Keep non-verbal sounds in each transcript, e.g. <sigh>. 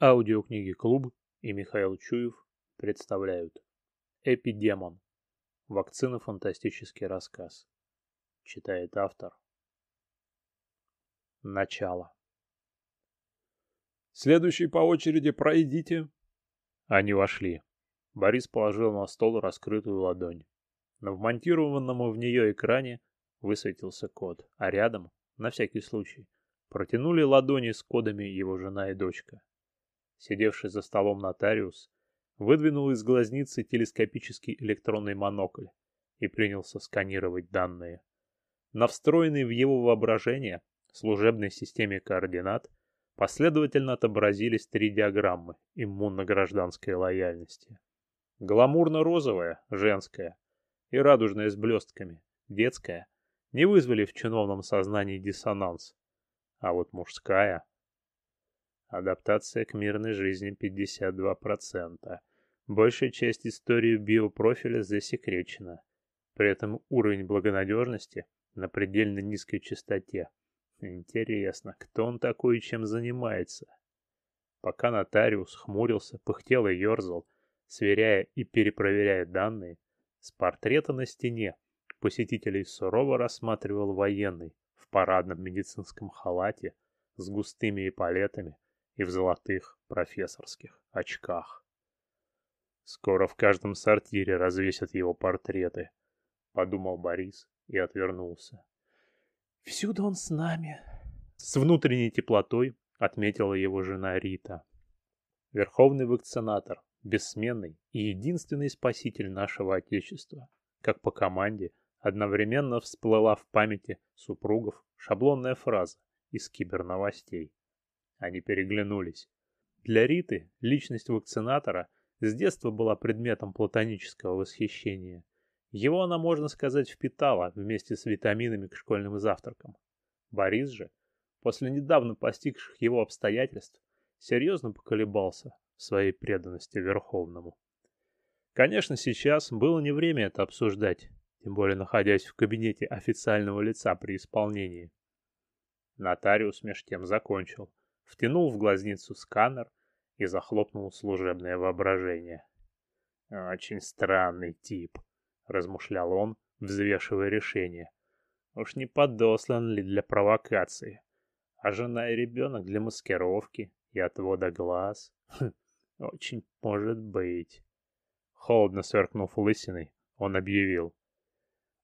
Аудиокниги «Клуб» и Михаил Чуев представляют «Эпидемон. Вакцина-фантастический рассказ». Читает автор. Начало. Следующий по очереди пройдите. Они вошли. Борис положил на стол раскрытую ладонь. На вмонтированном в нее экране высветился код, а рядом, на всякий случай, протянули ладони с кодами его жена и дочка сидевший за столом нотариус, выдвинул из глазницы телескопический электронный монокль и принялся сканировать данные. На встроенной в его воображение служебной системе координат последовательно отобразились три диаграммы иммунно-гражданской лояльности. Гламурно-розовая, женская, и радужная с блестками, детская, не вызвали в чиновном сознании диссонанс. А вот мужская Адаптация к мирной жизни 52%. Большая часть истории биопрофиля засекречена. При этом уровень благонадежности на предельно низкой частоте. Интересно, кто он такой и чем занимается? Пока нотариус хмурился, пыхтел и ерзал, сверяя и перепроверяя данные, с портрета на стене посетителей сурово рассматривал военный в парадном медицинском халате с густыми эполетами и в золотых профессорских очках. Скоро в каждом сортире развесят его портреты, подумал Борис и отвернулся. Всюду он с нами. С внутренней теплотой отметила его жена Рита. Верховный вакцинатор, бессменный и единственный спаситель нашего Отечества. Как по команде, одновременно всплыла в памяти супругов шаблонная фраза из киберновостей. Они переглянулись. Для Риты личность вакцинатора с детства была предметом платонического восхищения. Его она, можно сказать, впитала вместе с витаминами к школьным завтракам. Борис же, после недавно постигших его обстоятельств, серьезно поколебался в своей преданности Верховному. Конечно, сейчас было не время это обсуждать, тем более находясь в кабинете официального лица при исполнении. Нотариус меж тем закончил – втянул в глазницу сканер и захлопнул служебное воображение. «Очень странный тип», — размышлял он, взвешивая решение. «Уж не подослан ли для провокации? А жена и ребенок для маскировки и отвода глаз? Хм, очень может быть». Холодно сверкнув лысиной, он объявил.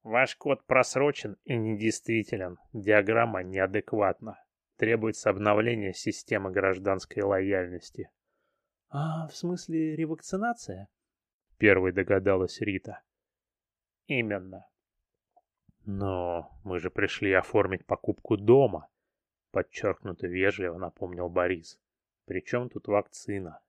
«Ваш код просрочен и недействителен. Диаграмма неадекватна требуется обновление системы гражданской лояльности. А, в смысле ревакцинация? Первой догадалась Рита. Именно. Но мы же пришли оформить покупку дома, подчеркнуто вежливо напомнил Борис. Причем тут вакцина?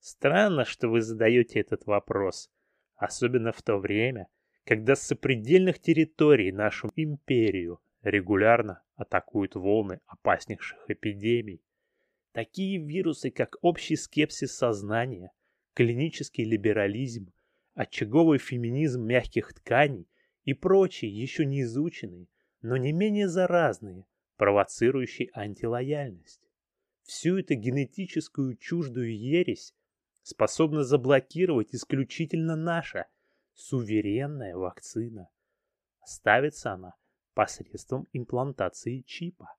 Странно, что вы задаете этот вопрос, особенно в то время, когда с сопредельных территорий нашу империю регулярно атакуют волны опаснейших эпидемий. Такие вирусы, как общий скепсис сознания, клинический либерализм, очаговый феминизм мягких тканей и прочие еще не изученные, но не менее заразные, провоцирующие антилояльность. Всю эту генетическую чуждую ересь способна заблокировать исключительно наша суверенная вакцина. Ставится она посредством имплантации чипа.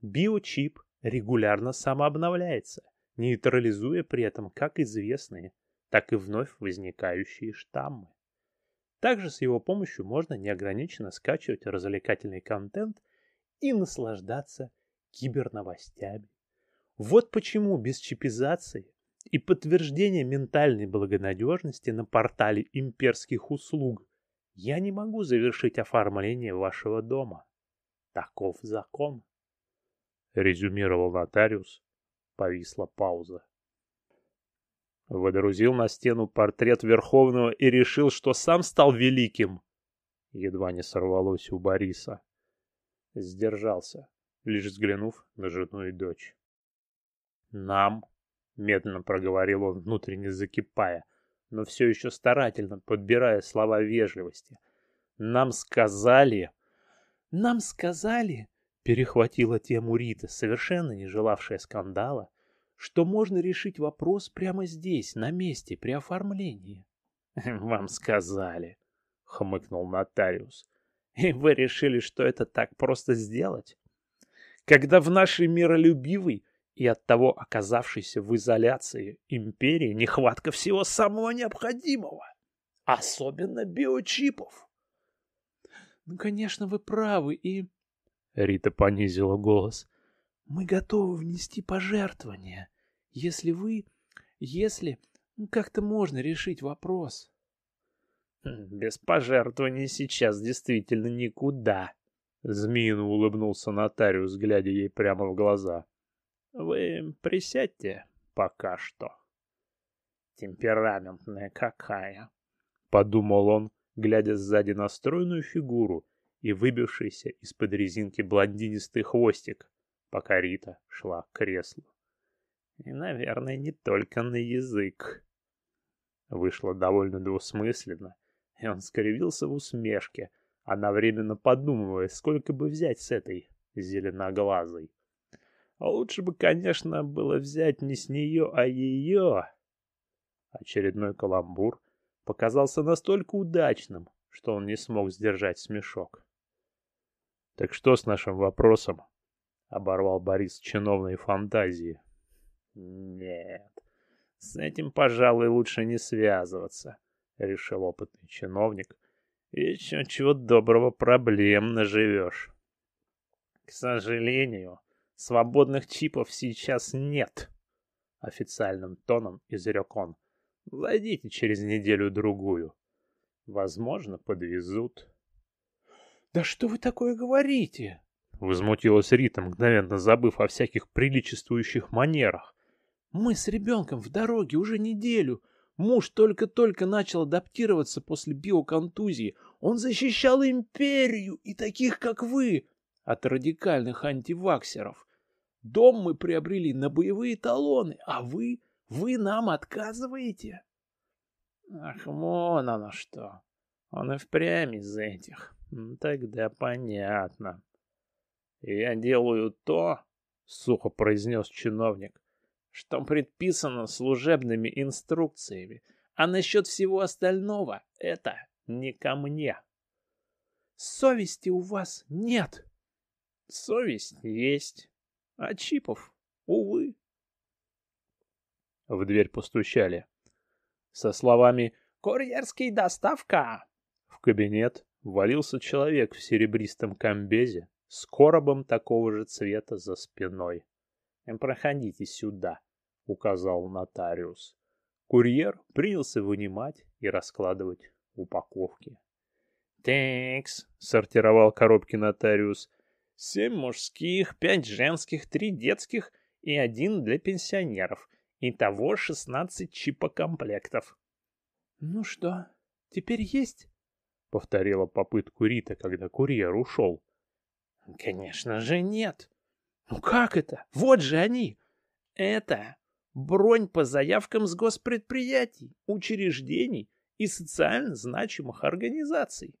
Биочип регулярно самообновляется, нейтрализуя при этом как известные, так и вновь возникающие штаммы. Также с его помощью можно неограниченно скачивать развлекательный контент и наслаждаться киберновостями. Вот почему без чипизации и подтверждения ментальной благонадежности на портале имперских услуг я не могу завершить оформление вашего дома. Таков закон. Резюмировал нотариус. Повисла пауза. Водрузил на стену портрет Верховного и решил, что сам стал великим. Едва не сорвалось у Бориса. Сдержался, лишь взглянув на жену и дочь. «Нам», — медленно проговорил он, внутренне закипая, — но все еще старательно подбирая слова вежливости. «Нам сказали...» «Нам сказали...» — перехватила тему Рита, совершенно не желавшая скандала, что можно решить вопрос прямо здесь, на месте, при оформлении. <laughs> Вам сказали, хмыкнул нотариус. И вы решили, что это так просто сделать? Когда в нашей миролюбивой и оттого оказавшейся в изоляции империи нехватка всего самого необходимого, особенно биочипов. Ну, конечно, вы правы, и... Рита понизила голос. Мы готовы внести пожертвования, если вы... Если... Ну, как-то можно решить вопрос. Без пожертвований сейчас действительно никуда. Змеино улыбнулся нотариус, глядя ей прямо в глаза. Вы присядьте пока что. Темпераментная какая. Подумал он, глядя сзади на стройную фигуру и выбившийся из-под резинки блондинистый хвостик, пока Рита шла к креслу. И, наверное, не только на язык. Вышло довольно двусмысленно, и он скривился в усмешке, одновременно подумывая, сколько бы взять с этой зеленоглазой. А лучше бы, конечно, было взять не с нее, а ее. Очередной каламбур показался настолько удачным, что он не смог сдержать смешок. «Так что с нашим вопросом?» — оборвал Борис чиновной фантазии. «Нет, с этим, пожалуй, лучше не связываться», — решил опытный чиновник. «Еще чего доброго проблем наживешь». «К сожалению, свободных чипов сейчас нет», — официальным тоном изрек он. «Зайдите через неделю-другую. Возможно, подвезут». «Да что вы такое говорите?» Возмутилась Рита, мгновенно забыв о всяких приличествующих манерах. Мы с ребенком в дороге уже неделю. Муж только-только начал адаптироваться после биоконтузии. Он защищал империю и таких, как вы, от радикальных антиваксеров. Дом мы приобрели на боевые талоны, а вы, вы нам отказываете? Ах, вон оно что. Он и впрямь из этих. Тогда понятно. Я делаю то, сухо произнес чиновник, что предписано служебными инструкциями, а насчет всего остального это не ко мне. Совести у вас нет. Совесть есть, а чипов, увы. В дверь постучали. Со словами «Курьерский доставка!» В кабинет валился человек в серебристом комбезе с коробом такого же цвета за спиной. «Проходите сюда», — указал нотариус. Курьер принялся вынимать и раскладывать упаковки. «Текс», — сортировал коробки нотариус, — «семь мужских, пять женских, три детских и один для пенсионеров. Итого шестнадцать чипокомплектов». «Ну что, теперь есть?» — повторила попытку Рита, когда курьер ушел. «Конечно же нет. Ну как это? Вот же они. Это бронь по заявкам с госпредприятий, учреждений и социально значимых организаций.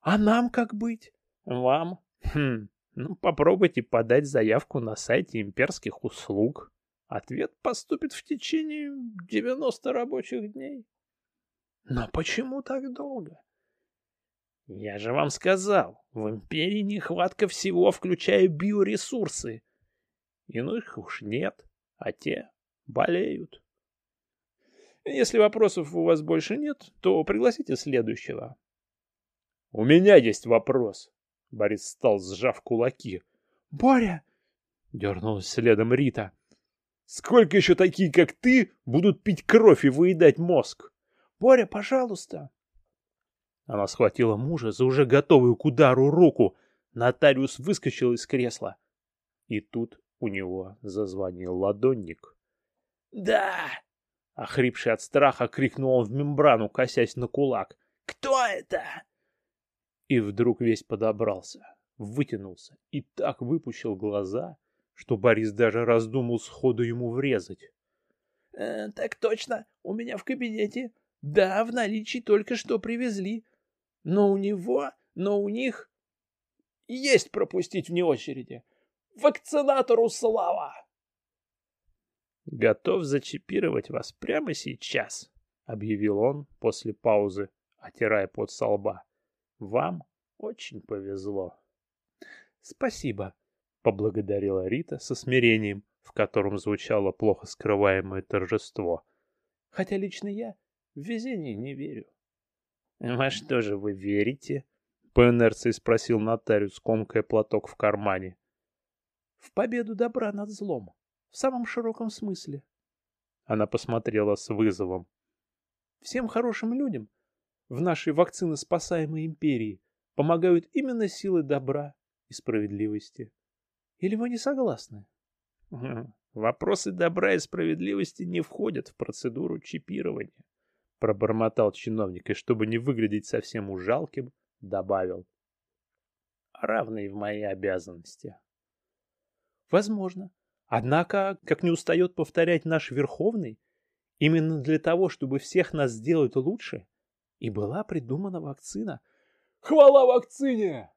А нам как быть? Вам? Хм, ну попробуйте подать заявку на сайте имперских услуг. Ответ поступит в течение 90 рабочих дней. Но почему так долго? Я же вам сказал, в империи нехватка всего, включая биоресурсы. Иных уж нет а те болеют. Если вопросов у вас больше нет, то пригласите следующего. — У меня есть вопрос. Борис стал, сжав кулаки. — Боря! — дернулась следом Рита. — Сколько еще такие, как ты, будут пить кровь и выедать мозг? — Боря, пожалуйста! Она схватила мужа за уже готовую к удару руку. Нотариус выскочил из кресла. И тут у него зазвонил ладонник. «Да!» — охрипший от страха, крикнул он в мембрану, косясь на кулак. «Кто это?» И вдруг весь подобрался, вытянулся и так выпущил глаза, что Борис даже раздумал сходу ему врезать. «Э, «Так точно, у меня в кабинете. Да, в наличии только что привезли. Но у него, но у них есть пропустить вне очереди. Вакцинатору слава! «Готов зачипировать вас прямо сейчас», — объявил он после паузы, отирая пот со лба. «Вам очень повезло». «Спасибо», — поблагодарила Рита со смирением, в котором звучало плохо скрываемое торжество. «Хотя лично я в везение не верю». «Во что же вы верите?» — по инерции спросил нотариус, комкая платок в кармане. «В победу добра над злом, в самом широком смысле». Она посмотрела с вызовом. «Всем хорошим людям в нашей вакцины спасаемой империи помогают именно силы добра и справедливости. Или вы не согласны? Вопросы добра и справедливости не входят в процедуру чипирования, пробормотал чиновник, и чтобы не выглядеть совсем уж жалким, добавил. Равные в моей обязанности. Возможно. Однако, как не устает повторять наш Верховный, именно для того, чтобы всех нас сделать лучше, и была придумана вакцина. Хвала вакцине!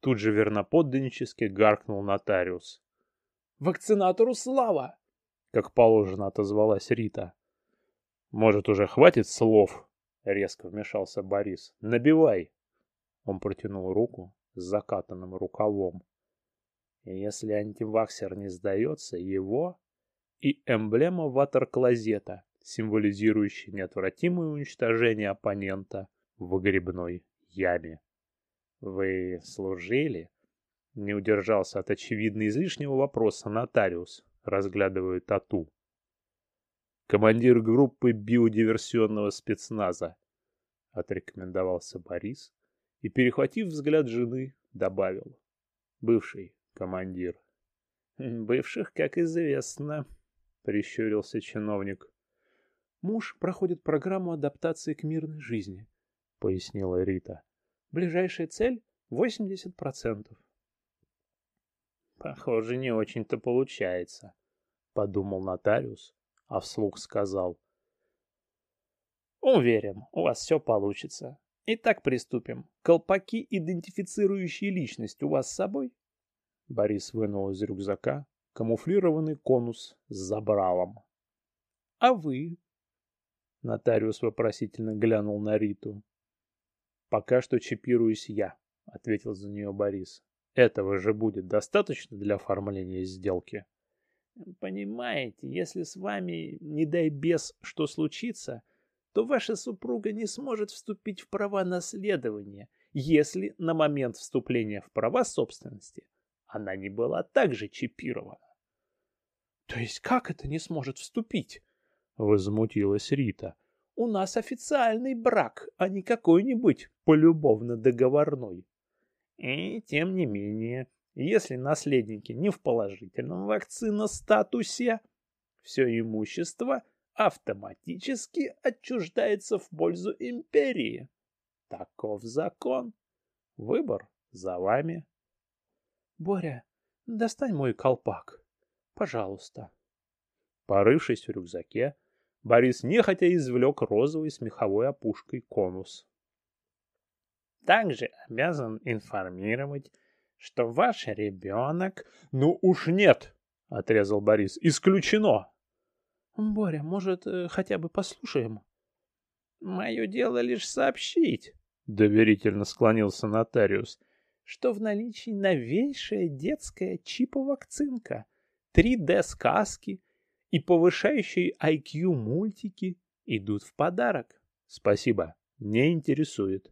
Тут же верноподданнически гаркнул нотариус. Вакцинатору слава! Как положено отозвалась Рита. Может, уже хватит слов? Резко вмешался Борис. Набивай. Он протянул руку с закатанным рукавом. Если антиваксер не сдается, его и эмблема ватер-клозета символизирующий неотвратимое уничтожение оппонента в выгребной яме. «Вы служили?» Не удержался от очевидно излишнего вопроса нотариус, разглядывая тату. «Командир группы биодиверсионного спецназа», — отрекомендовался Борис и, перехватив взгляд жены, добавил. «Бывший командир». «Бывших, как известно», — прищурился чиновник. Муж проходит программу адаптации к мирной жизни, — пояснила Рита. Ближайшая цель — 80%. Похоже, не очень-то получается, — подумал нотариус, а вслух сказал. Уверен, у вас все получится. Итак, приступим. Колпаки, идентифицирующие личность, у вас с собой? Борис вынул из рюкзака камуфлированный конус с забралом. А вы? Нотариус вопросительно глянул на Риту. «Пока что чипируюсь я», — ответил за нее Борис. «Этого же будет достаточно для оформления сделки?» «Понимаете, если с вами, не дай бес, что случится, то ваша супруга не сможет вступить в права наследования, если на момент вступления в права собственности она не была также чипирована». «То есть как это не сможет вступить?» Возмутилась Рита. У нас официальный брак, а не какой-нибудь полюбовно-договорной. И тем не менее, если наследники не в положительном вакцина статусе, все имущество автоматически отчуждается в пользу империи. Таков закон. Выбор за вами. Боря, достань мой колпак, пожалуйста. Порывшись в рюкзаке, Борис нехотя извлек розовый с меховой опушкой конус. Также обязан информировать, что ваш ребенок... Ну уж нет, отрезал Борис, исключено. Боря, может, э, хотя бы послушаем? Мое дело лишь сообщить, доверительно склонился нотариус, что в наличии новейшая детская чиповакцинка, 3D-сказки и повышающие IQ мультики идут в подарок. Спасибо, не интересует.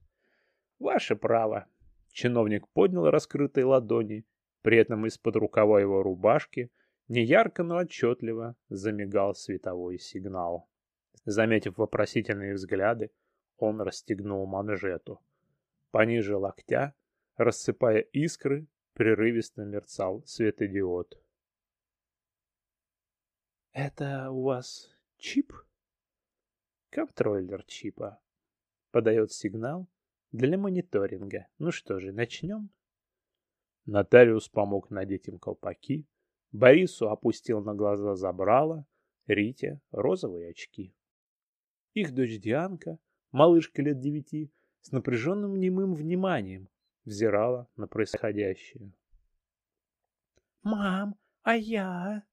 Ваше право. Чиновник поднял раскрытые ладони, при этом из-под рукава его рубашки неярко, но отчетливо замигал световой сигнал. Заметив вопросительные взгляды, он расстегнул манжету. Пониже локтя, рассыпая искры, прерывисто мерцал светодиод. Это у вас чип? Контроллер чипа. Подает сигнал для мониторинга. Ну что же, начнем? Нотариус помог надеть им колпаки. Борису опустил на глаза забрала, Рите розовые очки. Их дочь Дианка, малышка лет девяти, с напряженным немым вниманием взирала на происходящее. «Мам, а я?»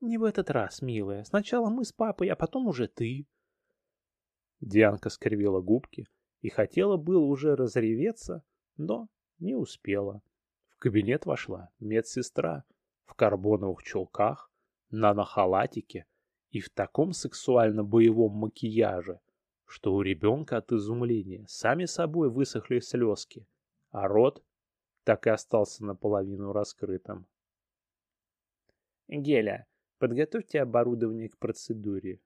Не в этот раз, милая. Сначала мы с папой, а потом уже ты. Дианка скривила губки и хотела было уже разреветься, но не успела. В кабинет вошла медсестра в карбоновых чулках, на нахалатике и в таком сексуально-боевом макияже, что у ребенка от изумления сами собой высохли слезки, а рот так и остался наполовину раскрытым. «Геля, подготовьте оборудование к процедуре».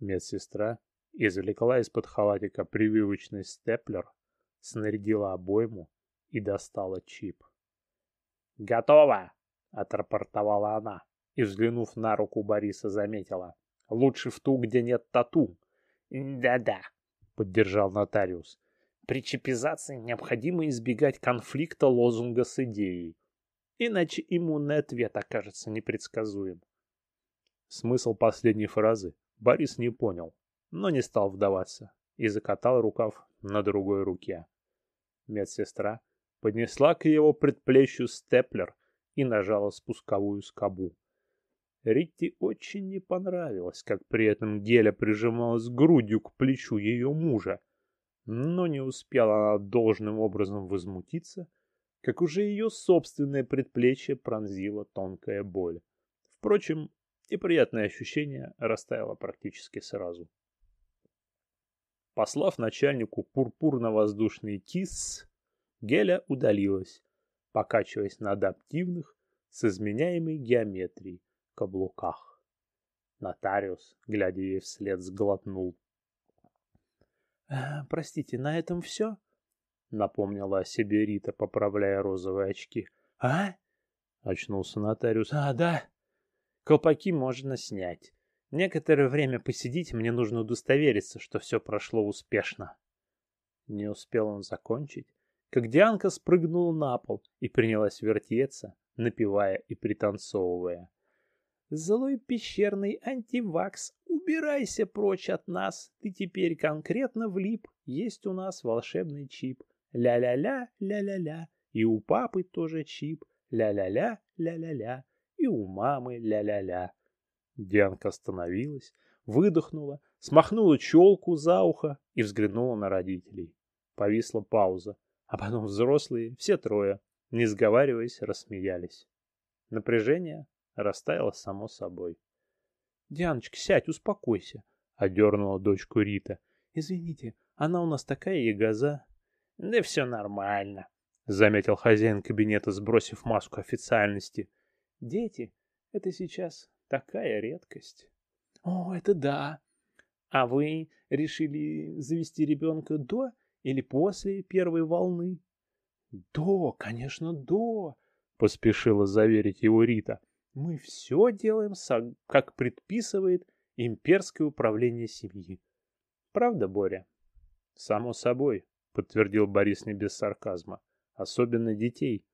Медсестра извлекла из-под халатика прививочный степлер, снарядила обойму и достала чип. «Готово!» — отрапортовала она и, взглянув на руку Бориса, заметила. «Лучше в ту, где нет тату». «Да-да», — поддержал нотариус. «При чипизации необходимо избегать конфликта лозунга с идеей, иначе иммунный ответ окажется непредсказуем». Смысл последней фразы Борис не понял, но не стал вдаваться и закатал рукав на другой руке. Медсестра поднесла к его предплечью степлер и нажала спусковую скобу. Ритти очень не понравилось, как при этом Геля прижималась грудью к плечу ее мужа, но не успела она должным образом возмутиться, как уже ее собственное предплечье пронзила тонкая боль. Впрочем, неприятное ощущение растаяло практически сразу. Послав начальнику пурпурно-воздушный кис, Геля удалилась, покачиваясь на адаптивных с изменяемой геометрией каблуках. Нотариус, глядя ей вслед, сглотнул. «Э, «Простите, на этом все?» — напомнила о себе Рита, поправляя розовые очки. «А?» — очнулся нотариус. «А, да. Колпаки можно снять. Некоторое время посидите, мне нужно удостовериться, что все прошло успешно». Не успел он закончить, как Дианка спрыгнула на пол и принялась вертеться, напевая и пританцовывая. Злой пещерный антивакс, убирайся прочь от нас, ты теперь конкретно влип, есть у нас волшебный чип. Ля-ля-ля, ля-ля-ля, и у папы тоже чип. Ля-ля-ля, ля-ля-ля, и у мамы ля-ля-ля. Дианка остановилась, выдохнула, смахнула челку за ухо и взглянула на родителей. Повисла пауза, а потом взрослые, все трое, не сговариваясь, рассмеялись. Напряжение растаяло само собой. «Дианочка, сядь, успокойся», — одернула дочку Рита. «Извините, она у нас такая ягоза». «Да все нормально», — заметил хозяин кабинета, сбросив маску официальности. «Дети — это сейчас такая редкость». «О, это да. А вы решили завести ребенка до или после первой волны?» «До, конечно, до», — поспешила заверить его Рита. Мы все делаем, как предписывает имперское управление семьи. Правда, Боря? Само собой, подтвердил Борис не без сарказма. Особенно детей.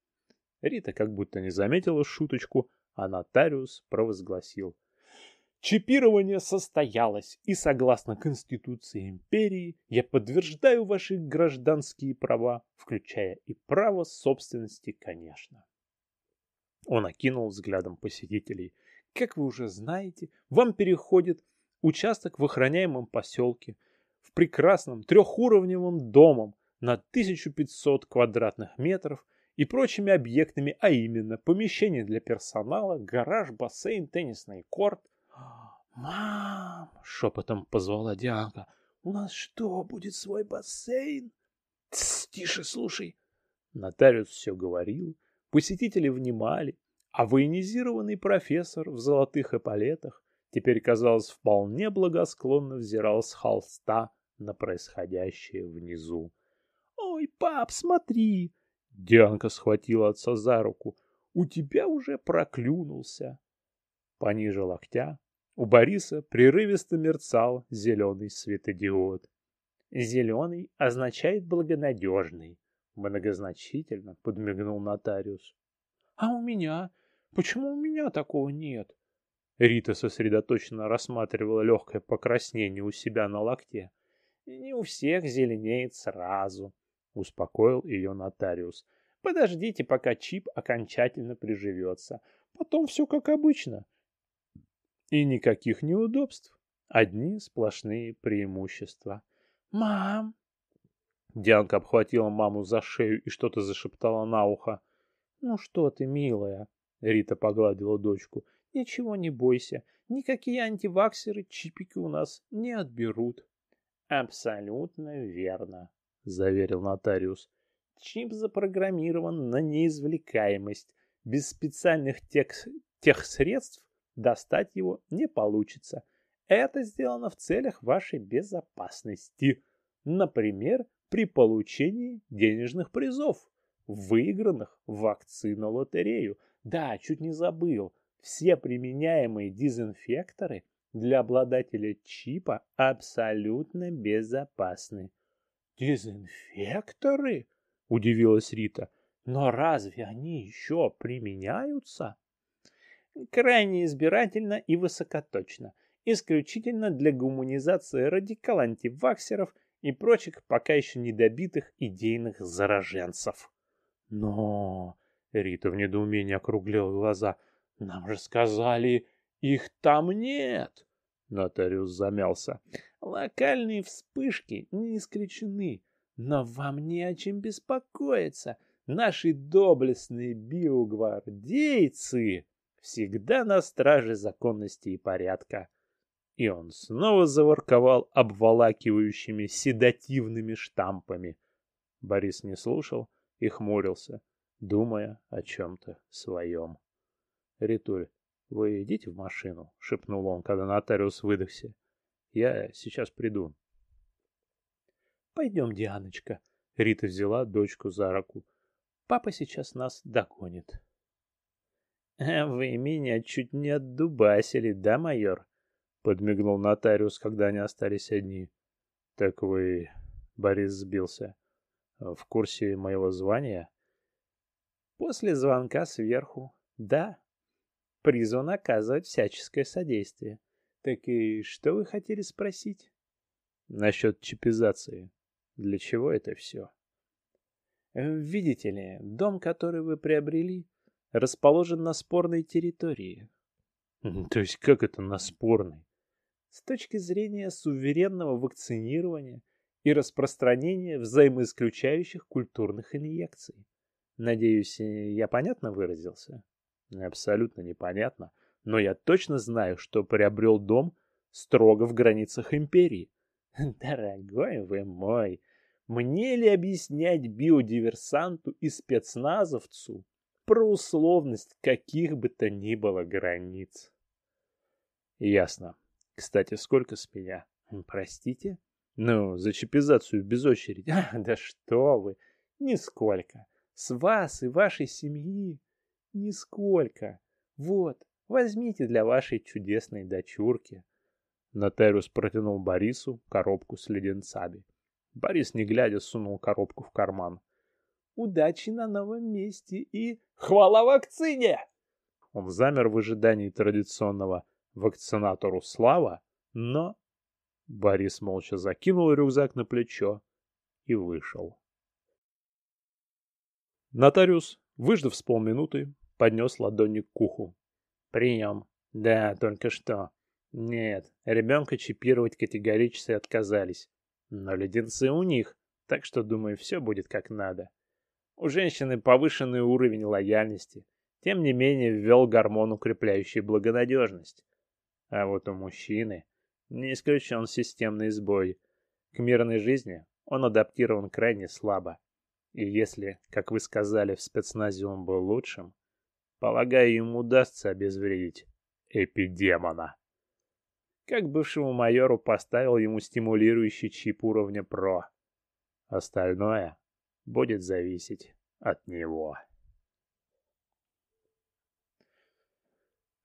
Рита как будто не заметила шуточку, а нотариус провозгласил. Чипирование состоялось, и согласно Конституции империи я подтверждаю ваши гражданские права, включая и право собственности, конечно. Он окинул взглядом посетителей. Как вы уже знаете, вам переходит участок в охраняемом поселке в прекрасном трехуровневом домом на 1500 квадратных метров и прочими объектами, а именно помещение для персонала, гараж, бассейн, теннисный корт. «Мам!» — шепотом позвала Дианка. «У нас что, будет свой бассейн?» «Тсс, тише, слушай!» Нотариус все говорил, Посетители внимали, а военизированный профессор в золотых эполетах теперь, казалось, вполне благосклонно взирал с холста на происходящее внизу. «Ой, пап, смотри!» Дианка схватила отца за руку. «У тебя уже проклюнулся!» Пониже локтя у Бориса прерывисто мерцал зеленый светодиод. «Зеленый означает благонадежный», Многозначительно подмигнул нотариус. А у меня? Почему у меня такого нет? Рита сосредоточенно рассматривала легкое покраснение у себя на локте. Не у всех зеленеет сразу, успокоил ее нотариус. Подождите, пока чип окончательно приживется. Потом все как обычно. И никаких неудобств. Одни сплошные преимущества. «Мам!» Дианка обхватила маму за шею и что-то зашептала на ухо. «Ну что ты, милая?» Рита погладила дочку. «Ничего не бойся. Никакие антиваксеры чипики у нас не отберут». «Абсолютно верно», — заверил нотариус. «Чип запрограммирован на неизвлекаемость. Без специальных тех, тех средств достать его не получится. Это сделано в целях вашей безопасности. Например, при получении денежных призов, выигранных в акции на лотерею. Да, чуть не забыл. Все применяемые дезинфекторы для обладателя чипа абсолютно безопасны. «Дезинфекторы?» – удивилась Рита. «Но разве они еще применяются?» «Крайне избирательно и высокоточно. Исключительно для гуманизации радикал-антиваксеров и прочих пока еще недобитых идейных зараженцев». «Но...» – Рита в недоумении округлила глаза. «Нам же сказали, их там нет!» Нотариус замялся. «Локальные вспышки не исключены, но вам не о чем беспокоиться. Наши доблестные биогвардейцы всегда на страже законности и порядка». И он снова заворковал обволакивающими седативными штампами. Борис не слушал и хмурился, думая о чем-то своем. «Ритуль, вы идите в машину», — шепнул он, когда нотариус выдохся. «Я сейчас приду». «Пойдем, Дианочка», — Рита взяла дочку за руку. «Папа сейчас нас догонит». «Вы меня чуть не отдубасили, да, майор?» — подмигнул нотариус, когда они остались одни. «Так вы...» — Борис сбился. «В курсе моего звания?» «После звонка сверху, да», призван оказывать всяческое содействие. Так и что вы хотели спросить? Насчет чипизации. Для чего это все? Видите ли, дом, который вы приобрели, расположен на спорной территории. То есть как это на спорной? С точки зрения суверенного вакцинирования и распространения взаимоисключающих культурных инъекций. Надеюсь, я понятно выразился? Абсолютно непонятно, но я точно знаю, что приобрел дом строго в границах империи. <laughs> Дорогой вы мой, мне ли объяснять биодиверсанту и спецназовцу про условность каких бы то ни было границ? Ясно. Кстати, сколько с меня? Простите? Ну, за чипизацию без очереди. А, <laughs> да что вы, нисколько. С вас и вашей семьи Нисколько. Вот, возьмите для вашей чудесной дочурки. Нотариус протянул Борису коробку с леденцами. Борис, не глядя, сунул коробку в карман. Удачи на новом месте и... Хвала вакцине! Он замер в ожидании традиционного вакцинатору слава, но... Борис молча закинул рюкзак на плечо и вышел. Нотариус, выждав с полминуты, поднес ладони к уху. «Прием. Да, только что. Нет, ребенка чипировать категорически отказались. Но леденцы у них, так что, думаю, все будет как надо. У женщины повышенный уровень лояльности, тем не менее ввел гормон, укрепляющий благонадежность. А вот у мужчины не исключен системный сбой. К мирной жизни он адаптирован крайне слабо. И если, как вы сказали, в спецназе он был лучшим, Полагаю, ему удастся обезвредить эпидемона. Как бывшему майору поставил ему стимулирующий чип уровня ПРО. Остальное будет зависеть от него.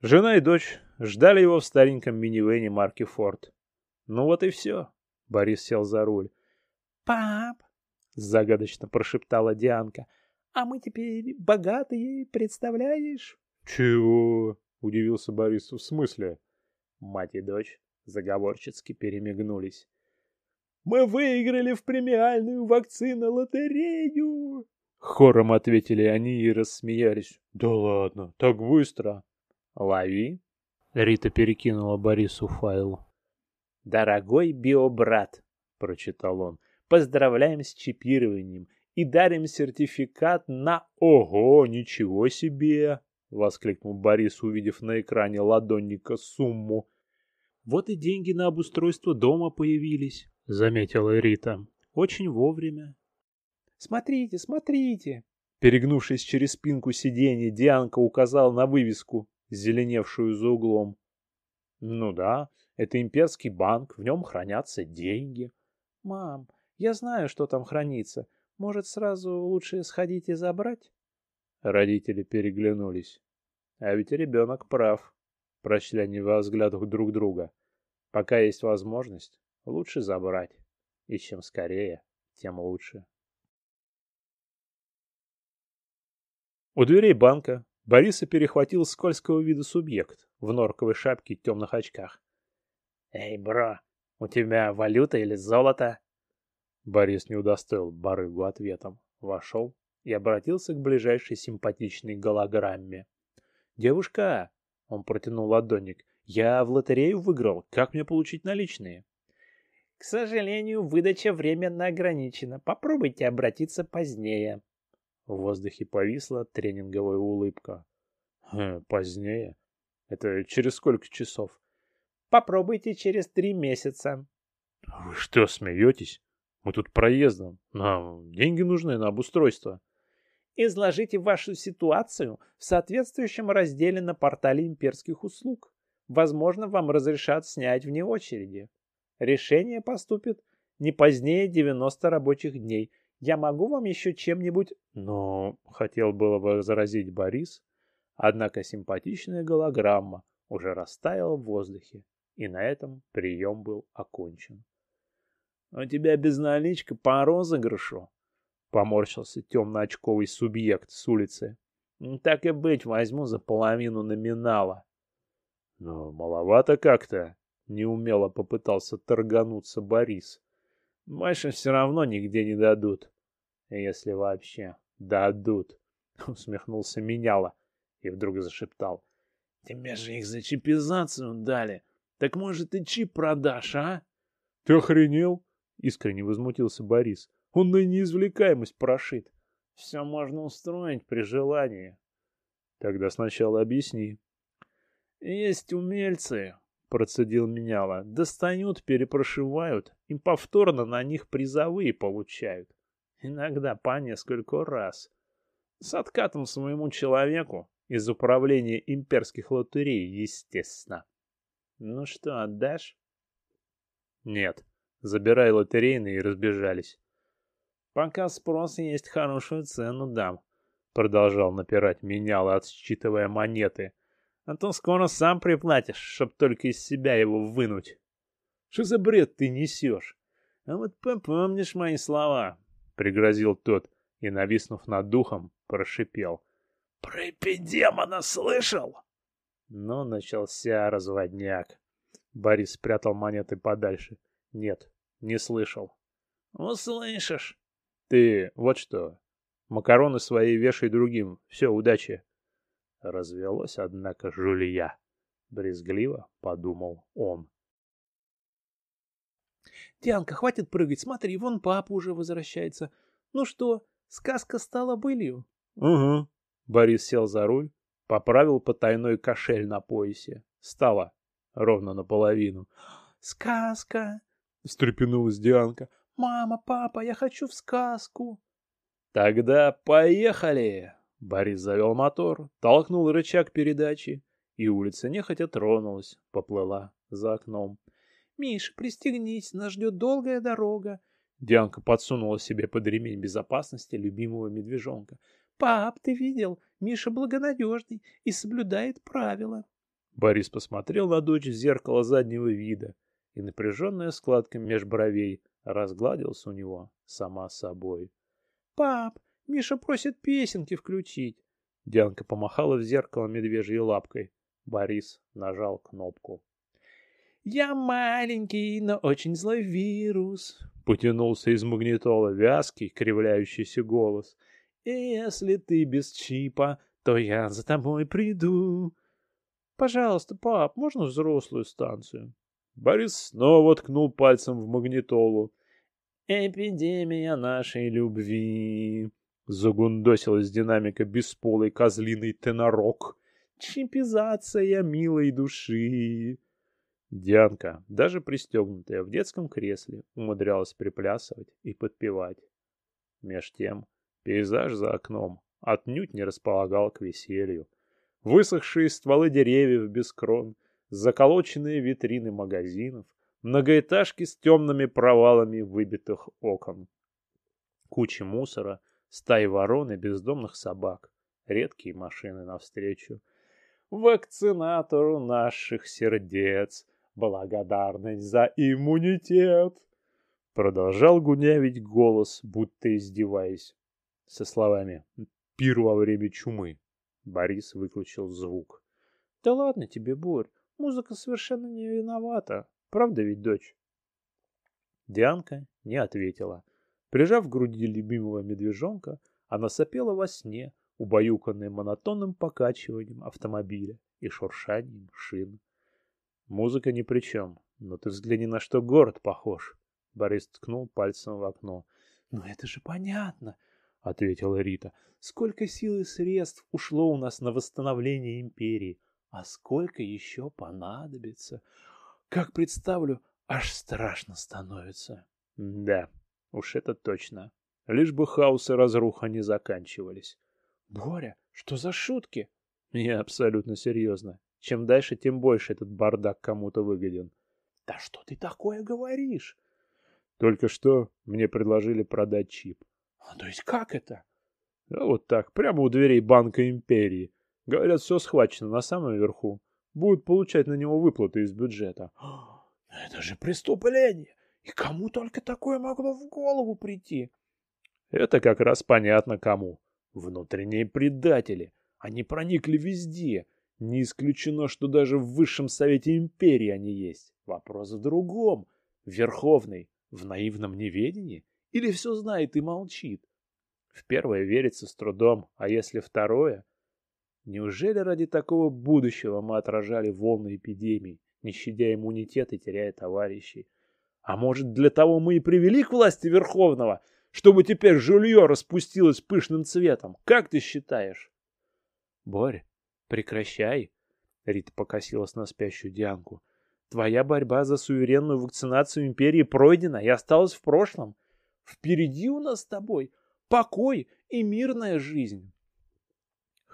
Жена и дочь ждали его в стареньком минивэне марки Форд. Ну вот и все. Борис сел за руль. «Пап!» — загадочно прошептала Дианка — а мы теперь богатые, представляешь? Чего? Удивился Борис. В смысле? Мать и дочь заговорчески перемигнулись. Мы выиграли в премиальную вакцину лотерею! Хором ответили они и рассмеялись. Да ладно, так быстро. Лови. Рита перекинула Борису файл. «Дорогой биобрат», — прочитал он, — «поздравляем с чипированием и дарим сертификат на...» «Ого, ничего себе!» — воскликнул Борис, увидев на экране ладонника сумму. «Вот и деньги на обустройство дома появились», — заметила Рита. «Очень вовремя». «Смотрите, смотрите!» Перегнувшись через спинку сиденья, Дианка указала на вывеску, зеленевшую за углом. «Ну да, это имперский банк, в нем хранятся деньги». «Мам, я знаю, что там хранится. Может, сразу лучше сходить и забрать?» Родители переглянулись. А ведь ребенок прав, прочли они во взглядах друг друга. Пока есть возможность, лучше забрать. И чем скорее, тем лучше. У дверей банка Бориса перехватил скользкого вида субъект в норковой шапке и темных очках. «Эй, бро, у тебя валюта или золото?» Борис не удостоил барыгу ответом. Вошел и обратился к ближайшей симпатичной голограмме. «Девушка!» — он протянул ладонник. «Я в лотерею выиграл. Как мне получить наличные?» «К сожалению, выдача временно ограничена. Попробуйте обратиться позднее». В воздухе повисла тренинговая улыбка. «Хм, «Позднее? Это через сколько часов?» «Попробуйте через три месяца». «Вы что, смеетесь? Мы тут проездом. Нам деньги нужны на обустройство». Изложите вашу ситуацию в соответствующем разделе на портале имперских услуг. Возможно, вам разрешат снять вне очереди. Решение поступит не позднее 90 рабочих дней. Я могу вам еще чем-нибудь... Но хотел было бы заразить Борис, однако симпатичная голограмма уже растаяла в воздухе, и на этом прием был окончен. — У тебя безналичка по розыгрышу? Поморщился темно-очковый субъект с улицы. Так и быть, возьму за половину номинала. Но маловато как-то. Неумело попытался торгануться Борис. Больше все равно нигде не дадут. Если вообще дадут. Усмехнулся Меняла и вдруг зашептал. Тебе же их за чипизацию дали. Так может и чип продашь, а? Ты охренел? Искренне возмутился Борис. Он на неизвлекаемость прошит. Все можно устроить при желании. Тогда сначала объясни. Есть умельцы, процедил Меняла. Достают, перепрошивают, им повторно на них призовые получают. Иногда по несколько раз. С откатом своему человеку из управления имперских лотерей, естественно. Ну что, отдашь? Нет. Забирай лотерейные и разбежались. Пока спрос есть, хорошую цену дам. Продолжал напирать меняла, отсчитывая монеты. А то скоро сам приплатишь, чтоб только из себя его вынуть. Что за бред ты несешь? А вот попомнишь мои слова, — пригрозил тот и, нависнув над духом, прошипел. — Про эпидемона слышал? Но начался разводняк. Борис спрятал монеты подальше. Нет, не слышал. — Услышишь. Ты вот что, макароны свои вешай другим. Все, удачи. Развелось, однако, жулья. Брезгливо подумал он. Дианка, хватит прыгать, смотри, вон папа уже возвращается. Ну что, сказка стала былью? Угу. Борис сел за руль, поправил потайной кошель на поясе. Стало ровно наполовину. Сказка! Встрепенулась Дианка. «Мама, папа, я хочу в сказку!» «Тогда поехали!» Борис завел мотор, толкнул рычаг передачи, и улица нехотя тронулась, поплыла за окном. «Миша, пристегнись, нас ждет долгая дорога!» Дианка подсунула себе под ремень безопасности любимого медвежонка. «Пап, ты видел? Миша благонадежный и соблюдает правила!» Борис посмотрел на дочь в зеркало заднего вида, и напряженная складка меж бровей разгладился у него сама собой. «Пап, Миша просит песенки включить!» Дианка помахала в зеркало медвежьей лапкой. Борис нажал кнопку. «Я маленький, но очень злой вирус», — потянулся из магнитола вязкий, кривляющийся голос. Если ты без чипа, то я за тобой приду. Пожалуйста, пап, можно взрослую станцию? Борис снова ткнул пальцем в магнитолу. Эпидемия нашей любви. Загундосил из динамика бесполый козлиный тенорок. Чипизация милой души. Дианка, даже пристегнутая в детском кресле, умудрялась приплясывать и подпевать. Меж тем, пейзаж за окном отнюдь не располагал к веселью. Высохшие стволы деревьев без крон, заколоченные витрины магазинов, многоэтажки с темными провалами выбитых окон. Кучи мусора, стаи ворон и бездомных собак, редкие машины навстречу. Вакцинатору наших сердец, благодарность за иммунитет. Продолжал гунявить голос, будто издеваясь, со словами «Пир во время чумы». Борис выключил звук. «Да ладно тебе, Борь, музыка совершенно не виновата. Правда ведь, дочь?» Дианка не ответила. Прижав к груди любимого медвежонка, она сопела во сне, убаюканная монотонным покачиванием автомобиля и шуршанием шин. Музыка ни при чем, но ты взгляни, на что город похож. Борис ткнул пальцем в окно. «Ну это же понятно», — ответила Рита. «Сколько сил и средств ушло у нас на восстановление империи, а сколько еще понадобится. Как представлю, аж страшно становится». «Да, уж это точно. Лишь бы хаос и разруха не заканчивались». «Боря, что за шутки?» «Я абсолютно серьезно. Чем дальше, тем больше этот бардак кому-то выгоден». «Да что ты такое говоришь?» Только что мне предложили продать чип. А, то есть как это? А вот так, прямо у дверей Банка Империи. Говорят, все схвачено на самом верху. Будут получать на него выплаты из бюджета. <gasps> Это же преступление! И кому только такое могло в голову прийти? Это как раз понятно кому. Внутренние предатели. Они проникли везде. Не исключено, что даже в высшем совете империи они есть. Вопрос в другом. Верховный в наивном неведении? Или все знает и молчит? В первое верится с трудом, а если второе? Неужели ради такого будущего мы отражали волны эпидемий, не щадя иммунитет и теряя товарищей? А может, для того мы и привели к власти Верховного, чтобы теперь жулье распустилось пышным цветом? Как ты считаешь? Борь, прекращай. Рита покосилась на спящую Дианку. Твоя борьба за суверенную вакцинацию империи пройдена и осталась в прошлом. Впереди у нас с тобой покой и мирная жизнь.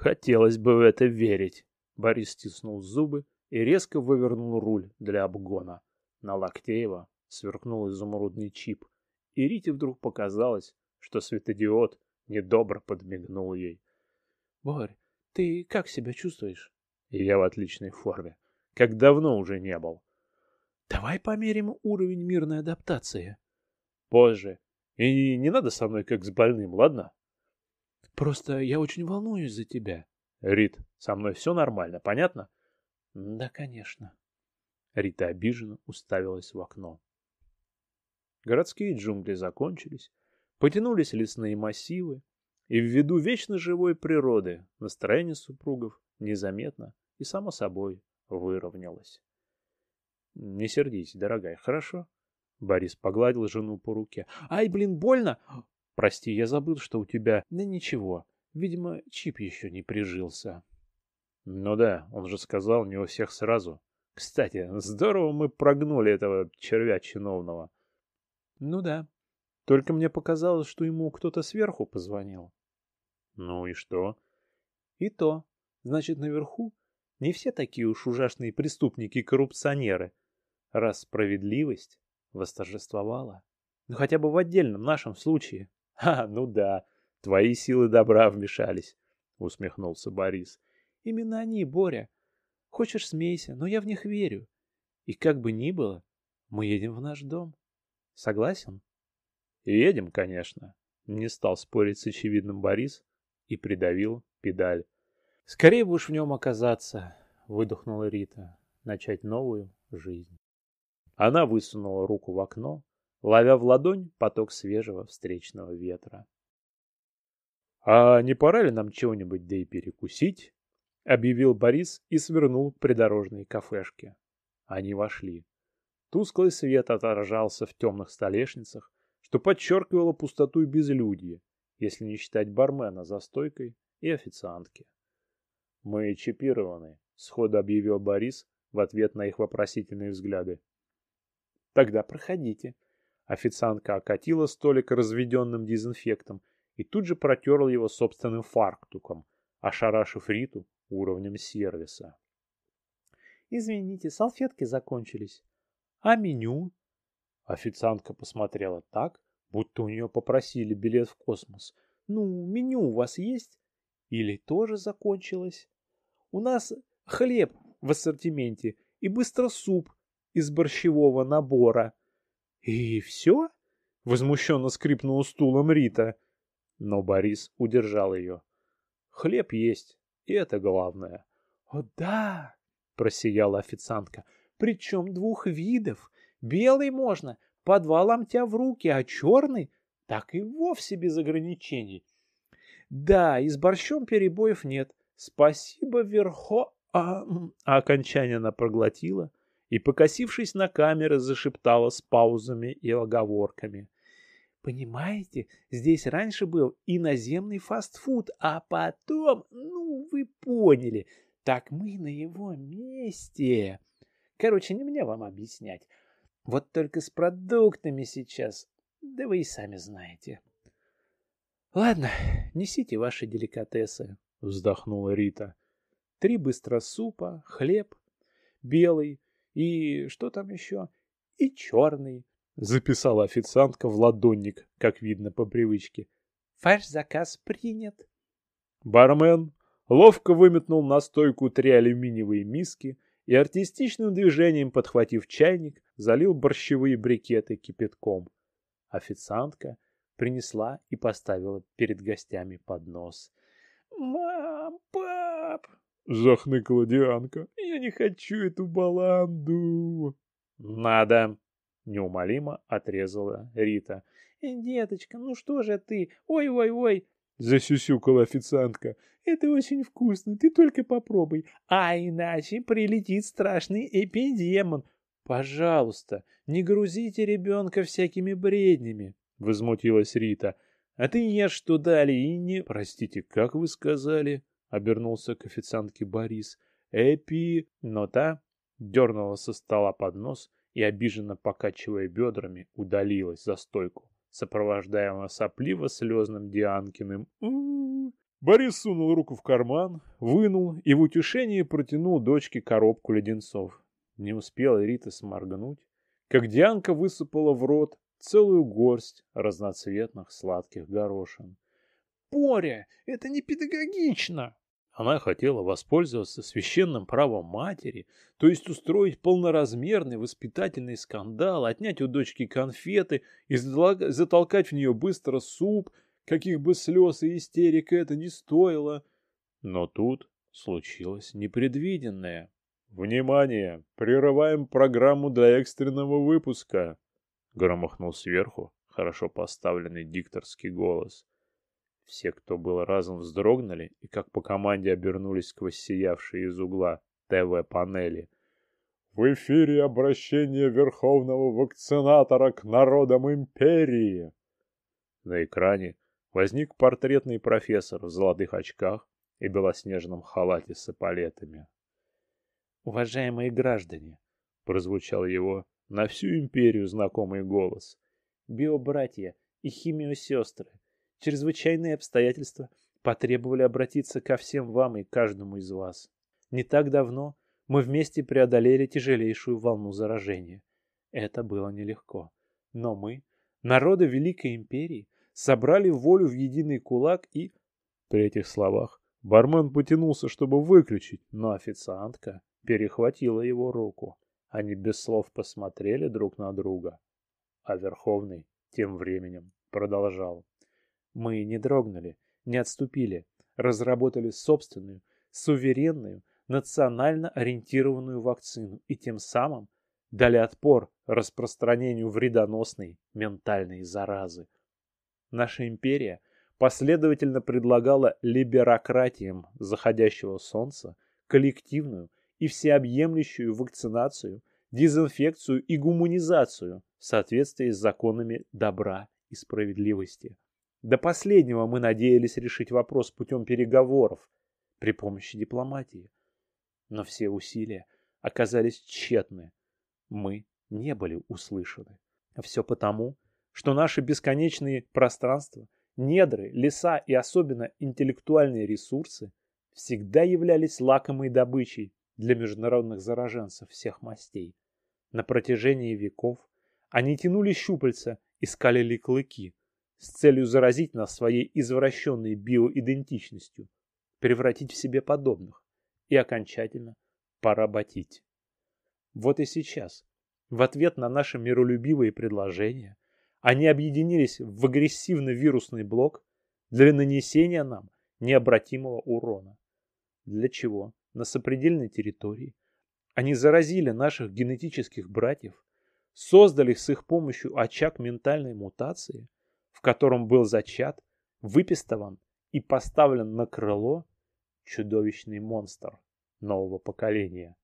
Хотелось бы в это верить. Борис стиснул зубы и резко вывернул руль для обгона. На Лактеева сверкнул изумрудный чип, и Рите вдруг показалось, что светодиод недобро подмигнул ей. — Борь, ты как себя чувствуешь? — Я в отличной форме как давно уже не был. Давай померим уровень мирной адаптации. Позже. И не надо со мной как с больным, ладно? Просто я очень волнуюсь за тебя. Рит, со мной все нормально, понятно? Да, конечно. Рита обиженно уставилась в окно. Городские джунгли закончились, потянулись лесные массивы, и ввиду вечно живой природы настроение супругов незаметно и само собой выровнялась. Не сердись, дорогая, хорошо? Борис погладил жену по руке. Ай, блин, больно! Прости, я забыл, что у тебя... Да ничего, видимо, чип еще не прижился. Ну да, он же сказал не у всех сразу. Кстати, здорово мы прогнули этого червя чиновного. Ну да. Только мне показалось, что ему кто-то сверху позвонил. Ну и что? И то. Значит, наверху не все такие уж ужасные преступники и коррупционеры. Раз справедливость восторжествовала. Ну хотя бы в отдельном нашем случае. <laughs> А, ну да, твои силы добра вмешались, усмехнулся Борис. Именно они, Боря. Хочешь смейся, но я в них верю. И как бы ни было, мы едем в наш дом. Согласен? Едем, конечно. Не стал спорить с очевидным Борис и придавил педаль. Скорее уж в нем оказаться, выдохнула Рита, начать новую жизнь. Она высунула руку в окно, ловя в ладонь поток свежего встречного ветра. «А не пора ли нам чего-нибудь да и перекусить?» — объявил Борис и свернул к придорожной кафешке. Они вошли. Тусклый свет отражался в темных столешницах, что подчеркивало пустоту и безлюдье, если не считать бармена за стойкой и официантки. «Мы чипированы», — сходу объявил Борис в ответ на их вопросительные взгляды. «Тогда проходите». Официантка окатила столик разведенным дезинфектом и тут же протерла его собственным фарктуком, ошарашив Риту уровнем сервиса. «Извините, салфетки закончились. А меню?» Официантка посмотрела так, будто у нее попросили билет в космос. «Ну, меню у вас есть? Или тоже закончилось? У нас хлеб в ассортименте и быстро суп из борщевого набора. И все?» Возмущенно скрипнула стулом Рита. Но Борис удержал ее. «Хлеб есть, и это главное». «О да!» — просияла официантка. «Причем двух видов. Белый можно, по два в руки, а черный так и вовсе без ограничений. Да, и с борщом перебоев нет. Спасибо, Верхо... А, а окончание она проглотила и, покосившись на камеры, зашептала с паузами и оговорками. Понимаете, здесь раньше был иноземный фастфуд, а потом, ну, вы поняли, так мы на его месте. Короче, не мне вам объяснять. Вот только с продуктами сейчас, да вы и сами знаете. Ладно, несите ваши деликатесы, вздохнула Рита. Три быстро супа, хлеб, белый и что там еще? И черный, записала официантка в ладонник, как видно по привычке. Ваш заказ принят. Бармен ловко выметнул на стойку три алюминиевые миски и артистичным движением, подхватив чайник, залил борщевые брикеты кипятком. Официантка принесла и поставила перед гостями поднос. «Мам, пап!» — захныкала Дианка. «Я не хочу эту баланду!» «Надо!» — неумолимо отрезала Рита. «Деточка, ну что же ты? Ой-ой-ой!» — засюсюкала официантка. Это очень вкусно, ты только попробуй. А иначе прилетит страшный эпидемон. Пожалуйста, не грузите ребенка всякими бреднями, возмутилась Рита. А ты ешь, что дали, и не... Простите, как вы сказали? Обернулся к официантке Борис. Эпи... Но та дернула со стола поднос и, обиженно покачивая бедрами, удалилась за стойку, сопровождаемая сопливо-слезным Дианкиным. Борис сунул руку в карман, вынул и в утешении протянул дочке коробку леденцов. Не успела Рита сморгнуть, как Дианка высыпала в рот целую горсть разноцветных сладких горошин. «Боря, это не педагогично!» Она хотела воспользоваться священным правом матери, то есть устроить полноразмерный воспитательный скандал, отнять у дочки конфеты и затолкать в нее быстро суп, каких бы слез и истерик это не стоило. Но тут случилось непредвиденное. «Внимание! Прерываем программу для экстренного выпуска!» Громыхнул сверху хорошо поставленный дикторский голос. Все, кто был разом, вздрогнули и как по команде обернулись сквозь сиявшие из угла ТВ-панели. «В эфире обращение Верховного Вакцинатора к народам Империи!» На экране возник портретный профессор в золотых очках и белоснежном халате с эполетами. «Уважаемые граждане!» — прозвучал его на всю империю знакомый голос. «Биобратья и химиосестры, чрезвычайные обстоятельства потребовали обратиться ко всем вам и каждому из вас. Не так давно мы вместе преодолели тяжелейшую волну заражения. Это было нелегко. Но мы, народы Великой Империи, собрали волю в единый кулак и... При этих словах бармен потянулся, чтобы выключить, но официантка перехватила его руку. Они без слов посмотрели друг на друга. А Верховный тем временем продолжал. Мы не дрогнули, не отступили, разработали собственную, суверенную, национально ориентированную вакцину и тем самым дали отпор распространению вредоносной ментальной заразы. Наша империя последовательно предлагала либерократиям заходящего солнца коллективную и всеобъемлющую вакцинацию, дезинфекцию и гуманизацию в соответствии с законами добра и справедливости. До последнего мы надеялись решить вопрос путем переговоров при помощи дипломатии. Но все усилия оказались тщетны. Мы не были услышаны. Все потому, что наши бесконечные пространства, недры, леса и особенно интеллектуальные ресурсы всегда являлись лакомой добычей для международных зараженцев всех мастей. На протяжении веков они тянули щупальца и скалили клыки с целью заразить нас своей извращенной биоидентичностью, превратить в себе подобных и окончательно поработить. Вот и сейчас, в ответ на наши миролюбивые предложения, они объединились в агрессивно-вирусный блок для нанесения нам необратимого урона. Для чего на сопредельной территории они заразили наших генетических братьев, создали с их помощью очаг ментальной мутации, в котором был зачат, выпистован и поставлен на крыло чудовищный монстр нового поколения,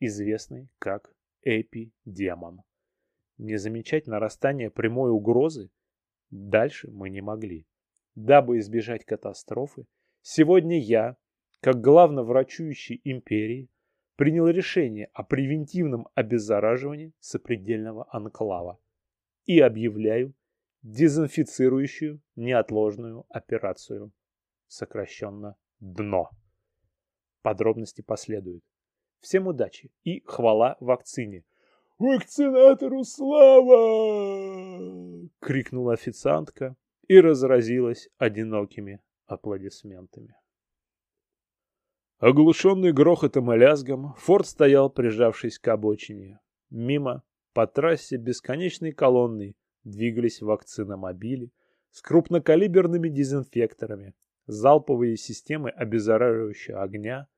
известный как Эпидемон. Не замечать нарастание прямой угрозы дальше мы не могли. Дабы избежать катастрофы, сегодня я, как главноврачующий империи, принял решение о превентивном обеззараживании сопредельного анклава и объявляю дезинфицирующую неотложную операцию, сокращенно ДНО. Подробности последуют. Всем удачи и хвала вакцине. «Вакцинатору слава!» — крикнула официантка и разразилась одинокими аплодисментами. Оглушенный грохотом и лязгом, Форд стоял, прижавшись к обочине. Мимо, по трассе бесконечной колонной, двигались вакциномобили с крупнокалиберными дезинфекторами, залповые системы обеззараживающего огня,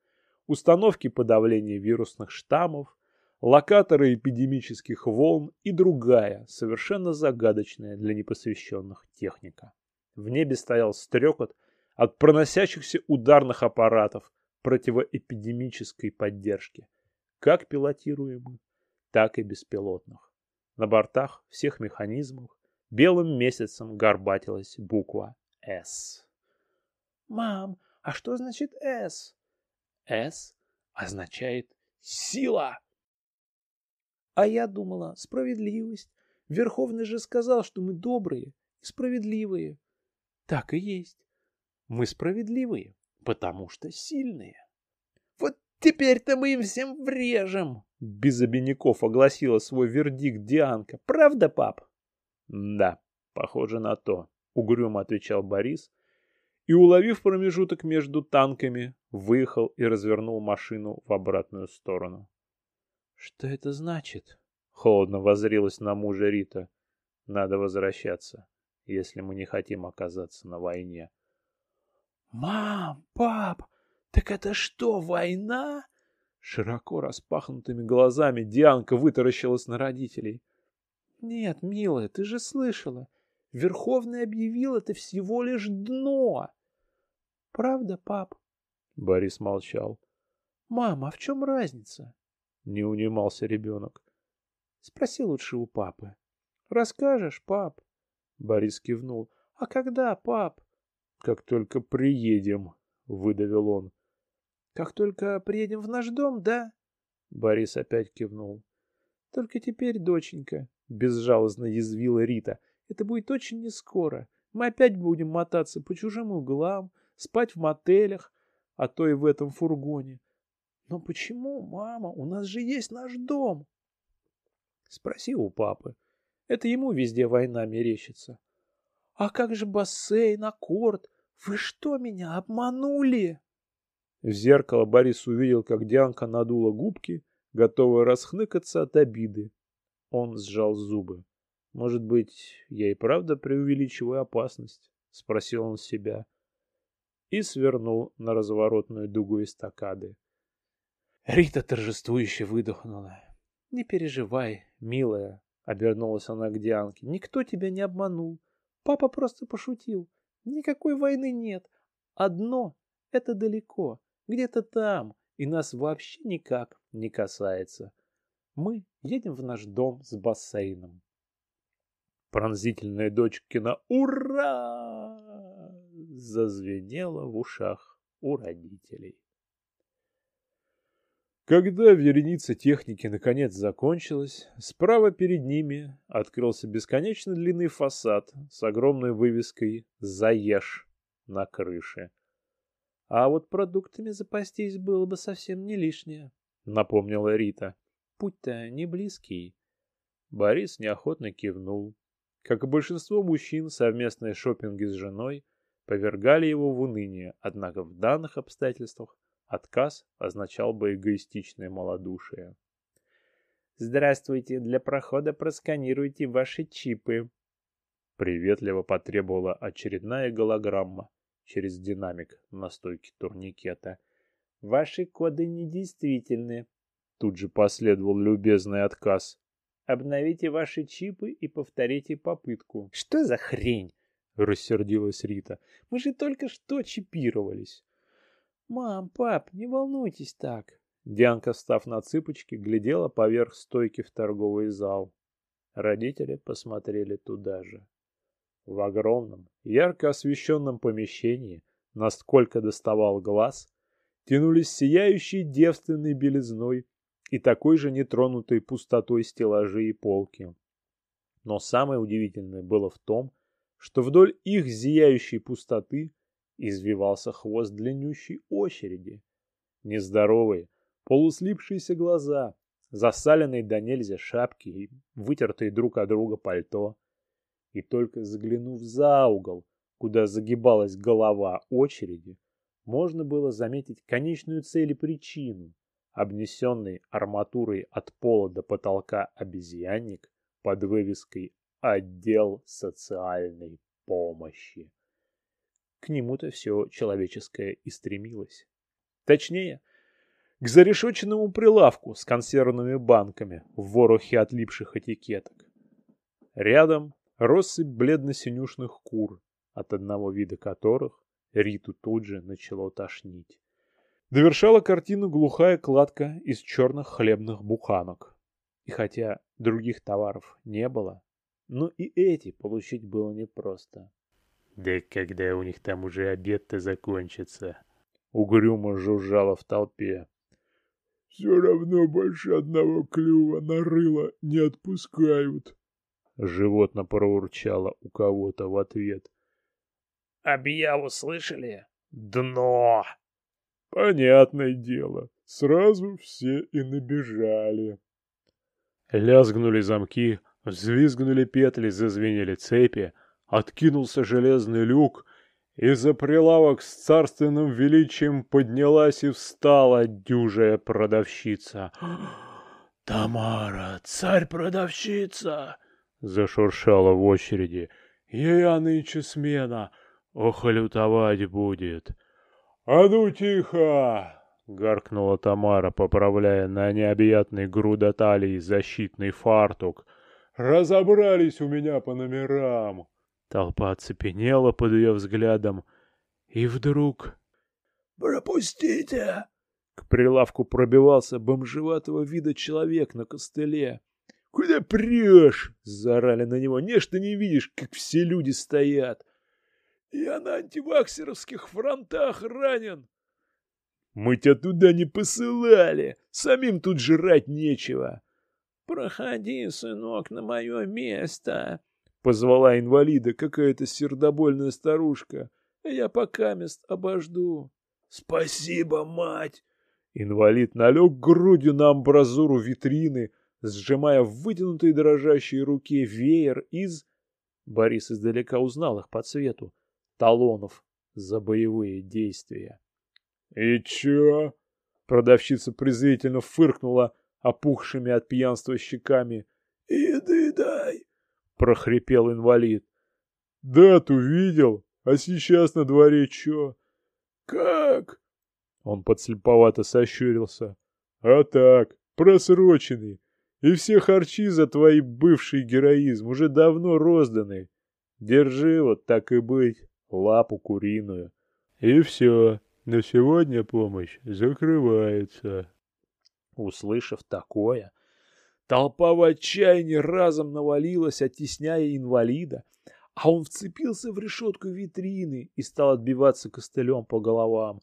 установки подавления вирусных штаммов, локаторы эпидемических волн и другая, совершенно загадочная для непосвященных техника. В небе стоял стрекот от проносящихся ударных аппаратов противоэпидемической поддержки, как пилотируемых, так и беспилотных. На бортах всех механизмов белым месяцем горбатилась буква «С». «Мам, а что значит «С»?» «С» означает «сила». А я думала, справедливость. Верховный же сказал, что мы добрые и справедливые. Так и есть. Мы справедливые, потому что сильные. Вот теперь-то мы им всем врежем, без обиняков огласила свой вердикт Дианка. Правда, пап? Да, похоже на то, угрюмо отвечал Борис и, уловив промежуток между танками, выехал и развернул машину в обратную сторону. Что это значит? Холодно воззрилась на мужа Рита. Надо возвращаться, если мы не хотим оказаться на войне. Мам, пап, так это что, война? Широко распахнутыми глазами Дианка вытаращилась на родителей. Нет, милая, ты же слышала. Верховный объявил это всего лишь дно. Правда, пап? Борис молчал. Мама, а в чем разница? Не унимался ребенок. Спроси лучше у папы. Расскажешь, пап? Борис кивнул. А когда, пап? Как только приедем, выдавил он. Как только приедем в наш дом, да? Борис опять кивнул. Только теперь, доченька, безжалостно язвила Рита, это будет очень нескоро. Мы опять будем мотаться по чужим углам, спать в мотелях, а то и в этом фургоне. Но почему, мама? У нас же есть наш дом. Спроси у папы. Это ему везде война мерещится. А как же бассейн, аккорд? Вы что, меня обманули? В зеркало Борис увидел, как Дианка надула губки, готовая расхныкаться от обиды. Он сжал зубы. Может быть, я и правда преувеличиваю опасность? Спросил он себя. И свернул на разворотную дугу эстакады. Рита торжествующе выдохнула. «Не переживай, милая», — обернулась она к Дианке. «Никто тебя не обманул. Папа просто пошутил. Никакой войны нет. Одно — это далеко, где-то там, и нас вообще никак не касается. Мы едем в наш дом с бассейном. Пронзительная дочкина «Ура!» зазвенела в ушах у родителей. Когда вереница техники наконец закончилась, справа перед ними открылся бесконечно длинный фасад с огромной вывеской «Заешь» на крыше. «А вот продуктами запастись было бы совсем не лишнее», — напомнила Рита. «Путь-то не близкий». Борис неохотно кивнул. Как и большинство мужчин, совместные шопинги с женой повергали его в уныние, однако в данных обстоятельствах Отказ означал бы эгоистичное малодушие. «Здравствуйте, для прохода просканируйте ваши чипы», — приветливо потребовала очередная голограмма через динамик на стойке турникета. «Ваши коды недействительны», — тут же последовал любезный отказ. «Обновите ваши чипы и повторите попытку». «Что за хрень?» — рассердилась Рита. «Мы же только что чипировались». «Мам, пап, не волнуйтесь так!» Дианка, встав на цыпочки, глядела поверх стойки в торговый зал. Родители посмотрели туда же. В огромном, ярко освещенном помещении, насколько доставал глаз, тянулись сияющие девственной белизной и такой же нетронутой пустотой стеллажи и полки. Но самое удивительное было в том, что вдоль их зияющей пустоты извивался хвост длиннющей очереди. Нездоровые, полуслипшиеся глаза, засаленные до нельзя шапки и вытертые друг от друга пальто. И только заглянув за угол, куда загибалась голова очереди, можно было заметить конечную цель и причину, обнесенный арматурой от пола до потолка обезьянник под вывеской «Отдел социальной помощи». К нему-то все человеческое и стремилось. Точнее, к зарешоченному прилавку с консервными банками в ворохе отлипших этикеток. Рядом россыпь бледно-синюшных кур, от одного вида которых Риту тут же начало тошнить. Довершала картину глухая кладка из черных хлебных буханок. И хотя других товаров не было, но и эти получить было непросто. Да когда у них там уже обед-то закончится? Угрюмо жужжало в толпе. Все равно больше одного клюва на рыло не отпускают. Животно проурчало у кого-то в ответ. «Объяву слышали? Дно!» Понятное дело, сразу все и набежали. Лязгнули замки, взвизгнули петли, зазвенели цепи, откинулся железный люк, и за прилавок с царственным величием поднялась и встала дюжая продавщица. «Тамара, царь-продавщица!» — зашуршала в очереди. «Ей а нынче смена, ох, лютовать будет!» «А ну тихо!» — гаркнула Тамара, поправляя на необъятной грудоталии защитный фартук. «Разобрались у меня по номерам!» Толпа оцепенела под ее взглядом. И вдруг... «Пропустите!» К прилавку пробивался бомжеватого вида человек на костыле. «Куда прешь?» — заорали на него. «Не, что не видишь, как все люди стоят!» «Я на антиваксеровских фронтах ранен!» «Мы тебя туда не посылали! Самим тут жрать нечего!» «Проходи, сынок, на мое место!» Позвала инвалида какая-то сердобольная старушка. Я пока мест обожду. Спасибо, мать! Инвалид налег грудью на амбразуру витрины, сжимая в вытянутой дрожащей руке веер из... Борис издалека узнал их по цвету. Талонов за боевые действия. — И чё? Продавщица презрительно фыркнула опухшими от пьянства щеками. — Еды дай! прохрипел инвалид. Дату видел, а сейчас на дворе чё? Как? Он подслеповато сощурился. А так, просроченный. И все харчи за твой бывший героизм уже давно розданы. Держи вот так и быть. лапу куриную. И все, на сегодня помощь закрывается. Услышав такое, толпа в отчаянии разом навалилась, оттесняя инвалида, а он вцепился в решетку витрины и стал отбиваться костылем по головам.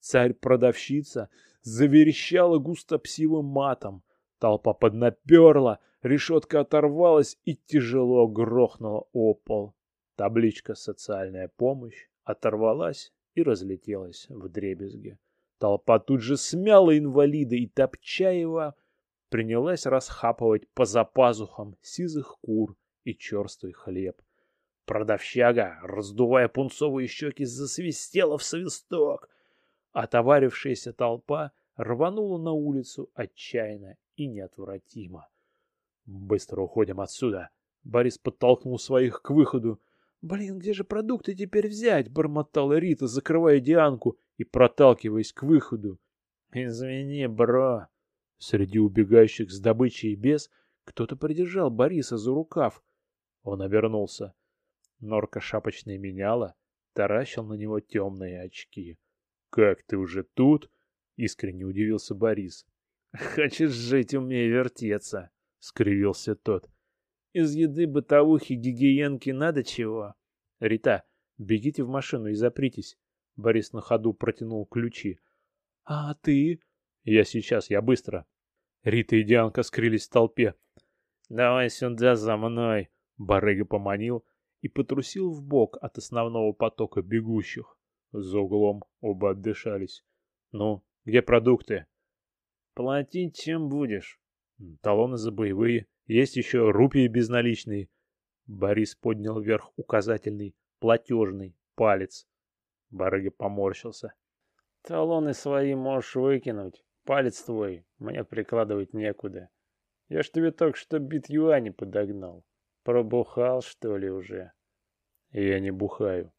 Царь-продавщица заверещала густопсивым матом. Толпа поднаперла, решетка оторвалась и тяжело грохнула о пол. Табличка «Социальная помощь» оторвалась и разлетелась в дребезги. Толпа тут же смяла инвалида и, топча его, принялась расхапывать по запазухам сизых кур и черствый хлеб. Продавщага, раздувая пунцовые щеки, засвистела в свисток. Отоварившаяся толпа рванула на улицу отчаянно и неотвратимо. «Быстро уходим отсюда!» Борис подтолкнул своих к выходу. «Блин, где же продукты теперь взять?» — бормотала Рита, закрывая Дианку и проталкиваясь к выходу. «Извини, бро!» Среди убегающих с добычей и без кто-то придержал Бориса за рукав. Он обернулся. Норка шапочная меняла, таращил на него темные очки. «Как ты уже тут?» — искренне удивился Борис. «Хочешь жить, умей вертеться!» — скривился тот. «Из еды бытовухи гигиенки надо чего?» «Рита, бегите в машину и запритесь!» Борис на ходу протянул ключи. «А ты?» «Я сейчас, я быстро!» Рита и Дианка скрылись в толпе. «Давай сюда за мной!» Барыга поманил и потрусил в бок от основного потока бегущих. За углом оба отдышались. «Ну, где продукты?» «Платить чем будешь?» «Талоны за боевые. Есть еще рупии безналичные». Борис поднял вверх указательный, платежный палец. Барыга поморщился. «Талоны свои можешь выкинуть. Палец твой мне прикладывать некуда. Я ж тебе только что бит юани подогнал. Пробухал, что ли, уже? Я не бухаю.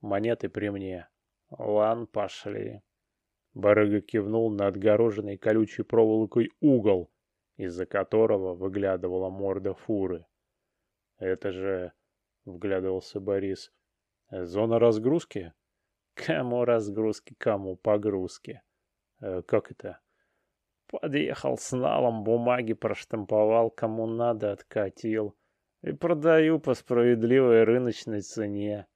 Монеты при мне. Лан, пошли. Барыга кивнул на отгороженный колючей проволокой угол, из-за которого выглядывала морда фуры. Это же, вглядывался Борис, зона разгрузки? Кому разгрузки, кому погрузки? Э, как это? Подъехал с налом, бумаги проштамповал, кому надо откатил. И продаю по справедливой рыночной цене.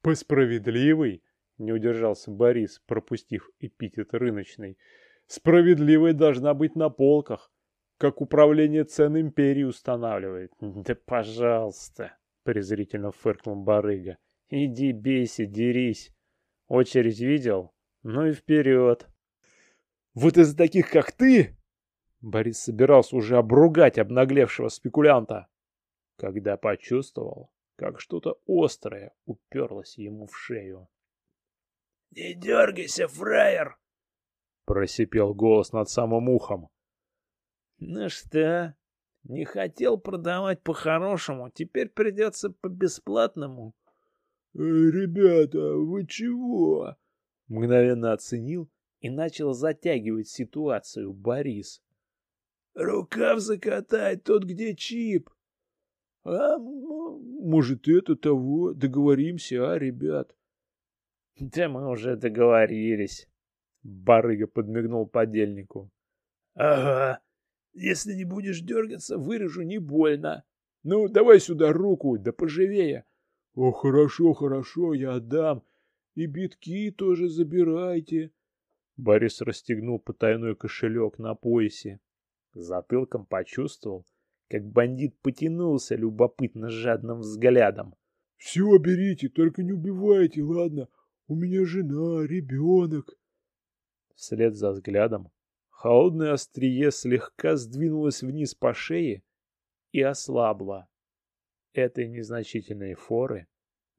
По справедливой? Не удержался Борис, пропустив эпитет рыночный. Справедливой должна быть на полках, как управление цен империи устанавливает. <laughs> Да пожалуйста, презрительно фыркнул барыга. Иди бейся, дерись. Очередь видел? Ну и вперед. Вот из-за таких, как ты...» Борис собирался уже обругать обнаглевшего спекулянта, когда почувствовал, как что-то острое уперлось ему в шею. «Не дергайся, фраер!» — просипел голос над самым ухом. «Ну что, не хотел продавать по-хорошему, теперь придется по-бесплатному?» «Э, «Ребята, вы чего?» — мгновенно оценил и начал затягивать ситуацию Борис. «Рукав закатай, тот где чип!» «А, может, это того? Договоримся, а, ребят?» «Да мы уже договорились», — барыга подмигнул подельнику. «Ага, если не будешь дергаться, вырежу не больно. Ну, давай сюда руку, да поживее». «О, хорошо, хорошо, я отдам. И битки тоже забирайте». Борис расстегнул потайной кошелек на поясе. Затылком почувствовал, как бандит потянулся любопытно жадным взглядом. — Все берите, только не убивайте, ладно? У меня жена, ребенок. Вслед за взглядом холодное острие слегка сдвинулось вниз по шее и ослабло. Этой незначительной форы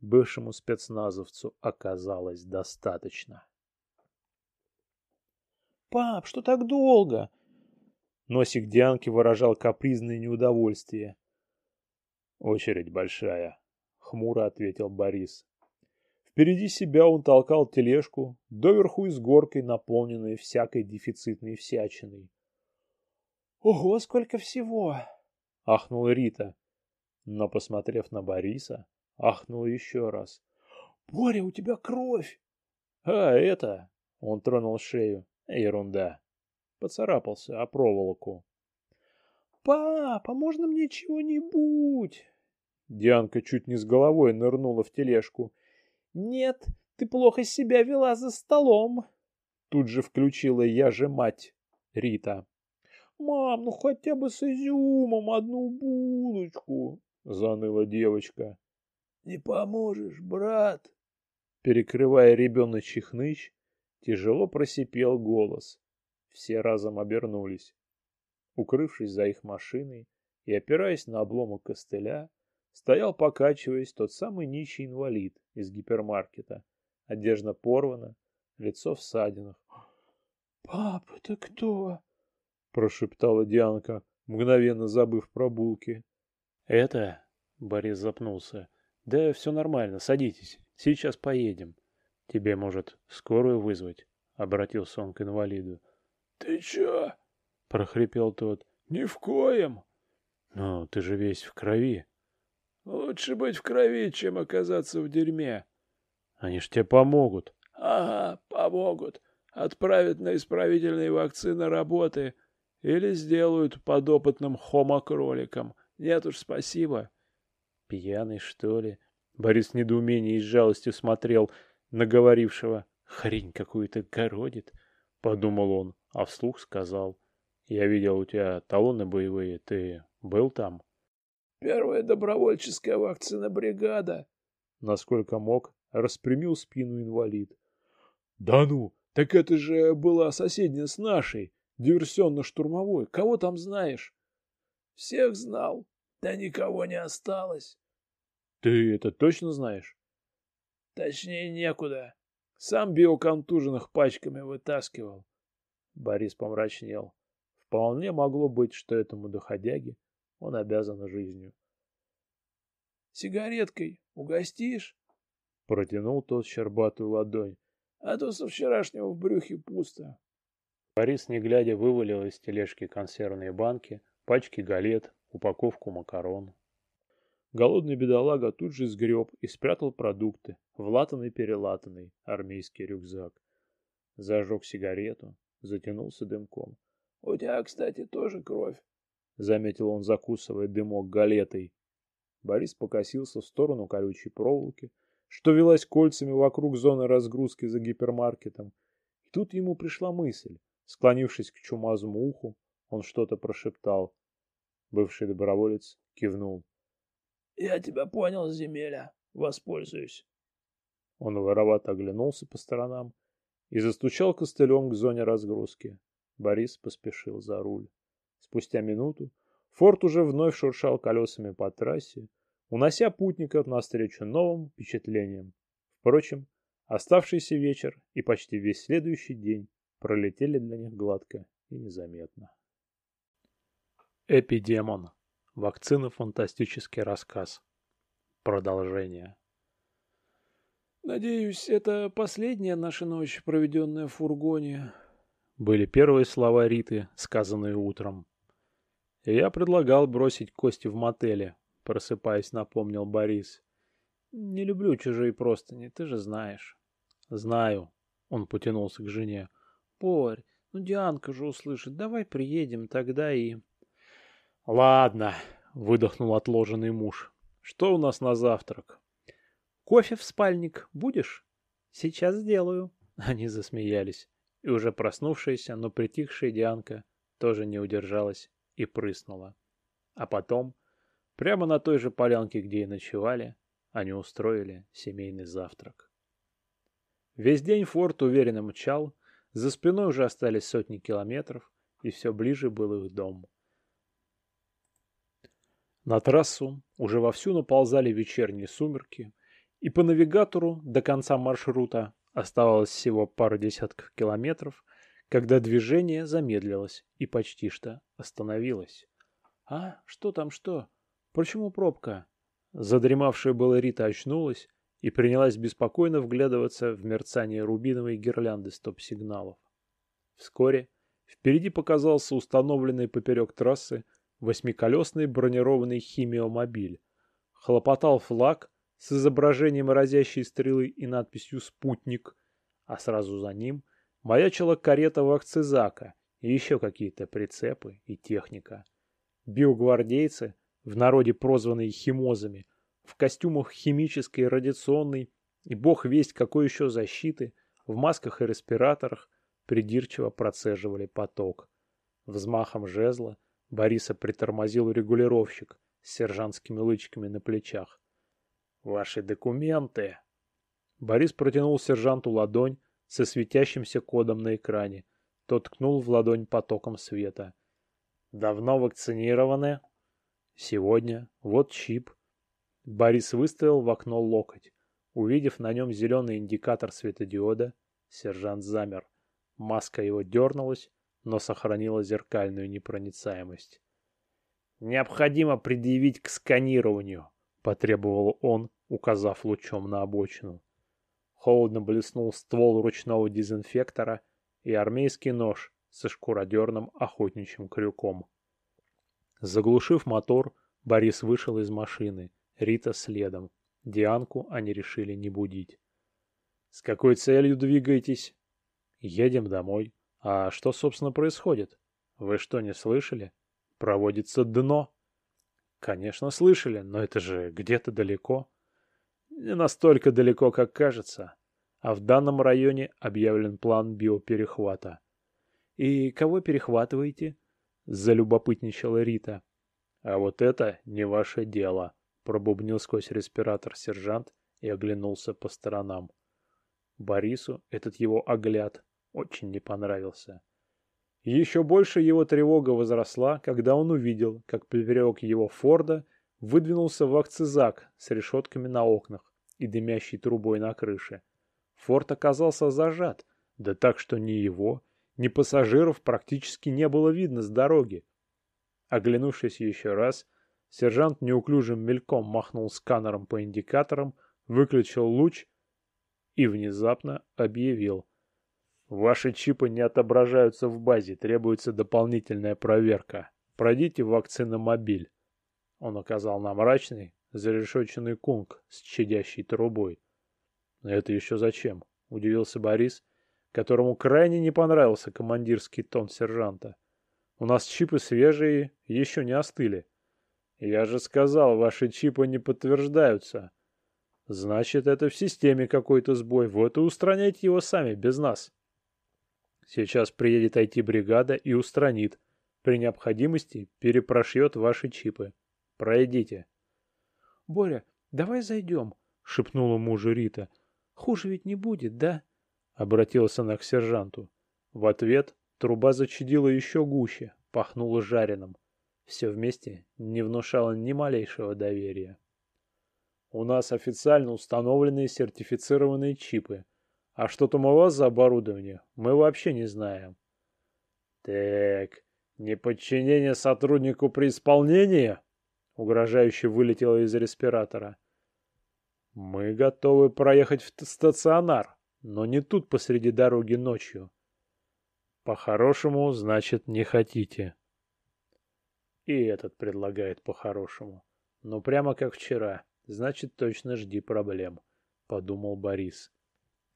бывшему спецназовцу оказалось достаточно. «Пап, что так долго?» Носик Дианки выражал капризное неудовольствие. «Очередь большая», — хмуро ответил Борис. Впереди себя он толкал тележку, доверху и с горкой, наполненной всякой дефицитной всячиной. «Ого, сколько всего!» — ахнула Рита. Но, посмотрев на Бориса, ахнула еще раз. Боря, у тебя кровь. А, это... Он тронул шею. Ерунда. Поцарапался о проволоку. «Папа, можно мне чего-нибудь?» Дианка чуть не с головой нырнула в тележку. «Нет, ты плохо себя вела за столом!» Тут же включила я же мать, Рита. «Мам, ну хотя бы с изюмом одну булочку!» Заныла девочка. «Не поможешь, брат!» Перекрывая ребеночий хнычь, тяжело просипел голос. Все разом обернулись. Укрывшись за их машиной и опираясь на обломок костыля, стоял, покачиваясь, тот самый нищий инвалид из гипермаркета. Одежда порвана, лицо в ссадинах. «Пап, это кто?» — прошептала Дианка, мгновенно забыв про булки. «Это...» — Борис запнулся. «Да все нормально, садитесь, сейчас поедем. Тебе, может, скорую вызвать?» — обратился он к инвалиду. «Ты чё?» — прохрипел тот. «Ни в коем!» «Ну, ты же весь в крови!» Лучше быть в крови, чем оказаться в дерьме. Они ж тебе помогут. Ага, помогут. Отправят на исправительные вакцины работы или сделают подопытным хомо-кроликом. Нет уж, спасибо. Пьяный, что ли? Борис в недоумении и с жалостью смотрел на говорившего. Хрень какую-то городит, подумал он, а вслух сказал. Я видел у тебя талоны боевые, ты был там? Первая добровольческая вакцина бригада. Насколько мог, распрямил спину инвалид. Да ну, так это же была соседняя с нашей, диверсионно-штурмовой. Кого там знаешь? Всех знал, да никого не осталось. Ты это точно знаешь? Точнее некуда. Сам биоконтуженных пачками вытаскивал. Борис помрачнел. Вполне могло быть, что этому доходяге он обязан жизнью. «Сигареткой угостишь?» Протянул тот щербатую ладонь. «А то со вчерашнего в брюхе пусто». Борис, не глядя, вывалил из тележки консервные банки, пачки галет, упаковку макарон. Голодный бедолага тут же сгреб и спрятал продукты в латанный-перелатанный армейский рюкзак. Зажег сигарету, затянулся дымком. — У тебя, кстати, тоже кровь. — заметил он, закусывая дымок галетой. Борис покосился в сторону колючей проволоки, что велась кольцами вокруг зоны разгрузки за гипермаркетом. И тут ему пришла мысль. Склонившись к чумазому уху, он что-то прошептал. Бывший доброволец кивнул. — Я тебя понял, земеля. Воспользуюсь. Он воровато оглянулся по сторонам и застучал костылем к зоне разгрузки. Борис поспешил за руль. Спустя минуту Форд уже вновь шуршал колесами по трассе, унося путников навстречу новым впечатлениям. Впрочем, оставшийся вечер и почти весь следующий день пролетели для них гладко и незаметно. Эпидемон. Вакцина фантастический рассказ. Продолжение. «Надеюсь, это последняя наша ночь, проведенная в фургоне», — были первые слова Риты, сказанные утром. «Я предлагал бросить кости в мотеле», — просыпаясь, напомнил Борис. «Не люблю чужие простыни, ты же знаешь». «Знаю», — он потянулся к жене. «Борь, ну Дианка же услышит, давай приедем тогда и...» «Ладно», — выдохнул отложенный муж. «Что у нас на завтрак?» «Кофе в спальник будешь?» «Сейчас сделаю». Они засмеялись, и уже проснувшаяся, но притихшая Дианка тоже не удержалась и прыснула. А потом, прямо на той же полянке, где и ночевали, они устроили семейный завтрак. Весь день форт уверенно мчал, за спиной уже остались сотни километров, и все ближе был их дом. На трассу уже вовсю наползали вечерние сумерки, и по навигатору до конца маршрута оставалось всего пара десятков километров, когда движение замедлилось и почти что остановилось. «А, что там, что? Почему пробка?» Задремавшая была Рита очнулась и принялась беспокойно вглядываться в мерцание рубиновой гирлянды стоп-сигналов. Вскоре впереди показался установленный поперек трассы восьмиколесный бронированный химиомобиль. Хлопотал флаг, с изображением разящей стрелы и надписью «Спутник», а сразу за ним маячила карета вахцизака и еще какие-то прицепы и техника. Биогвардейцы, в народе прозванные химозами, в костюмах химической, радиационной и бог весть какой еще защиты, в масках и респираторах, придирчиво процеживали поток. Взмахом жезла Бориса притормозил регулировщик с сержантскими лычками на плечах. «Ваши документы!» Борис протянул сержанту ладонь со светящимся кодом на экране. Тот ткнул в ладонь потоком света. «Давно вакцинированы?» «Сегодня. Вот чип». Борис выставил в окно локоть. Увидев на нем зеленый индикатор светодиода, сержант замер. Маска его дернулась, но сохранила зеркальную непроницаемость. «Необходимо предъявить к сканированию», — потребовал он, указав лучом на обочину. Холодно блеснул ствол ручного дезинфектора и армейский нож со шкуродерным охотничьим крюком. Заглушив мотор, Борис вышел из машины, Рита следом. Дианку они решили не будить. «С какой целью двигаетесь?» «Едем домой. А что, собственно, происходит? Вы что, не слышали? Проводится дно». «Конечно, слышали, но это же где-то далеко». «Не настолько далеко, как кажется. А в данном районе объявлен план биоперехвата». «И кого перехватываете?» — залюбопытничала Рита. «А вот это не ваше дело», Пробубнил сквозь респиратор сержант и оглянулся по сторонам. Борису этот его огляд очень не понравился. Еще больше его тревога возросла, когда он увидел, как поперек его Форда выдвинулся вакцизак с решетками на окнах и дымящей трубой на крыше. Форд оказался зажат, да так, что ни его, ни пассажиров практически не было видно с дороги. Оглянувшись еще раз, Сержант неуклюжим мельком махнул сканером по индикаторам, выключил луч и внезапно объявил. Ваши чипы не отображаются в базе, требуется дополнительная проверка. Пройдите в мобиль. Он указал на мрачный, зарешоченный кунг с чадящей трубой. «Это еще зачем?» — удивился Борис, которому крайне не понравился командирский тон сержанта. «У нас чипы свежие, еще не остыли. Я же сказал, ваши чипы не подтверждаются. Значит, это в системе какой-то сбой. Вот и устраняйте его сами, без нас. Сейчас приедет IT-бригада и устранит. При необходимости перепрошьет ваши чипы. Пройдите. — Боря, давай зайдем, — шепнула мужу Рита. — Хуже ведь не будет, да? — обратилась она к сержанту. В ответ труба зачадила еще гуще, пахнула жареным. Все вместе не внушало ни малейшего доверия. У нас официально установленные сертифицированные чипы. А что там у вас за оборудование, мы вообще не знаем. Так, неподчинение сотруднику при исполнении? Угрожающе вылетело из респиратора. Мы готовы проехать в стационар, но не тут посреди дороги ночью. По-хорошему, значит, не хотите. И этот предлагает по-хорошему. Ну, прямо как вчера. Значит, точно жди проблем, подумал Борис.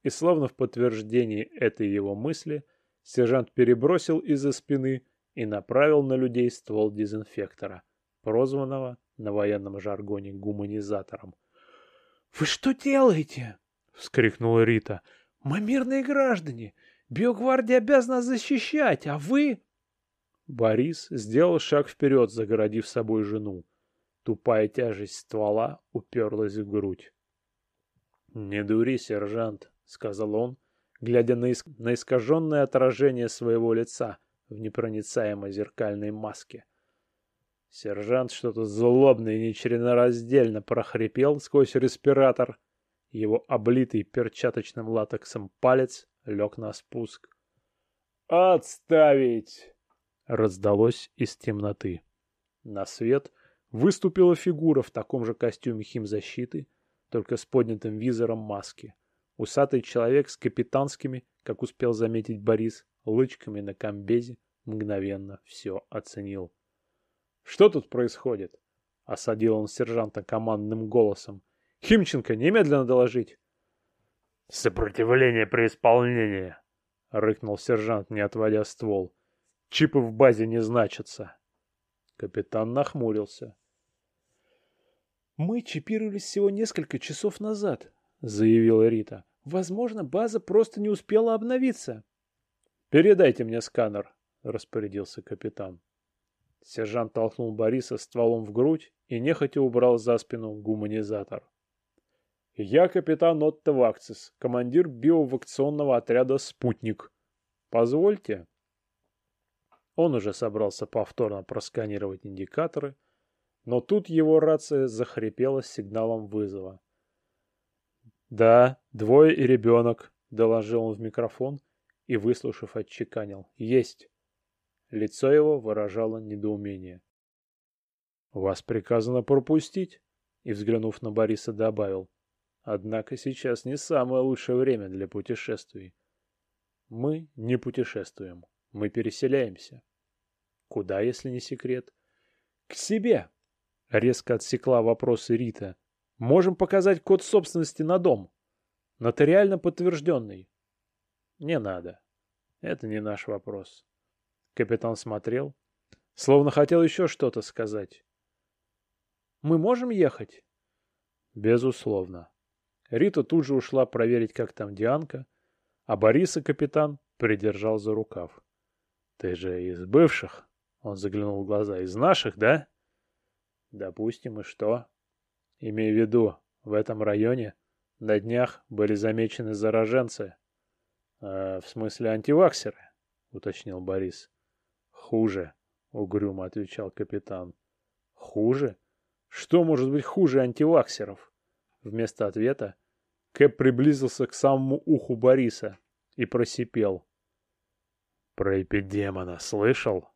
И словно в подтверждении этой его мысли, сержант перебросил из-за спины и направил на людей ствол дезинфектора, прозванного на военном жаргоне гуманизатором. «Вы что делаете?» — вскрикнула Рита. «Мы мирные граждане! Биогвардия обязана защищать, а вы...» Борис сделал шаг вперед, загородив собой жену. Тупая тяжесть ствола уперлась в грудь. «Не дури, сержант», — сказал он, глядя на, иск... на искаженное отражение своего лица в непроницаемой зеркальной маске. Сержант что-то злобно и нечленораздельно прохрипел сквозь респиратор. Его облитый перчаточным латексом палец лег на спуск. «Отставить!» раздалось из темноты. На свет выступила фигура в таком же костюме химзащиты, только с поднятым визором маски. Усатый человек с капитанскими, как успел заметить Борис, лычками на комбезе мгновенно все оценил. «Что тут происходит?» — осадил он сержанта командным голосом. Химченко, немедленно доложить. «Сопротивление при исполнении!» — рыкнул сержант, не отводя ствол. «Чипы в базе не значатся!» Капитан нахмурился. «Мы чипировались всего несколько часов назад», — заявила Рита. «Возможно, база просто не успела обновиться». «Передайте мне сканер», — распорядился капитан. Сержант толкнул Бориса стволом в грудь и нехотя убрал за спину гуманизатор. «Я капитан Отто Вакцис, командир биовакционного отряда «Спутник». Позвольте». Он уже собрался повторно просканировать индикаторы, но тут его рация захрипела сигналом вызова. «Да, двое и ребенок», — доложил он в микрофон и, выслушав, отчеканил. «Есть». Лицо его выражало недоумение. «Вас приказано пропустить», — и, взглянув на Бориса, добавил. «Однако сейчас не самое лучшее время для путешествий. Мы не путешествуем, мы переселяемся. Куда, если не секрет? К себе!» Резко отсекла вопросы Рита. «Можем показать код собственности на дом. Нотариально подтвержденный». «Не надо. Это не наш вопрос». Капитан смотрел, словно хотел еще что-то сказать. «Мы можем ехать?» «Безусловно». Рита тут же ушла проверить, как там Дианка, а Бориса капитан придержал за рукав. «Ты же из бывших?» — он заглянул в глаза. «Из наших, да?» Допустим, и что? Имею в виду, в этом районе на днях были замечены зараженцы. Э, в смысле антиваксеры, уточнил Борис. Хуже, угрюмо отвечал капитан. Хуже? Что может быть хуже антиваксеров? Вместо ответа Кэп приблизился к самому уху Бориса и просипел. Про эпидемона слышал?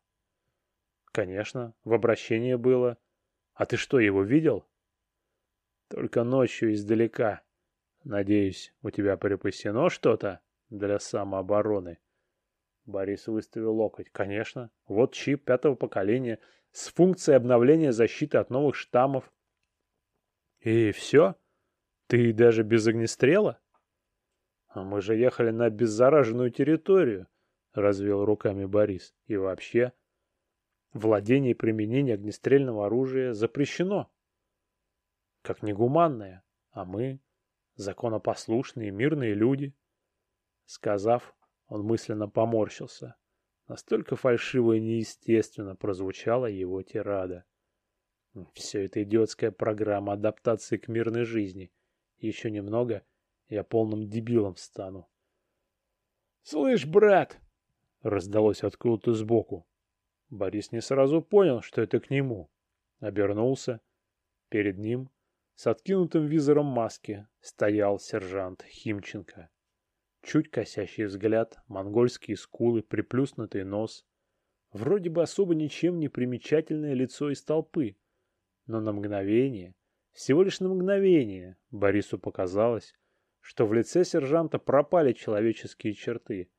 Конечно, в обращении было. А ты что, его видел? Только ночью издалека. Надеюсь, у тебя припасено что-то для самообороны? Борис выставил локоть. Конечно. Вот чип пятого поколения с функцией обновления защиты от новых штаммов. И все? Ты даже без огнестрела? А мы же ехали на беззараженную территорию, развел руками Борис. И вообще, Владение и применение огнестрельного оружия запрещено. Как негуманное, а мы законопослушные мирные люди. Сказав, он мысленно поморщился. Настолько фальшиво и неестественно прозвучала его тирада. Все это идиотская программа адаптации к мирной жизни. Еще немного, я полным дебилом стану. «Слышь, брат!» — раздалось откуда-то сбоку. Борис не сразу понял, что это к нему. Обернулся. Перед ним, с откинутым визором маски, стоял сержант Химченко. Чуть косящий взгляд, монгольские скулы, приплюснутый нос. Вроде бы особо ничем не примечательное лицо из толпы. Но на мгновение, всего лишь на мгновение, Борису показалось, что в лице сержанта пропали человеческие черты.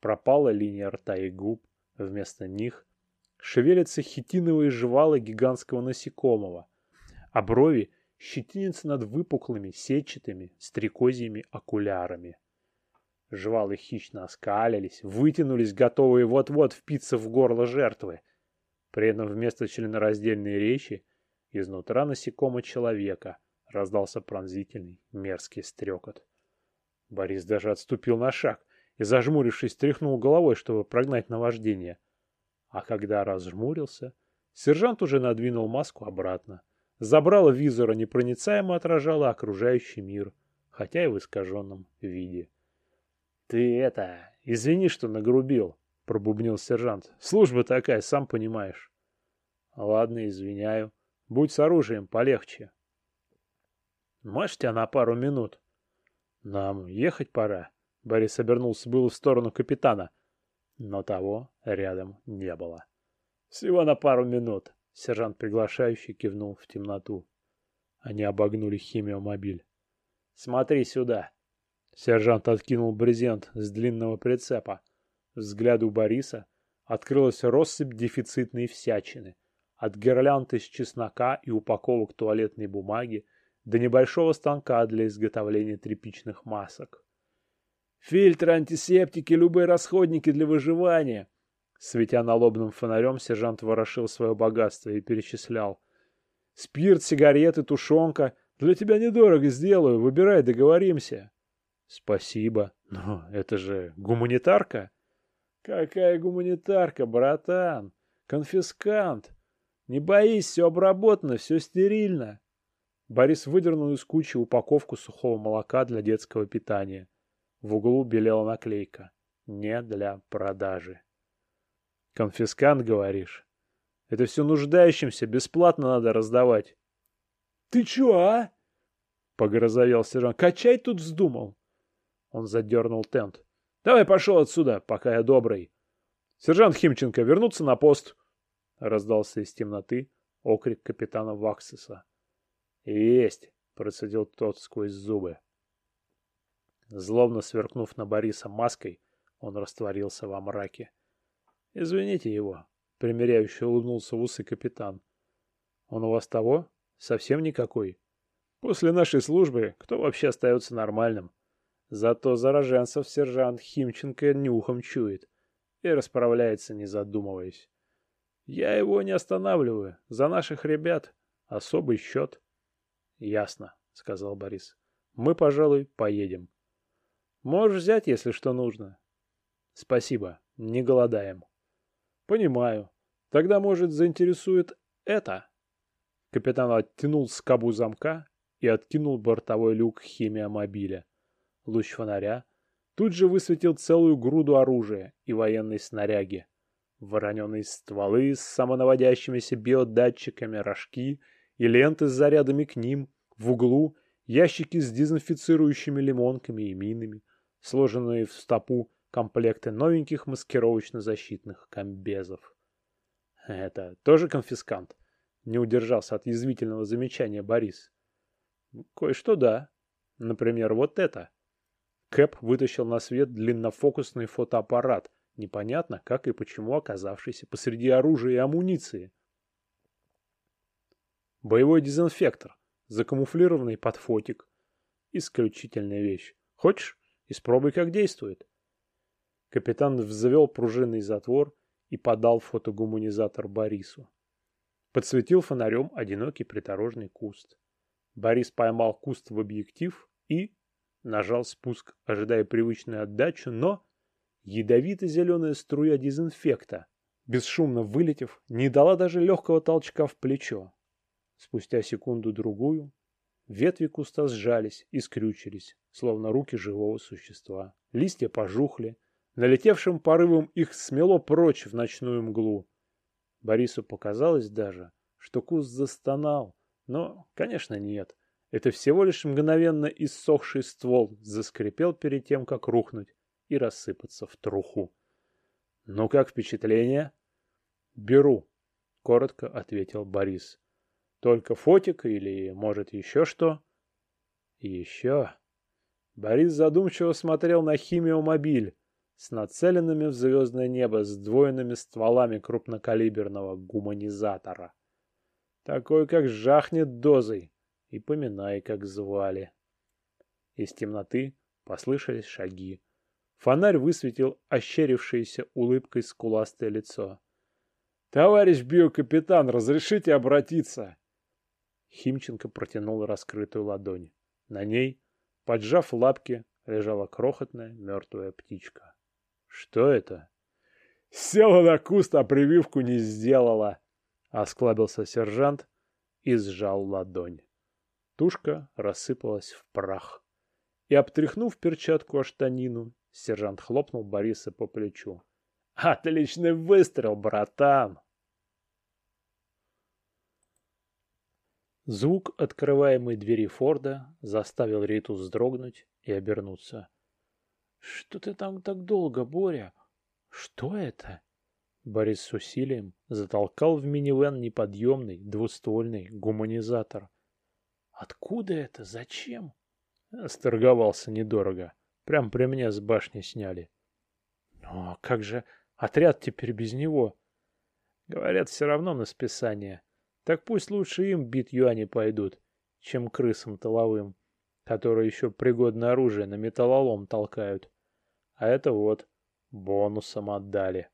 Пропала линия рта и губ, вместо них шевелятся хитиновые жвалы гигантского насекомого, а брови щетинятся над выпуклыми, сетчатыми, стрекозьими окулярами. Жвалы хищно оскалились, вытянулись, готовые вот-вот впиться в горло жертвы. При этом вместо членораздельной речи изнутра насекомо человека раздался пронзительный, мерзкий стрекот. Борис даже отступил на шаг и, зажмурившись, тряхнул головой, чтобы прогнать наваждение — а когда разжмурился, сержант уже надвинул маску обратно. Забрало визора непроницаемо отражало окружающий мир, хотя и в искаженном виде. «Ты это, извини, что нагрубил», — пробубнил сержант. «Служба такая, сам понимаешь». «Ладно, извиняю. Будь с оружием полегче». «Можешь тебя на пару минут?» «Нам ехать пора». Борис обернулся было в сторону капитана но того рядом не было. Всего на пару минут сержант приглашающий кивнул в темноту. Они обогнули химиомобиль. «Смотри сюда!» Сержант откинул брезент с длинного прицепа. Взгляду Бориса открылась россыпь дефицитной всячины. От гирлянд из чеснока и упаковок туалетной бумаги до небольшого станка для изготовления тряпичных масок. Фильтры, антисептики, любые расходники для выживания. Светя налобным фонарем, сержант ворошил свое богатство и перечислял. Спирт, сигареты, тушенка. Для тебя недорого сделаю. Выбирай, договоримся. Спасибо. Но это же гуманитарка. Какая гуманитарка, братан? Конфискант. Не боись, все обработано, все стерильно. Борис выдернул из кучи упаковку сухого молока для детского питания. В углу белела наклейка. Не для продажи. Конфискант, говоришь? Это все нуждающимся, бесплатно надо раздавать. Ты чё, а? Погрозовел сержант. Качать тут вздумал. Он задернул тент. Давай пошел отсюда, пока я добрый. Сержант Химченко, вернуться на пост. Раздался из темноты окрик капитана Ваксиса. Есть, процедил тот сквозь зубы. Злобно сверкнув на Бориса маской, он растворился во мраке. «Извините его», — примиряюще улыбнулся в усы капитан. «Он у вас того? Совсем никакой. После нашей службы кто вообще остается нормальным? Зато зараженцев сержант Химченко нюхом чует и расправляется, не задумываясь. Я его не останавливаю. За наших ребят особый счет». «Ясно», — сказал Борис. «Мы, пожалуй, поедем». Можешь взять, если что нужно. Спасибо, не голодаем. Понимаю. Тогда, может, заинтересует это? Капитан оттянул скобу замка и откинул бортовой люк химиомобиля. Луч фонаря тут же высветил целую груду оружия и военной снаряги. Вороненые стволы с самонаводящимися биодатчиками, рожки и ленты с зарядами к ним, в углу ящики с дезинфицирующими лимонками и минами, сложенные в стопу комплекты новеньких маскировочно-защитных комбезов. Это тоже конфискант? Не удержался от язвительного замечания Борис. Кое-что да. Например, вот это. Кэп вытащил на свет длиннофокусный фотоаппарат, непонятно как и почему оказавшийся посреди оружия и амуниции. Боевой дезинфектор, закамуфлированный под фотик. Исключительная вещь. Хочешь? Испробуй, как действует. Капитан взвел пружинный затвор и подал фотогуманизатор Борису. Подсветил фонарем одинокий придорожный куст. Борис поймал куст в объектив и нажал спуск, ожидая привычную отдачу, но ядовито-зеленая струя дезинфекта, бесшумно вылетев, не дала даже легкого толчка в плечо. Спустя секунду-другую Ветви куста сжались и скрючились, словно руки живого существа. Листья пожухли. Налетевшим порывом их смело прочь в ночную мглу. Борису показалось даже, что куст застонал. Но, конечно, нет. Это всего лишь мгновенно иссохший ствол заскрипел перед тем, как рухнуть и рассыпаться в труху. «Ну как впечатление?» «Беру», — коротко ответил Борис. Только фотик или, может, еще что? еще. Борис задумчиво смотрел на химиомобиль с нацеленными в звездное небо сдвоенными стволами крупнокалиберного гуманизатора. Такой, как жахнет дозой, и поминай, как звали. Из темноты послышались шаги. Фонарь высветил ощерившееся улыбкой скуластое лицо. «Товарищ биокапитан, разрешите обратиться?» Химченко протянул раскрытую ладонь. На ней, поджав лапки, лежала крохотная мертвая птичка. «Что это?» «Села на куст, а прививку не сделала!» Осклабился сержант и сжал ладонь. Тушка рассыпалась в прах. И, обтряхнув перчатку о штанину, сержант хлопнул Бориса по плечу. «Отличный выстрел, братан!» Звук открываемой двери Форда заставил Риту вздрогнуть и обернуться. «Что ты там так долго, Боря? Что это?» Борис с усилием затолкал в минивэн неподъемный двуствольный гуманизатор. «Откуда это? Зачем?» Сторговался недорого. Прям при мне с башни сняли. «Но как же отряд теперь без него?» Говорят, все равно на списание. Так пусть лучше им бит юани пойдут. чем крысам тыловым, которые еще пригодное оружие на металлолом толкают. А это вот, бонусом отдали.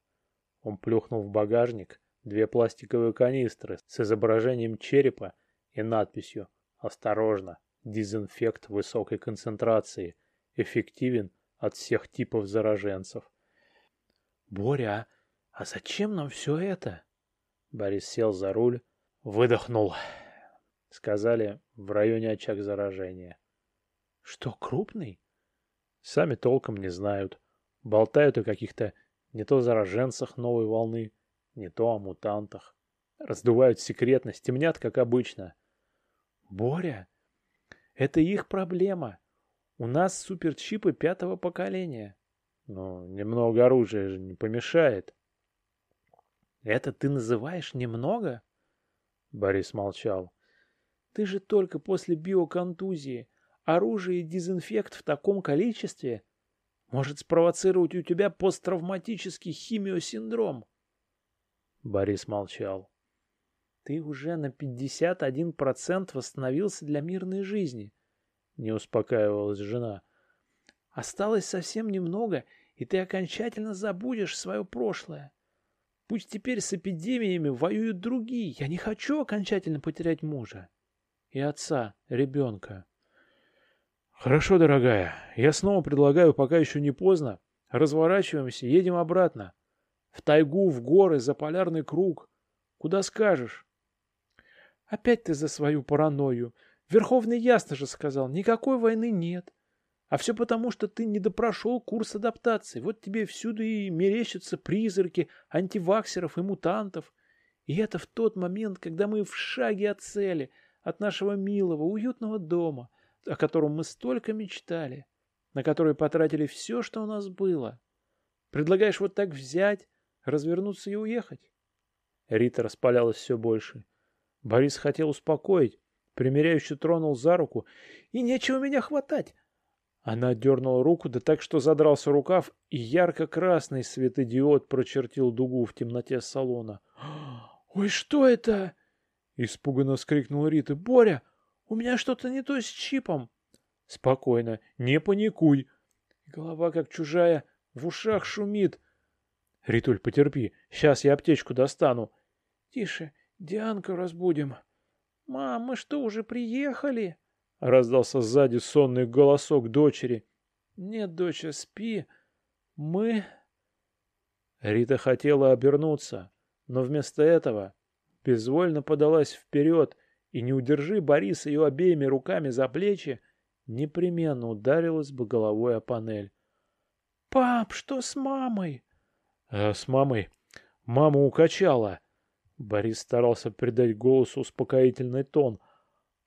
Он плюхнул в багажник две пластиковые канистры с изображением черепа и надписью «Осторожно, дезинфект высокой концентрации, эффективен от всех типов зараженцев». «Боря, а зачем нам все это?» Борис сел за руль, выдохнул. Сказали, в районе очаг заражения. Что, крупный? Сами толком не знают. Болтают о каких-то не то зараженцах новой волны, не то о мутантах. Раздувают секретность, темнят, как обычно. Боря, это их проблема. У нас суперчипы пятого поколения. Ну, немного оружия же не помешает. Это ты называешь немного? Борис молчал. Ты же только после биоконтузии. Оружие и дезинфект в таком количестве может спровоцировать у тебя посттравматический химиосиндром. Борис молчал. Ты уже на 51% восстановился для мирной жизни. Не успокаивалась жена. Осталось совсем немного, и ты окончательно забудешь свое прошлое. Пусть теперь с эпидемиями воюют другие. Я не хочу окончательно потерять мужа. И отца, ребенка. Хорошо, дорогая. Я снова предлагаю, пока еще не поздно, разворачиваемся, едем обратно. В тайгу, в горы, за полярный круг. Куда скажешь? Опять ты за свою паранойю. Верховный ясно же сказал, никакой войны нет. А все потому, что ты не допрошел курс адаптации. Вот тебе всюду и мерещатся призраки антиваксеров и мутантов. И это в тот момент, когда мы в шаге от цели, от нашего милого, уютного дома, о котором мы столько мечтали, на который потратили все, что у нас было. Предлагаешь вот так взять, развернуться и уехать? Рита распалялась все больше. Борис хотел успокоить, примеряюще тронул за руку. «И нечего меня хватать. Она дернула руку, да так, что задрался рукав, и ярко-красный светодиод прочертил дугу в темноте салона. «Ой, что это?» — испуганно вскрикнула Рита. «Боря, у меня что-то не то с чипом». «Спокойно, не паникуй». Голова как чужая, в ушах шумит. «Ритуль, потерпи, сейчас я аптечку достану». «Тише, Дианку разбудим». «Мам, мы что, уже приехали?» Раздался сзади сонный голосок дочери. «Нет, доча, спи. Мы...» Рита хотела обернуться, но вместо этого безвольно подалась вперед и, не удержи Борис ее обеими руками за плечи, непременно ударилась бы головой о панель. «Пап, что с мамой?» «А с мамой? Маму укачала!» Борис старался придать голосу успокоительный тон —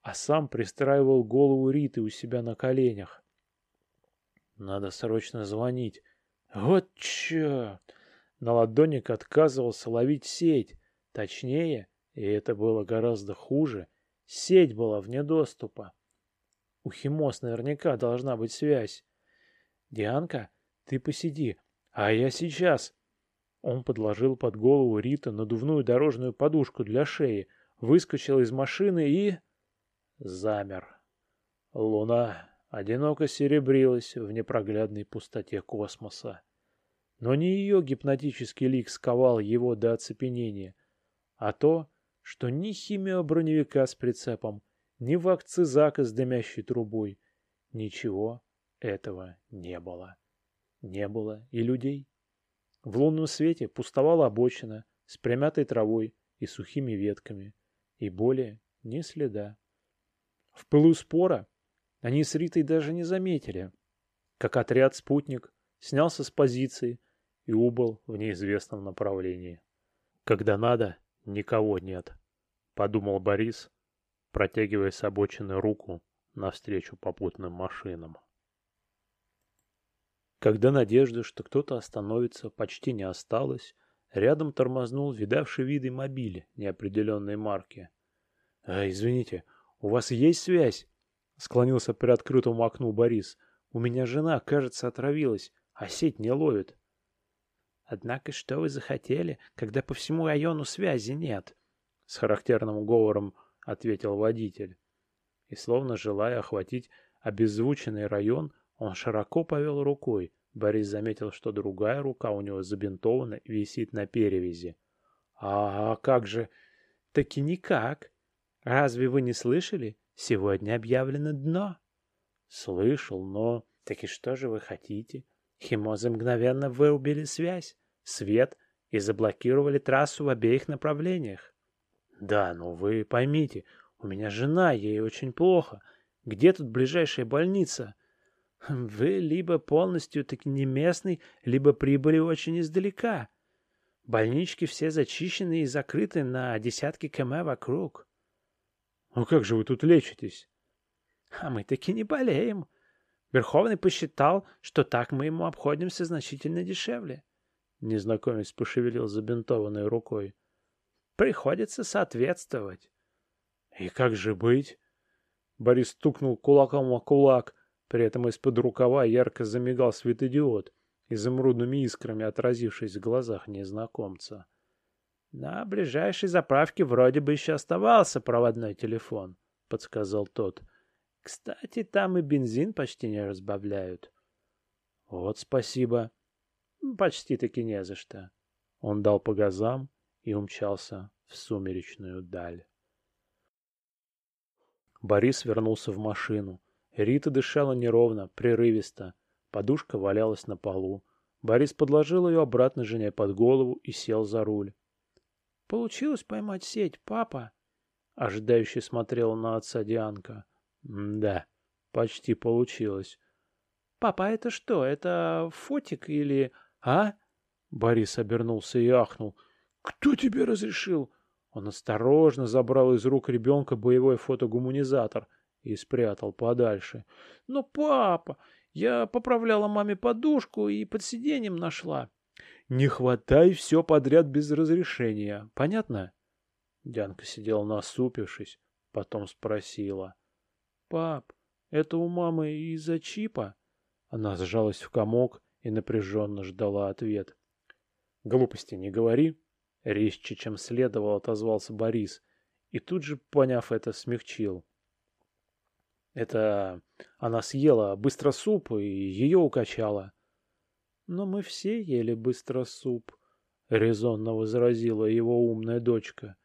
а сам пристраивал голову Риты у себя на коленях. Надо срочно звонить. Вот черт! Наладонник отказывался ловить сеть. Точнее, и это было гораздо хуже, сеть была вне доступа. У Химос наверняка должна быть связь. «Дианка, ты посиди, а я сейчас». Он подложил под голову Риты надувную дорожную подушку для шеи, выскочил из машины и замер. Луна одиноко серебрилась в непроглядной пустоте космоса. Но не ее гипнотический лик сковал его до оцепенения, а то, что ни химиоброневика с прицепом, ни вакцизака с дымящей трубой, ничего этого не было. Не было и людей. В лунном свете пустовала обочина с примятой травой и сухими ветками, и более ни следа. В пылу спора они с Ритой даже не заметили, как отряд-спутник снялся с позиции и убыл в неизвестном направлении. Когда надо, никого нет, подумал Борис, протягивая с обочины руку навстречу попутным машинам. Когда надежды, что кто-то остановится, почти не осталось, рядом тормознул видавший виды мобиль неопределенной марки. «А, извините, «У вас есть связь?» — склонился к приоткрытому окну Борис. «У меня жена, кажется, отравилась, а сеть не ловит». «Однако что вы захотели, когда по всему району связи нет?» — с характерным говором ответил водитель. И словно желая охватить обеззвученный район, он широко повел рукой. Борис заметил, что другая рука у него забинтована и висит на перевязи. «А как же? Таки никак. Разве вы не слышали? Сегодня объявлено дно». «Слышал, но...» «Так и что же вы хотите?» Химозы мгновенно вырубили связь, свет и заблокировали трассу в обеих направлениях. «Да, но вы поймите, у меня жена, ей очень плохо. Где тут ближайшая больница?» «Вы либо полностью таки не местный, либо прибыли очень издалека. Больнички все зачищены и закрыты на десятки км вокруг». «А как же вы тут лечитесь?» «А мы таки не болеем. Верховный посчитал, что так мы ему обходимся значительно дешевле». Незнакомец пошевелил забинтованной рукой. Приходится соответствовать. И как же быть? Борис стукнул кулаком о кулак, при этом из-под рукава ярко замигал светодиод, изумрудными искрами отразившись в глазах незнакомца. «На ближайшей заправке вроде бы еще оставался проводной телефон», — подсказал тот. «Кстати, там и бензин почти не разбавляют». «Вот спасибо». «Почти-таки не за что». Он дал по газам, и умчался в сумеречную даль. Борис вернулся в машину. Рита дышала неровно, прерывисто. Подушка валялась на полу. Борис подложил ее обратно жене под голову и сел за руль. «Получилось поймать сеть, папа?» Ожидающе смотрела на отца Дианка. «Да, почти получилось». «Папа, а это что? Это фотик или... а?» Борис обернулся и ахнул. «Кто тебе разрешил?» Он осторожно забрал из рук ребенка боевой фотогуманизатор и спрятал подальше. «Но, папа, я поправляла маме подушку и под сиденьем нашла». «Не хватай все подряд без разрешения, понятно?» Дянка сидела насупившись, потом спросила. «Пап, это у мамы из-за чипа?» Она сжалась в комок и напряженно ждала ответ. «Глупости не говори», Резче, чем следовало, отозвался Борис. И тут же, поняв это, смягчил. Это она съела быстро суп и ее укачала. Но мы все ели быстро суп, резонно возразила его умная дочка.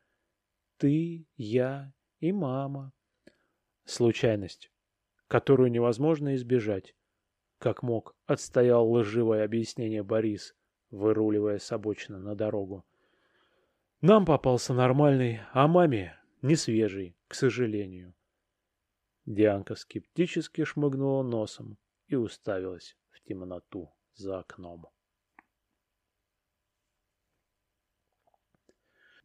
Ты, я и мама. Случайность, которую невозможно избежать. Как мог, отстоял лживое объяснение Борис, выруливая с обочины на дорогу. Нам попался нормальный, а маме не свежий, к сожалению. Дианка скептически шмыгнула носом и уставилась в темноту за окном.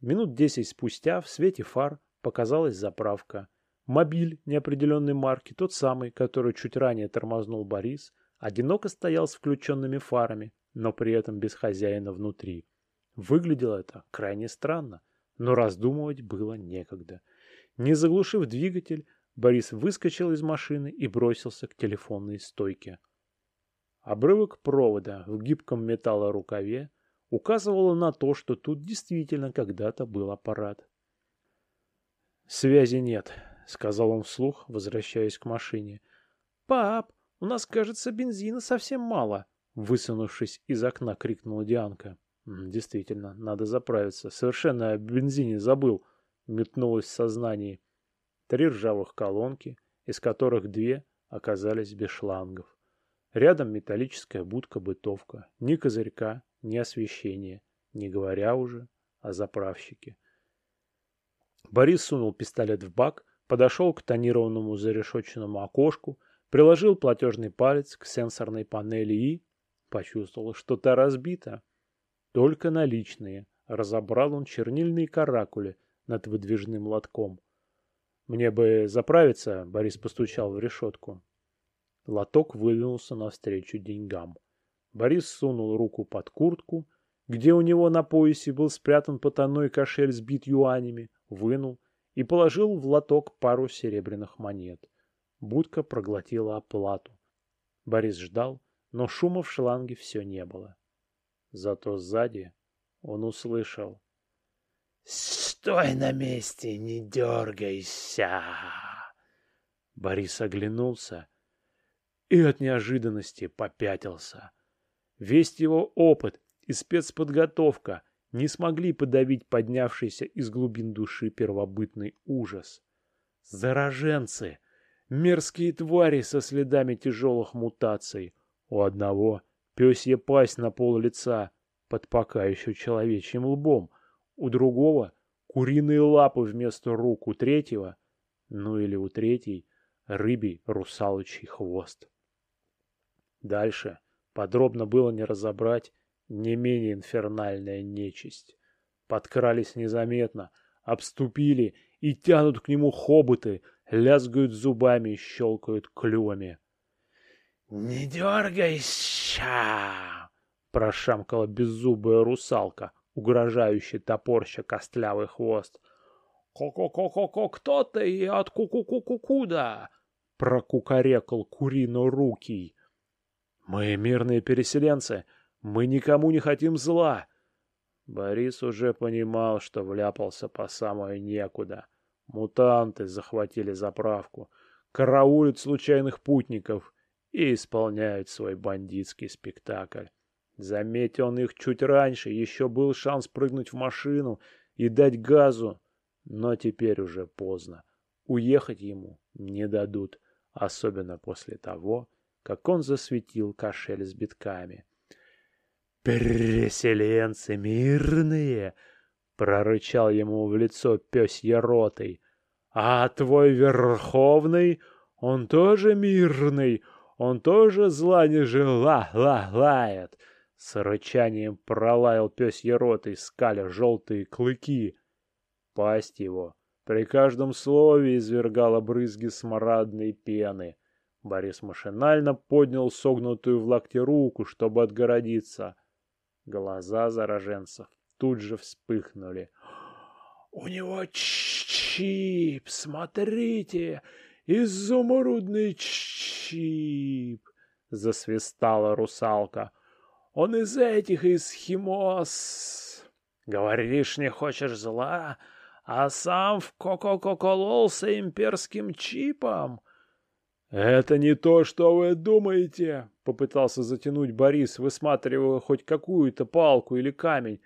Минут десять спустя в свете фар показалась заправка. Мобиль неопределенной марки, тот самый, который чуть ранее тормознул Борис, одиноко стоял с включенными фарами, но при этом без хозяина внутри. Выглядело это крайне странно, но раздумывать было некогда. Не заглушив двигатель, Борис выскочил из машины и бросился к телефонной стойке. Обрывок провода в гибком металлорукаве указывало на то, что тут действительно когда-то был аппарат. «Связи нет», — сказал он вслух, возвращаясь к машине. «Пап, у нас, кажется, бензина совсем мало», — высунувшись из окна, крикнула Дианка. Действительно, надо заправиться. Совершенно о бензине забыл. Метнулось в сознании. Три ржавых колонки, из которых две оказались без шлангов. Рядом металлическая будка-бытовка. Ни козырька, ни освещения. Не говоря уже о заправщике. Борис сунул пистолет в бак, подошел к тонированному зарешоченному окошку, приложил платежный палец к сенсорной панели и почувствовал, что та разбита. Только наличные. Разобрал он чернильные каракули над выдвижным лотком. «Мне бы заправиться», — Борис постучал в решетку. Лоток выдвинулся навстречу деньгам. Борис сунул руку под куртку, где у него на поясе был спрятан потайной кошель сбит юанями, вынул и положил в лоток пару серебряных монет. Будка проглотила оплату. Борис ждал, но шума в шланге все не было. Зато сзади он услышал. «Стой на месте, не дергайся!» Борис оглянулся и от неожиданности попятился. Весь его опыт и спецподготовка не смогли подавить поднявшийся из глубин души первобытный ужас. Зараженцы! Мерзкие твари со следами тяжелых мутаций. У одного пёсья пасть на пол лица под пока еще человечьим лбом. У другого куриные лапы вместо рук. У третьего, ну или у третьей, рыбий русалочий хвост. Дальше подробно было не разобрать не менее инфернальная нечисть. Подкрались незаметно, обступили и тянут к нему хоботы, лязгают зубами щелкают клювами. «Не дергайся!» — прошамкала беззубая русалка, угрожающе топорща костлявый хвост. «Ко-ко-ко-ко-ко, кто ты и от ку-ку-ку-ку-куда?» — прокукарекал курино-рукий. «Мы мирные переселенцы, мы никому не хотим зла!» Борис уже понимал, что вляпался по самое некуда — Мутанты захватили заправку, караулят случайных путников и исполняют свой бандитский спектакль. Заметь он их чуть раньше, еще был шанс прыгнуть в машину и дать газу, но теперь уже поздно. Уехать ему не дадут, особенно после того, как он засветил кошель с битками. «Переселенцы мирные!» прорычал ему в лицо пёсья ротой. А твой верховный, он тоже мирный, он тоже зла не жила, ла, лает. С рычанием пролаял пёсья ротой, скаля желтые клыки. Пасть его при каждом слове извергала брызги смрадной пены. Борис машинально поднял согнутую в локте руку, чтобы отгородиться. Глаза зараженцев тут же вспыхнули. «У него чип, смотрите, изумрудный чип!» — засвистала русалка. «Он из этих, из химоз. Говоришь, не хочешь зла, а сам в коко-кокололся имперским чипом?» «Это не то, что вы думаете!» — попытался затянуть Борис, высматривая хоть какую-то палку или камень.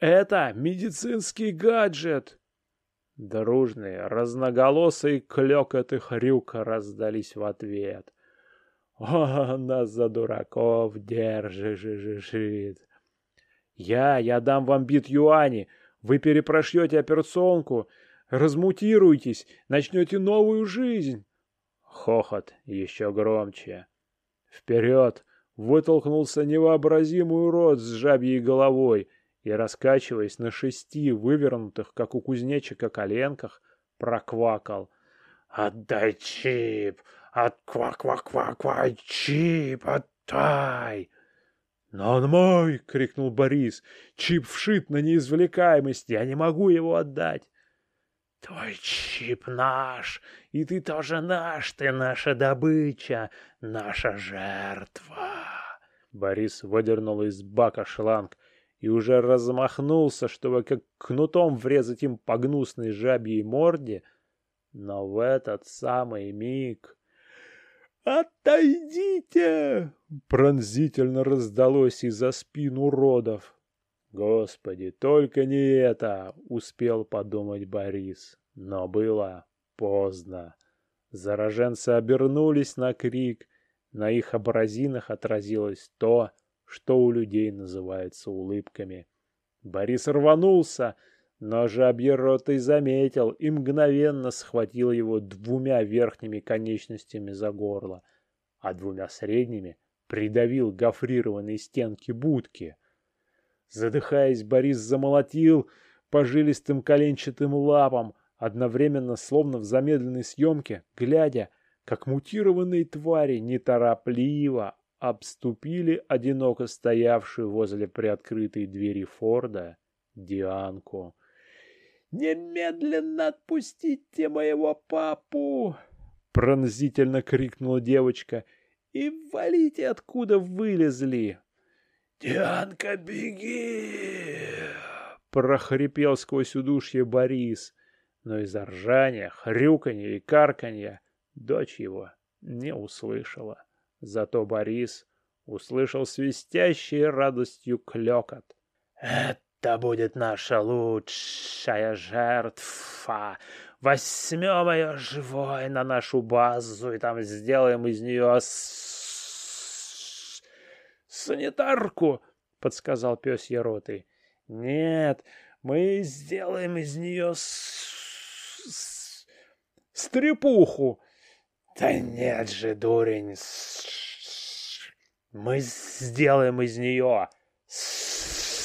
Это медицинский гаджет!» Дружные, разноголосые клёкоты хрюка раздались в ответ. «О, нас за дураков держит!» «Я, я дам вам бит юани, вы перепрошьете операционку, размутируетесь, начнете новую жизнь!» Хохот еще громче. Вперед вытолкнулся невообразимый урод с жабьей головой — и, раскачиваясь на шести вывернутых, как у кузнечика, коленках, проквакал. «Отдай чип! От ква-ква-ква-ква! Чип! Отдай!» «Но он мой!» — крикнул Борис. «Чип вшит на неизвлекаемость, я не могу его отдать!» «Твой чип наш, и ты тоже наш, ты наша добыча, наша жертва!» Борис выдернул из бака шланг и уже размахнулся, чтобы как кнутом врезать им по гнусной жабьей морде, но в этот самый миг... «Отойдите!» — пронзительно раздалось из-за спин уродов. «Господи, только не это!» — успел подумать Борис. Но было поздно. Зараженцы обернулись на крик. На их образинах отразилось то, что у людей называется улыбками. Борис рванулся, но жабье ротой заметил и мгновенно схватил его двумя верхними конечностями за горло, а двумя средними придавил гофрированные стенки будки. Задыхаясь, Борис замолотил по жилистым коленчатым лапам, одновременно, словно в замедленной съемке, глядя, как мутированные твари неторопливо, обступили одиноко стоявшую возле приоткрытой двери Форда Дианку. «Немедленно отпустите моего папу!» — пронзительно крикнула девочка. «И валите, откуда вылезли!» «Дианка, беги!» — прохрипел сквозь удушье Борис. Но из-за ржания, хрюканья и карканья Дочь его не услышала. Зато Борис услышал свистящий радостью клекот. «Это будет наша лучшая жертва! Возьмем ее живой на нашу базу и там сделаем из нее санитарку!» — подсказал пес Еротый. «Нет, мы сделаем из нее стрепуху!» «Да нет же, дурень, мы сделаем из нее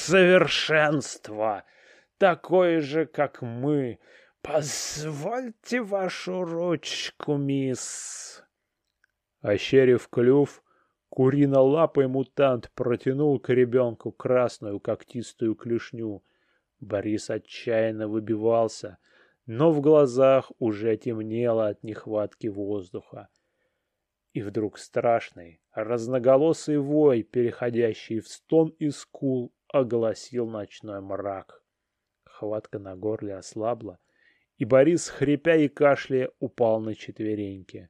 совершенство, такое же, как мы. Позвольте вашу ручку, мисс. Ощерив клюв, курино-лапый мутант протянул к ребенку красную когтистую клешню. Борис отчаянно выбивался, но в глазах уже темнело от нехватки воздуха. И вдруг страшный, разноголосый вой, переходящий в стон и скул, огласил ночной мрак. Хватка на горле ослабла, и Борис, хрипя и кашляя, упал на четвереньки.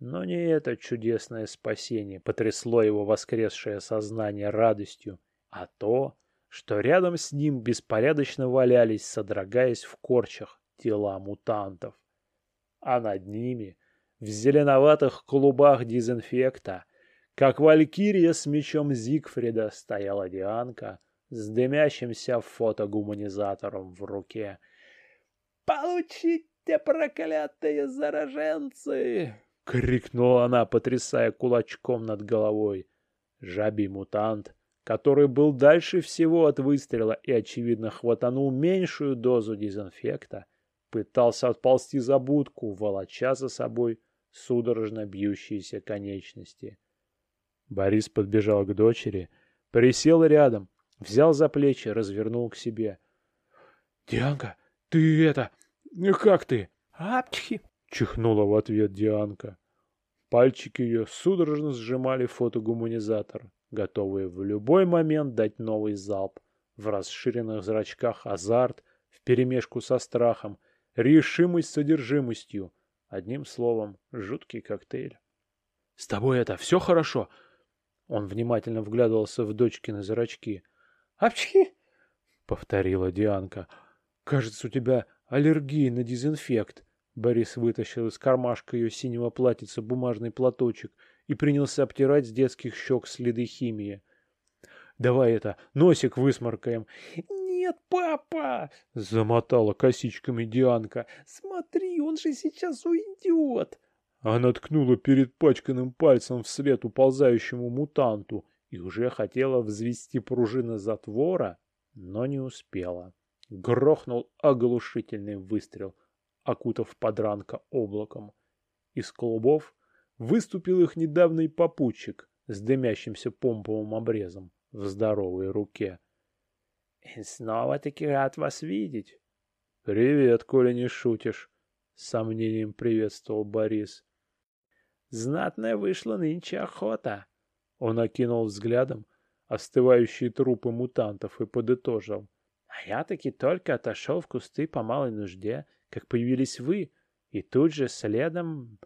Но не это чудесное спасение потрясло его воскресшее сознание радостью, а то, что рядом с ним беспорядочно валялись, содрогаясь в корчах, тела мутантов. А над ними — в зеленоватых клубах дезинфекта, как валькирия с мечом Зигфрида стояла Дианка с дымящимся фотогуманизатором в руке. «Получите, проклятые зараженцы!» — крикнула она, потрясая кулачком над головой. Жабий мутант, который был дальше всего от выстрела и, очевидно, хватанул меньшую дозу дезинфекта, пытался отползти за будку, волоча за собой судорожно бьющиеся конечности. Борис подбежал к дочери, присел рядом, взял за плечи, развернул к себе. — Дианка, ты это... Как ты? — Апчхи! — чихнула в ответ Дианка. Пальчики ее судорожно сжимали фотогуманизатор, готовые в любой момент дать новый залп. В расширенных зрачках азарт, вперемешку со страхом, решимость содержимостью — Одним словом, жуткий коктейль. — С тобой это все хорошо? Он внимательно вглядывался в дочкины зрачки. — Апчхи! — повторила Дианка. — Кажется, у тебя аллергия на дезинфект. Борис вытащил из кармашка ее синего платьица бумажный платочек и принялся обтирать с детских щек следы химии. — Давай это, носик высморкаем. — нет, папа!» — замотала косичками Дианка. «Смотри, он же сейчас уйдет!» Она ткнула перед пачканным пальцем вслед уползающему мутанту и уже хотела взвести пружины затвора, но не успела. Грохнул оглушительный выстрел, окутав подранка облаком. Из клубов выступил их недавний попутчик с дымящимся помповым обрезом в здоровой руке. И снова-таки рад вас видеть. Привет, коли не шутишь, с сомнением приветствовал Борис. Знатная вышла нынче охота. Он окинул взглядом остывающие трупы мутантов и подытожил. А я таки только отошел в кусты по малой нужде, как появились вы, и тут же следом...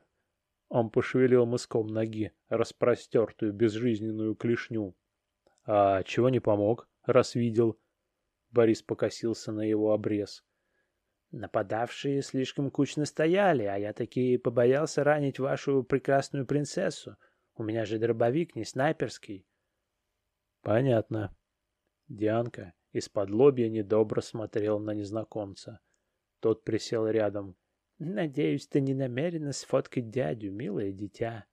Он пошевелил мыском ноги, распростертую безжизненную клешню. — А чего не помог, раз видел? Борис покосился на его обрез. Нападавшие слишком кучно стояли, а я таки побоялся ранить вашу прекрасную принцессу. У меня же дробовик не снайперский. Понятно. Дианка из-под лобья недобро смотрел на незнакомца. Тот присел рядом. Надеюсь, ты не намерена сфоткать дядю, милое дитя.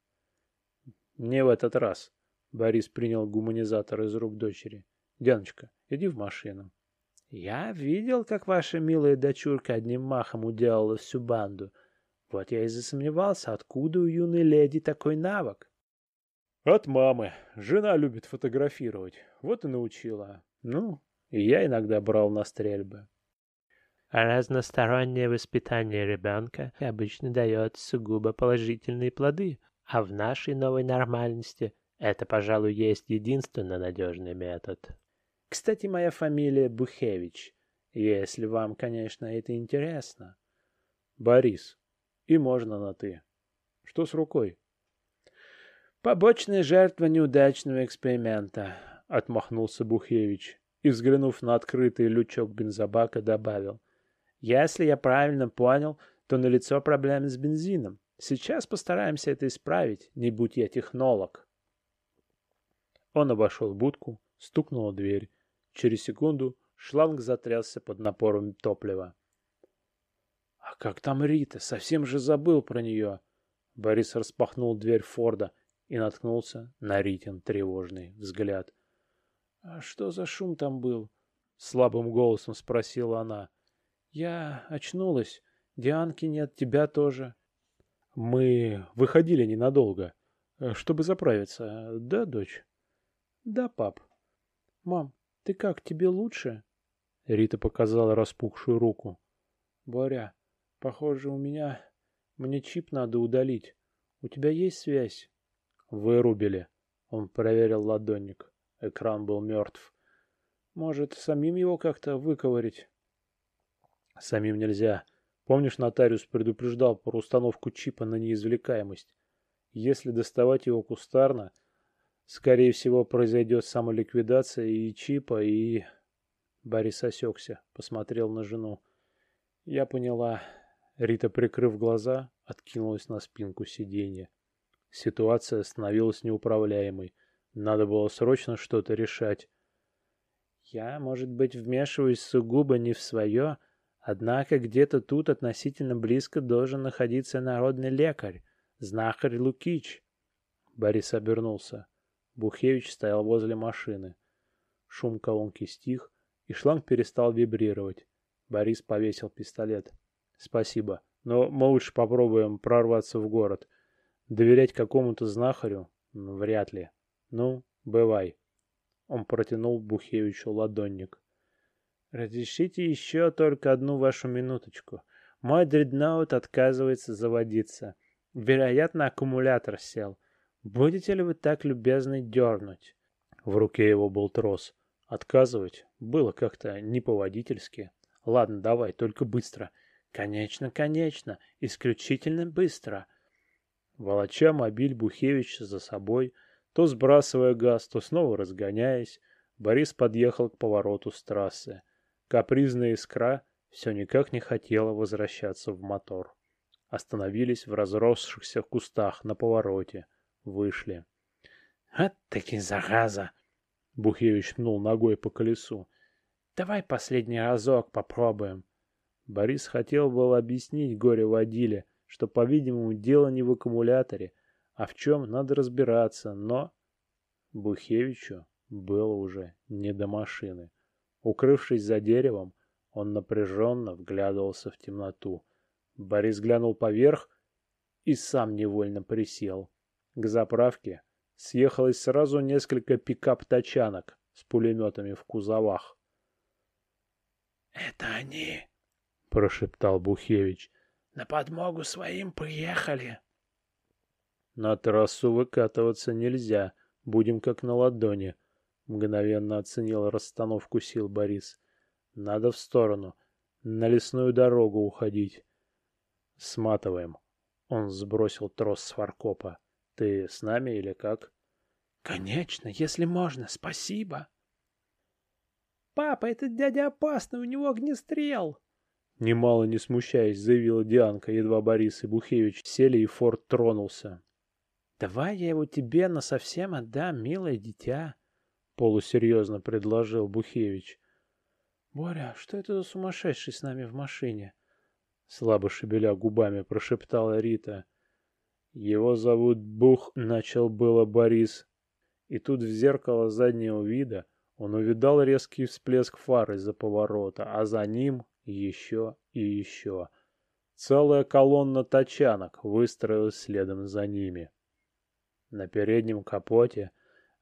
Не в этот раз. Борис принял гуманизатор из рук дочери. Дианочка, иди в машину. Я видел, как ваша милая дочурка одним махом уделала всю банду. Вот я и засомневался, откуда у юной леди такой навык. От мамы. Жена любит фотографировать. Вот и научила. Ну, и я иногда брал на стрельбы. Разностороннее воспитание ребенка обычно дает сугубо положительные плоды, а в нашей новой нормальности это, пожалуй, есть единственно надежный метод. Кстати, моя фамилия Бухевич, если вам, конечно, это интересно. Борис. И можно на «ты». Что с рукой? Побочная жертва неудачного эксперимента, отмахнулся Бухевич и, взглянув на открытый лючок бензобака, добавил. Если я правильно понял, то налицо проблемы с бензином. Сейчас постараемся это исправить, не будь я технолог. Он обошел будку, стукнула дверь. Через секунду шланг затрясся под напором топлива. «А как там Рита? Совсем же забыл про нее!» Борис распахнул дверь Форда и наткнулся на Ритин тревожный взгляд. «А что за шум там был?» — слабым голосом спросила она. «Я очнулась. Дианки нет, тебя тоже». «Мы выходили ненадолго, чтобы заправиться, да, дочь?» «Да, пап». «Мам, ты как, тебе лучше?» Рита показала распухшую руку. «Боря, похоже, у меня... Мне чип надо удалить. У тебя есть связь?» Вырубили. Он проверил ладонник. Экран был мертв. Может, самим его как-то выковырить? Самим нельзя. Помнишь, нотариус предупреждал про установку чипа на неизвлекаемость? Если доставать его кустарно, скорее всего, произойдет самоликвидация и чипа, и... Борис осекся, посмотрел на жену. Я поняла. Рита, прикрыв глаза, откинулась на спинку сиденья. Ситуация становилась неуправляемой. Надо было срочно что-то решать. Я, может быть, вмешиваюсь сугубо не в свое, однако где-то тут относительно близко должен находиться народный лекарь, знахарь Лукич. Борис обернулся. Бухевич стоял возле машины. Шум колонки стих, и шланг перестал вибрировать. Борис повесил пистолет. «Спасибо, но мы лучше попробуем прорваться в город. Доверять какому-то знахарю? Вряд ли. Ну, бывай. Он протянул Бухевичу ладонник. Разрешите еще только одну вашу минуточку. Мой дредноут отказывается заводиться. Вероятно, аккумулятор сел. Будете ли вы так любезны дернуть? В руке его был трос. Отказывать было как-то не по-водительски. Ладно, давай, только быстро. Конечно, конечно, исключительно быстро. Волоча мобиль Бухевича за собой, то сбрасывая газ, то снова разгоняясь, Борис подъехал к повороту с трассы. Капризная искра все никак не хотела возвращаться в мотор. Остановились в разросшихся кустах на повороте. Вышли. «Вот таки зараза!» Бухевич пнул ногой по колесу. «Давай последний разок попробуем». Борис хотел было объяснить горе водиле, что, по-видимому, дело не в аккумуляторе, а в чем надо разбираться, но... Бухевичу было уже не до машины. Укрывшись за деревом, он напряженно вглядывался в темноту. Борис глянул поверх и сам невольно присел. К заправке съехалось сразу несколько пикап-тачанок с пулеметами в кузовах. «Это они!» — прошептал Бухевич. На подмогу своим приехали. На трассу выкатываться нельзя, будем как на ладони. Мгновенно оценил расстановку сил Борис. Надо в сторону, на лесную дорогу уходить. Сматываем. Он сбросил трос с фаркопа. Ты с нами или как? Конечно, если можно, спасибо. Папа, этот дядя опасный, у него огнестрел. Немало не смущаясь, заявила Дианка, едва Борис и Бухевич сели и Форд тронулся. «Давай я его тебе насовсем отдам, милое дитя», — полусерьезно предложил Бухевич. «Боря, что это за сумасшедший с нами в машине?» Слабо шевеля губами прошептала Рита. «Его зовут Бух», — начал было Борис. И тут в зеркало заднего вида он увидал резкий всплеск фар из-за поворота, а за ним еще и еще. Целая колонна тачанок выстроилась следом за ними. На переднем капоте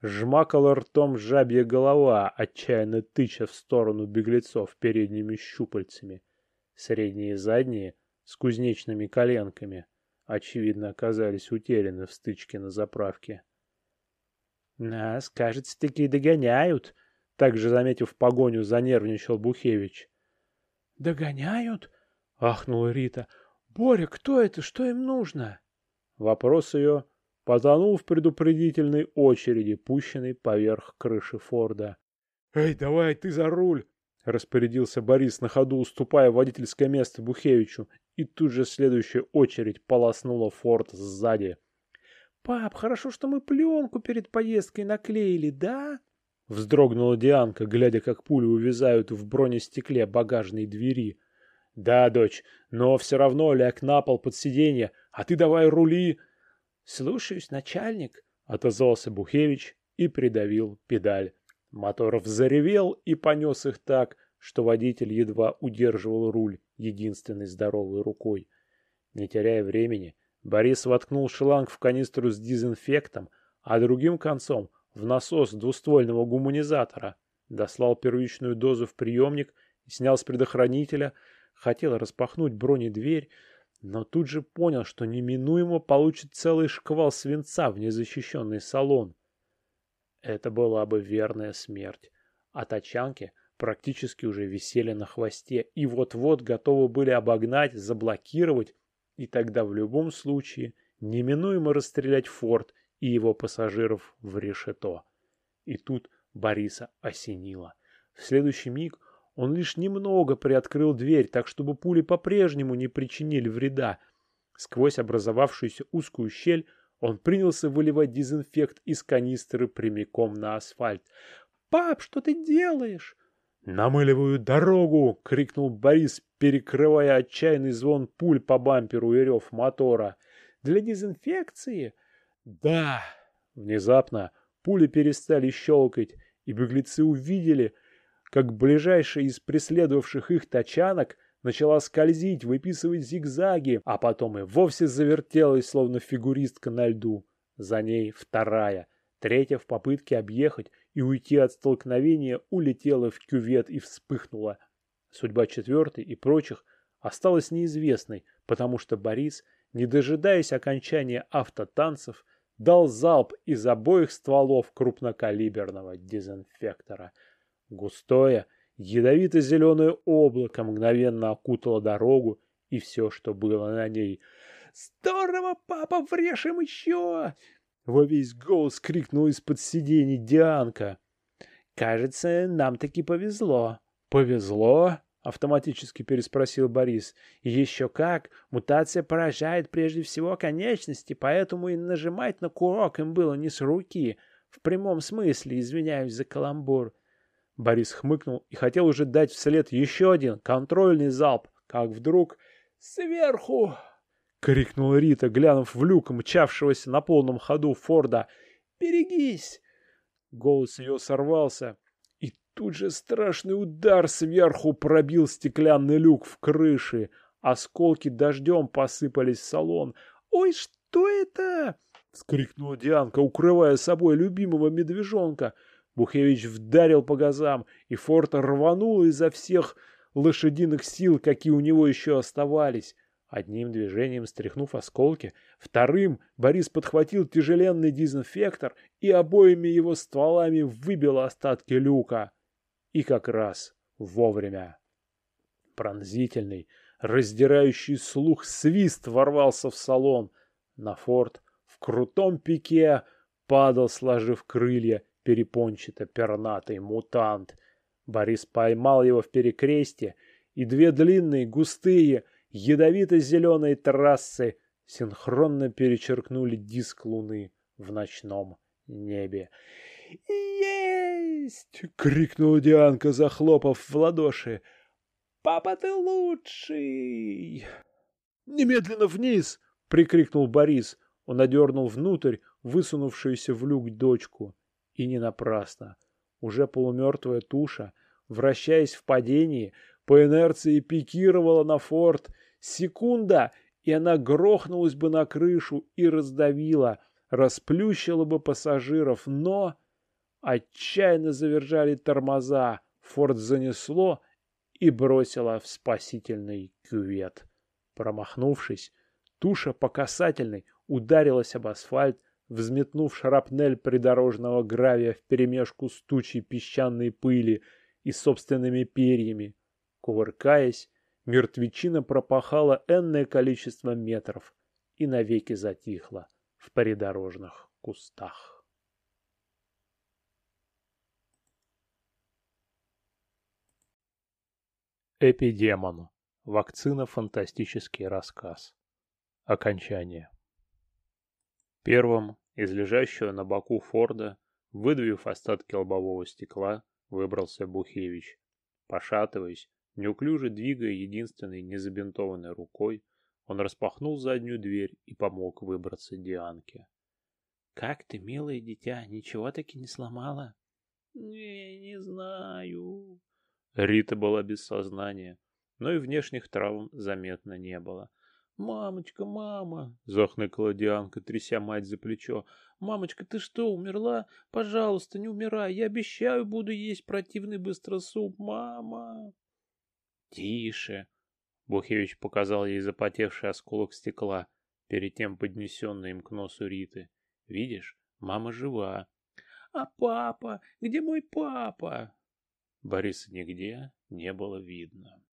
жмакала ртом жабья голова, отчаянно тыча в сторону беглецов передними щупальцами. Средние и задние с кузнечными коленками, очевидно, оказались утеряны в стычке на заправке. «Нас, кажется, таки догоняют», — также заметив погоню, занервничал Бухевич. «Догоняют?» — ахнула Рита. «Боря, кто это? Что им нужно?» Вопрос ее потонул в предупредительной очереди, пущенной поверх крыши Форда. «Эй, давай, ты за руль!» — распорядился Борис на ходу, уступая водительское место Бухевичу, и тут же следующая очередь полоснула Форд сзади. «Пап, хорошо, что мы пленку перед поездкой наклеили, да?» Вздрогнула Дианка, глядя, как пули увязают в бронестекле багажной двери. «Да, дочь, но все равно ляг на пол под сиденье, а ты давай рули!» «Слушаюсь, начальник», — отозвался Бухевич и придавил педаль. Мотор взревел и понес их так, что водитель едва удерживал руль единственной здоровой рукой. Не теряя времени, Борис воткнул шланг в канистру с дезинфектом, а другим концом в насос двуствольного гуманизатора, дослал первичную дозу в приемник и снял с предохранителя, хотел распахнуть бронедверь, но тут же понял, что неминуемо получит целый шквал свинца в незащищенный салон. Это была бы верная смерть. А тачанки практически уже висели на хвосте и вот-вот готовы были обогнать, заблокировать, и тогда в любом случае неминуемо расстрелять форт и его пассажиров в решето. И тут Бориса осенило. В следующий миг он лишь немного приоткрыл дверь, так чтобы пули по-прежнему не причинили вреда. Сквозь образовавшуюся узкую щель он принялся выливать дезинфект из канистры прямиком на асфальт. «Пап, что ты делаешь?» «Намыливаю дорогу!» — крикнул Борис, перекрывая отчаянный звон пуль по бамперу и рев мотора. «Для дезинфекции?» «Да!» Внезапно пули перестали щелкать, и беглецы увидели, как ближайшая из преследовавших их тачанок начала скользить, выписывать зигзаги, а потом и вовсе завертелась, словно фигуристка на льду. За ней вторая, третья в попытке объехать и уйти от столкновения улетела в кювет и вспыхнула. Судьба четвертой и прочих осталась неизвестной, потому что Борис, не дожидаясь окончания автотанцев, дал залп из обоих стволов крупнокалиберного дезинфектора. Густое, ядовито-зеленое облако мгновенно окутало дорогу и все, что было на ней. «Здорово, папа, врежем еще!» Во весь голос крикнул из-под сидений Дианка. «Кажется, нам таки повезло». «Повезло?» — автоматически переспросил Борис. «Еще как! Мутация поражает прежде всего конечности, поэтому и нажимать на курок им было не с руки. В прямом смысле, извиняюсь за каламбур». Борис хмыкнул и хотел уже дать вслед еще один контрольный залп, как вдруг «Сверху!» — крикнула Рита, глянув в люк мчавшегося на полном ходу Форда. «Берегись!» Голос ее сорвался, и тут же страшный удар сверху пробил стеклянный люк в крыше. Осколки дождем посыпались в салон. «Ой, что это?» — вскрикнула Дианка, укрывая собой любимого медвежонка — Бухевич вдарил по газам, и Форт рванул изо всех лошадиных сил, какие у него еще оставались. Одним движением стряхнув осколки, вторым Борис подхватил тяжеленный дезинфектор и обоими его стволами выбил остатки люка. И как раз вовремя. Пронзительный, раздирающий слух свист ворвался в салон. На форт в крутом пике падал, сложив крылья, перепончато-пернатый мутант. Борис поймал его в перекрестье, и две длинные, густые, ядовито-зеленые трассы синхронно перечеркнули диск луны в ночном небе. «Есть!» — крикнула Дианка, захлопав в ладоши. «Папа, ты лучший!» «Немедленно вниз!» — прикрикнул Борис. Он одернул внутрь высунувшуюся в люк дочку. И не напрасно. Уже полумертвая туша, вращаясь в падении, по инерции пикировала на форт. Секунда, и она грохнулась бы на крышу и раздавила, расплющила бы пассажиров, но... Отчаянно завержали тормоза, форт занесло и бросило в спасительный кювет. Промахнувшись, туша по касательной ударилась об асфальт, взметнув шрапнель придорожного гравия вперемешку с тучей песчаной пыли и собственными перьями. Кувыркаясь, мертвечина пропахала энное количество метров и навеки затихла в придорожных кустах. Эпидемон. Вакцина «Фантастический рассказ». Окончание. Первым из лежащего на боку Форда, выдавив остатки лобового стекла, выбрался Бухевич. Пошатываясь, неуклюже двигая единственной незабинтованной рукой, он распахнул заднюю дверь и помог выбраться Дианке. «Как ты, милое дитя, ничего таки не сломала?» «Не, не знаю». Рита была без сознания, но и внешних травм заметно не было. «Мамочка, мама!» — захныкала Дианка, тряся мать за плечо. «Мамочка, ты что, умерла? Пожалуйста, не умирай. Я обещаю, буду есть противный быстросуп. Мама!» «Тише!» — Бухевич показал ей запотевший осколок стекла, перед тем поднесенный им к носу Риты. «Видишь, мама жива». «А папа? Где мой папа?» Бориса нигде не было видно.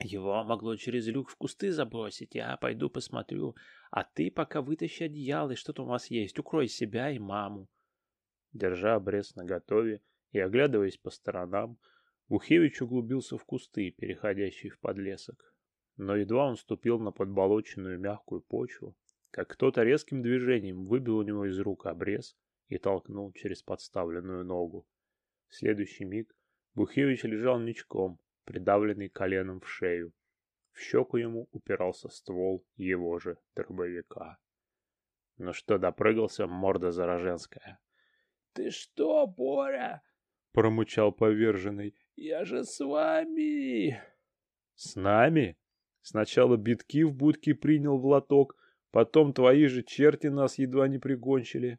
Его могло через люк в кусты забросить, я пойду посмотрю. А ты пока вытащи одеяло и что там у вас есть, укрой себя и маму. Держа обрез наготове и оглядываясь по сторонам, Ухевич углубился в кусты, переходящие в подлесок. Но едва он ступил на подболоченную мягкую почву, как кто-то резким движением выбил у него из рук обрез и толкнул через подставленную ногу. В следующий миг Бухевич лежал ничком, придавленный коленом в шею. В щеку ему упирался ствол его же дробовика. Ну что, допрыгался, морда зараженская. — Ты что, Боря? — промычал поверженный. — Я же с вами! — С нами? Сначала битки в будке принял в лоток, потом твои же черти нас едва не пригончили.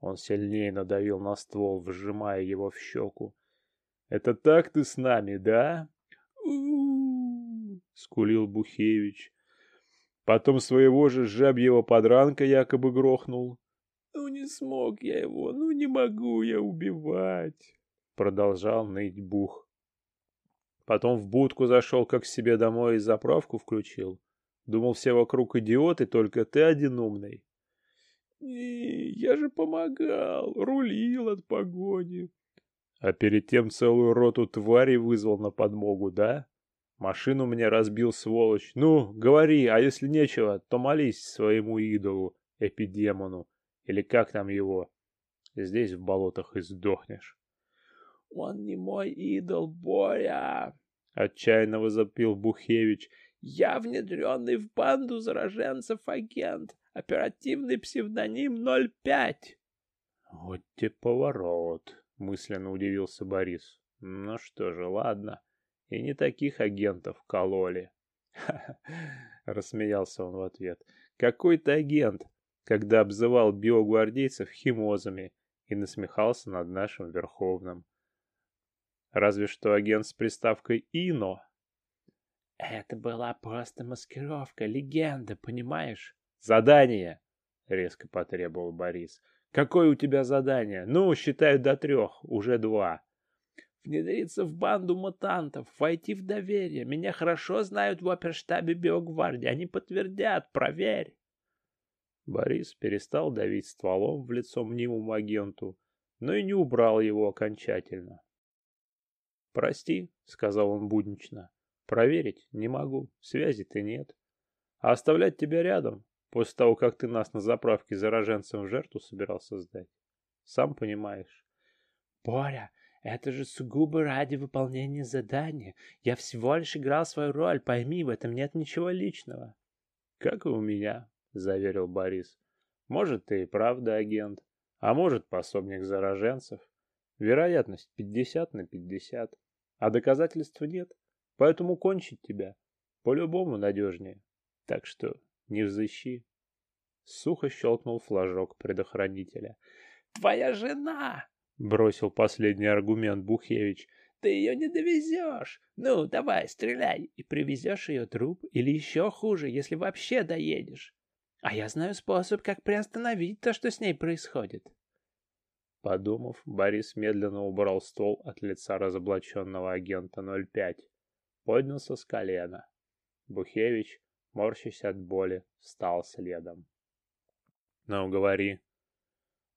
Он сильнее надавил на ствол, вжимая его в щеку. Это так ты с нами, да? скулил Бухевич. Потом своего же жабьего подранка якобы грохнул. Ну не смог я его, ну не могу я убивать, продолжал ныть Бух. Потом в будку зашел, как себе домой и заправку включил. Думал, все вокруг идиоты, только ты один умный. Не, я же помогал, рулил от погони. А перед тем целую роту тварей вызвал на подмогу, да? Машину мне разбил сволочь. Ну, говори, а если нечего, то молись своему идолу, эпидемону, или как там его. Здесь в болотах и сдохнешь. Он не мой идол, Боря, отчаянно возопил Бухевич. Я внедренный в банду зараженцев агент, оперативный псевдоним 05. Вот те поворот мысленно удивился Борис. Ну что же, ладно. И не таких агентов кололи. <laughs> рассмеялся он в ответ. Какой то агент, когда обзывал биогвардейцев химозами и насмехался над нашим Верховным. Разве что агент с приставкой «Ино». Это была просто маскировка, легенда, понимаешь? Задание, резко потребовал Борис. Какое у тебя задание? Ну, считаю до трех, уже два. Внедриться в банду мутантов, войти в доверие. Меня хорошо знают в оперштабе Биогвардии. Они подтвердят, проверь. Борис перестал давить стволом в лицо мнимому агенту, но и не убрал его окончательно. «Прости», — сказал он буднично, — «проверить не могу, связи-то нет. А оставлять тебя рядом После того, как ты нас на заправке зараженцем в жертву собирался сдать. Сам понимаешь. Боря, это же сугубо ради выполнения задания. Я всего лишь играл свою роль, пойми, в этом нет ничего личного. Как и у меня, заверил Борис. Может, ты и правда агент, а может, пособник зараженцев. Вероятность 50 на 50. А доказательств нет, поэтому кончить тебя по-любому надежнее. Так что не взыщи. Сухо щелкнул флажок предохранителя. «Твоя жена!» — бросил последний аргумент Бухевич. «Ты ее не довезешь! Ну, давай, стреляй! И привезешь ее труп, или еще хуже, если вообще доедешь. А я знаю способ, как приостановить то, что с ней происходит». Подумав, Борис медленно убрал стол от лица разоблаченного агента 05. Поднялся с колена. Бухевич морщась от боли, встал следом. «Ну, говори».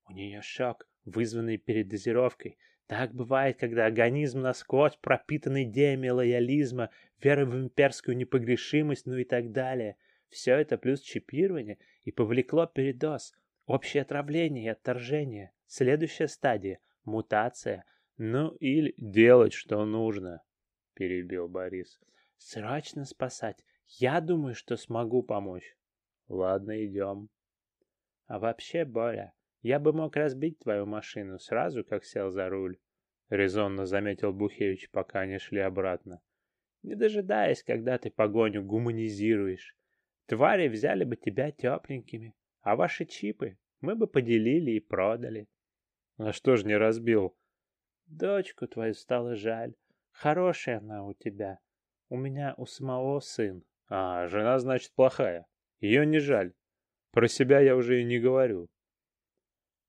«У нее шок, вызванный передозировкой. Так бывает, когда организм насквозь пропитан идеями лоялизма, верой в имперскую непогрешимость, ну и так далее. Все это плюс чипирование и повлекло передоз, общее отравление и отторжение. Следующая стадия — мутация. Ну или делать, что нужно, — перебил Борис. Срочно спасать. Я думаю, что смогу помочь. Ладно, идем. А вообще, Боря, я бы мог разбить твою машину сразу, как сел за руль, — резонно заметил Бухевич, пока они шли обратно. Не дожидаясь, когда ты погоню гуманизируешь. Твари взяли бы тебя тепленькими, а ваши чипы мы бы поделили и продали. А что ж не разбил? Дочку твою стало жаль. Хорошая она у тебя. У меня у самого сын. А, жена, значит, плохая. Ее не жаль. Про себя я уже и не говорю.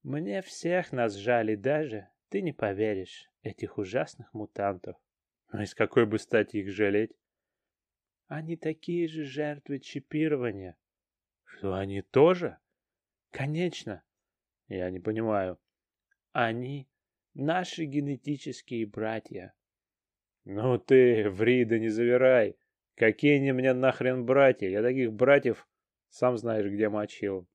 Мне всех нас жали даже, ты не поверишь, этих ужасных мутантов. Но из какой бы стати их жалеть? Они такие же жертвы чипирования. Что, они тоже? Конечно. Я не понимаю. Они наши генетические братья. Ну ты, Врида, не завирай. Какие они мне нахрен братья? Я таких братьев сам знаешь, где мочил.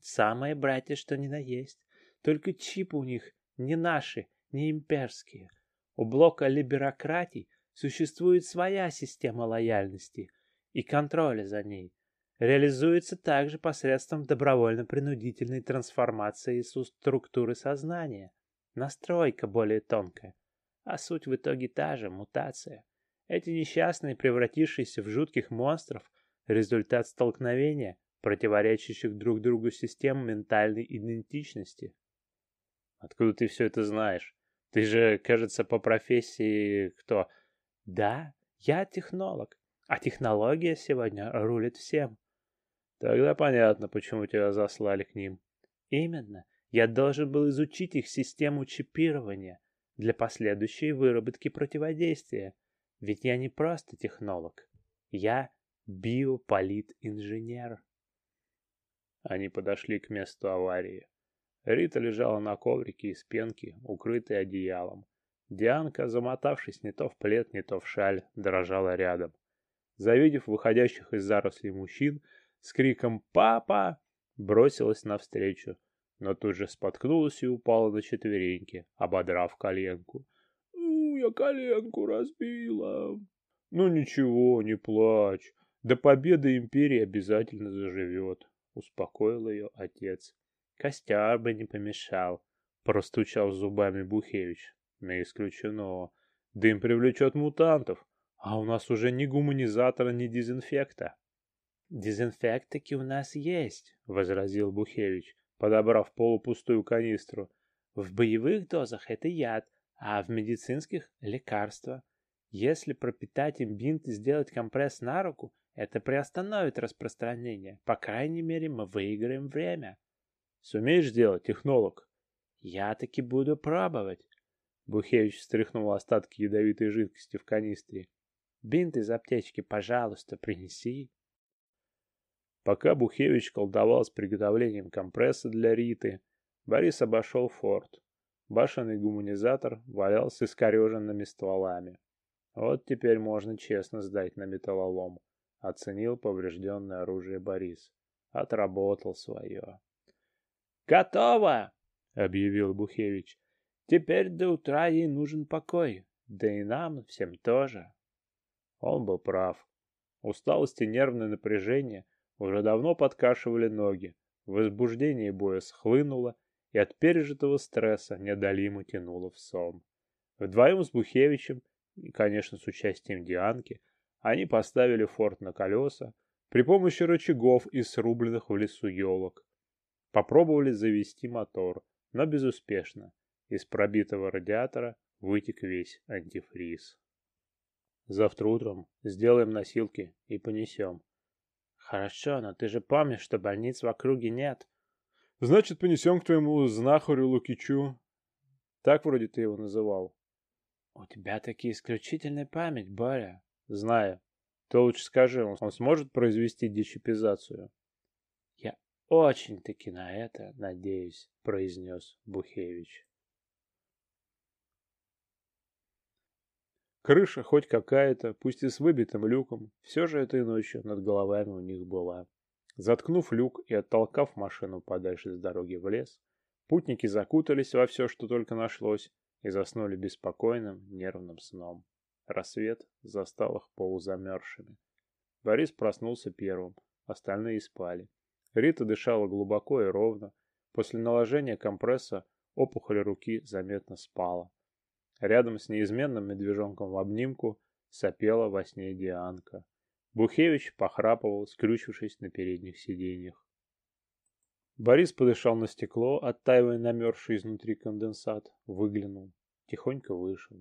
Самые братья, что ни на есть. Только чипы у них не наши, не имперские. У блока либерократий существует своя система лояльности и контроля за ней. Реализуется также посредством добровольно-принудительной трансформации структуры сознания. Настройка более тонкая. А суть в итоге та же – мутация. Эти несчастные, превратившиеся в жутких монстров, результат столкновения противоречащих друг другу систем ментальной идентичности. Откуда ты все это знаешь? Ты же, кажется, по профессии кто? Да, я технолог, а технология сегодня рулит всем. Тогда понятно, почему тебя заслали к ним. Именно. Я должен был изучить их систему чипирования для последующей выработки противодействия. Ведь я не просто технолог. Я биополит-инженер. Они подошли к месту аварии. Рита лежала на коврике из пенки, укрытой одеялом. Дианка, замотавшись не то в плед, не то в шаль, дрожала рядом. Завидев выходящих из зарослей мужчин, с криком «Папа!» бросилась навстречу, но тут же споткнулась и упала на четвереньки, ободрав коленку. «Ну, я коленку разбила». «Ну ничего, не плачь. До победы империи обязательно заживет успокоил ее отец. Костяр бы не помешал, простучал зубами Бухевич. Не исключено. Дым привлечет мутантов, а у нас уже ни гуманизатора, ни дезинфекта. Дезинфект таки у нас есть, возразил Бухевич, подобрав полупустую канистру. В боевых дозах это яд, а в медицинских — лекарство. Если пропитать им бинт и сделать компресс на руку, это приостановит распространение. По крайней мере, мы выиграем время. Сумеешь сделать, технолог? Я таки буду пробовать. Бухевич стряхнул остатки ядовитой жидкости в канистре. Бинт из аптечки, пожалуйста, принеси. Пока Бухевич колдовал с приготовлением компресса для Риты, Борис обошел форт. Башенный гуманизатор валялся искореженными стволами. Вот теперь можно честно сдать на металлолом. Оценил поврежденное оружие Борис. Отработал свое. «Готово!» — объявил Бухевич. «Теперь до утра ей нужен покой. Да и нам всем тоже». Он был прав. Усталость и нервное напряжение уже давно подкашивали ноги. Возбуждение боя схлынуло, и от пережитого стресса неодолимо тянуло в сон. Вдвоем с Бухевичем, и, конечно, с участием Дианки, они поставили форт на колеса при помощи рычагов из срубленных в лесу елок. Попробовали завести мотор, но безуспешно. Из пробитого радиатора вытек весь антифриз. Завтра утром сделаем носилки и понесем. Хорошо, но ты же помнишь, что больниц в округе нет. Значит, понесем к твоему знахарю Лукичу. Так вроде ты его называл. У тебя таки исключительная память, Боря. Знаю. Ты лучше скажи, он сможет произвести дечипизацию? Я очень-таки на это надеюсь, произнес Бухевич. Крыша хоть какая-то, пусть и с выбитым люком, все же этой ночью над головами у них была. Заткнув люк и оттолкав машину подальше с дороги в лес, путники закутались во все, что только нашлось, и заснули беспокойным, нервным сном. Рассвет застал их полузамерзшими. Борис проснулся первым, остальные спали. Рита дышала глубоко и ровно. После наложения компресса опухоль руки заметно спала. Рядом с неизменным медвежонком в обнимку сопела во сне Дианка. Бухевич похрапывал, скрючившись на передних сиденьях. Борис подышал на стекло, оттаивая намерзший изнутри конденсат, выглянул, тихонько вышел.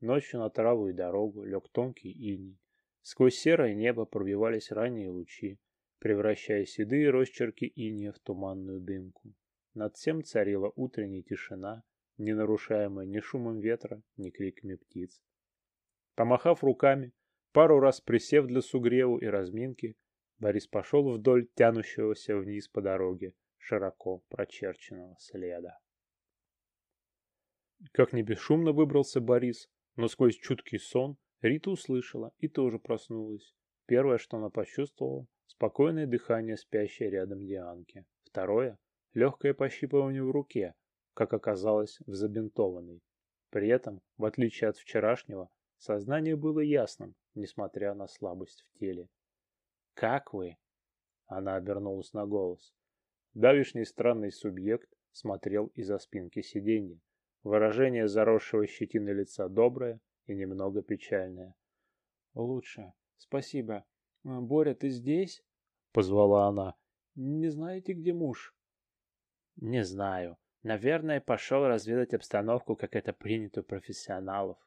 Ночью на траву и дорогу лег тонкий иней. Сквозь серое небо пробивались ранние лучи, превращая седые росчерки иния в туманную дымку. Над всем царила утренняя тишина, не нарушаемая ни шумом ветра, ни криками птиц. Помахав руками, пару раз присев для сугреву и разминки, Борис пошел вдоль тянущегося вниз по дороге широко прочерченного следа. Как не бесшумно выбрался Борис, но сквозь чуткий сон Рита услышала и тоже проснулась. Первое, что она почувствовала, спокойное дыхание спящей рядом Дианки. Второе — легкое пощипывание в руке, как оказалось, в забинтованной. При этом, в отличие от вчерашнего, сознание было ясным, несмотря на слабость в теле. «Как вы?» Она обернулась на голос. Давишний странный субъект смотрел из-за спинки сиденья. Выражение заросшего щетины лица доброе и немного печальное. «Лучше. Спасибо. Боря, ты здесь?» — позвала она. «Не знаете, где муж?» «Не знаю. Наверное, пошел разведать обстановку, как это принято у профессионалов.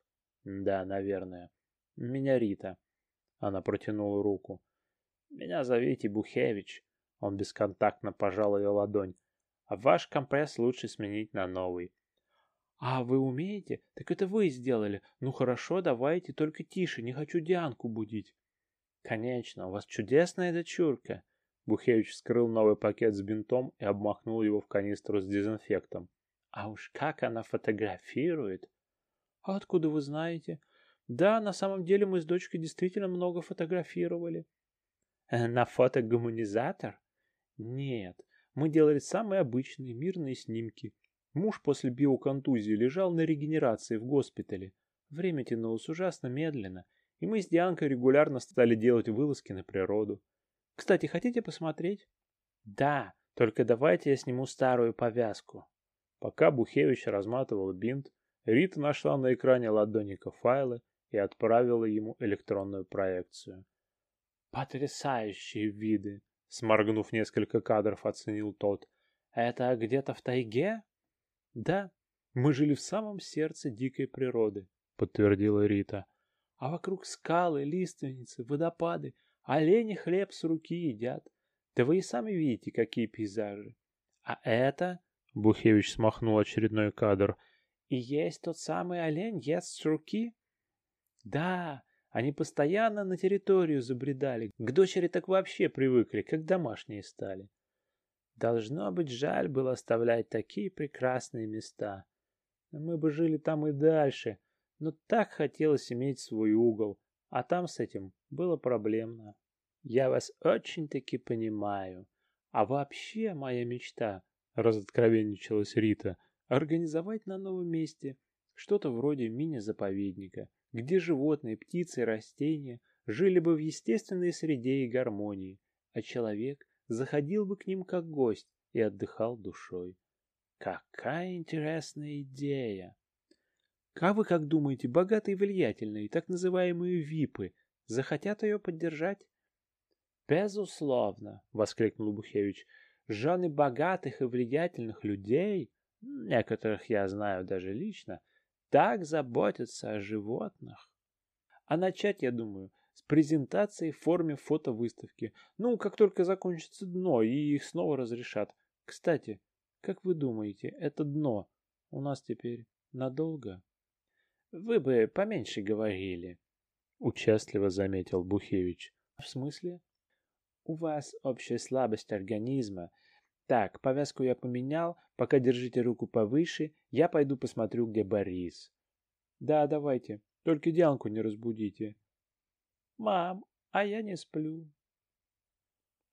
Да, наверное. Меня Рита. Она протянула руку. Меня зовите Бухевич. Он бесконтактно пожал ее ладонь. А ваш компресс лучше сменить на новый. А вы умеете? Так это вы сделали. Ну хорошо, давайте, только тише, не хочу Дианку будить. Конечно, у вас чудесная дочурка. Бухевич вскрыл новый пакет с бинтом и обмахнул его в канистру с дезинфектом. А уж как она фотографирует! А откуда вы знаете? Да, на самом деле мы с дочкой действительно много фотографировали. Э, на фотогуманизатор? Нет, мы делали самые обычные мирные снимки. Муж после биоконтузии лежал на регенерации в госпитале. Время тянулось ужасно медленно, и мы с Дианкой регулярно стали делать вылазки на природу. Кстати, хотите посмотреть? Да, только давайте я сниму старую повязку. Пока Бухевич разматывал бинт, Рита нашла на экране ладонника файлы и отправила ему электронную проекцию. Потрясающие виды, сморгнув несколько кадров, оценил тот. Это где-то в тайге? Да, мы жили в самом сердце дикой природы, подтвердила Рита. А вокруг скалы, лиственницы, водопады, Олени хлеб с руки едят. Да вы и сами видите, какие пейзажи. А это, Бухевич смахнул очередной кадр, и есть тот самый олень ест с руки? Да, они постоянно на территорию забредали. К дочери так вообще привыкли, как домашние стали. Должно быть, жаль было оставлять такие прекрасные места. Мы бы жили там и дальше, но так хотелось иметь свой угол, а там с этим было проблемно. Я вас очень-таки понимаю. А вообще моя мечта, разоткровенничалась Рита, организовать на новом месте что-то вроде мини-заповедника, где животные, птицы и растения жили бы в естественной среде и гармонии, а человек заходил бы к ним как гость и отдыхал душой. Какая интересная идея! А вы как думаете, богатые и влиятельные, так называемые ВИПы, захотят ее поддержать? Безусловно, воскликнул Бухевич. Жены богатых и влиятельных людей, некоторых я знаю даже лично, так заботятся о животных. А начать, я думаю, с презентации в форме фотовыставки. Ну, как только закончится дно и их снова разрешат. Кстати, как вы думаете, это дно у нас теперь надолго? Вы бы поменьше говорили. — участливо заметил Бухевич. «В смысле?» «У вас общая слабость организма. Так, повязку я поменял, пока держите руку повыше, я пойду посмотрю, где Борис». «Да, давайте, только Дианку не разбудите». «Мам, а я не сплю».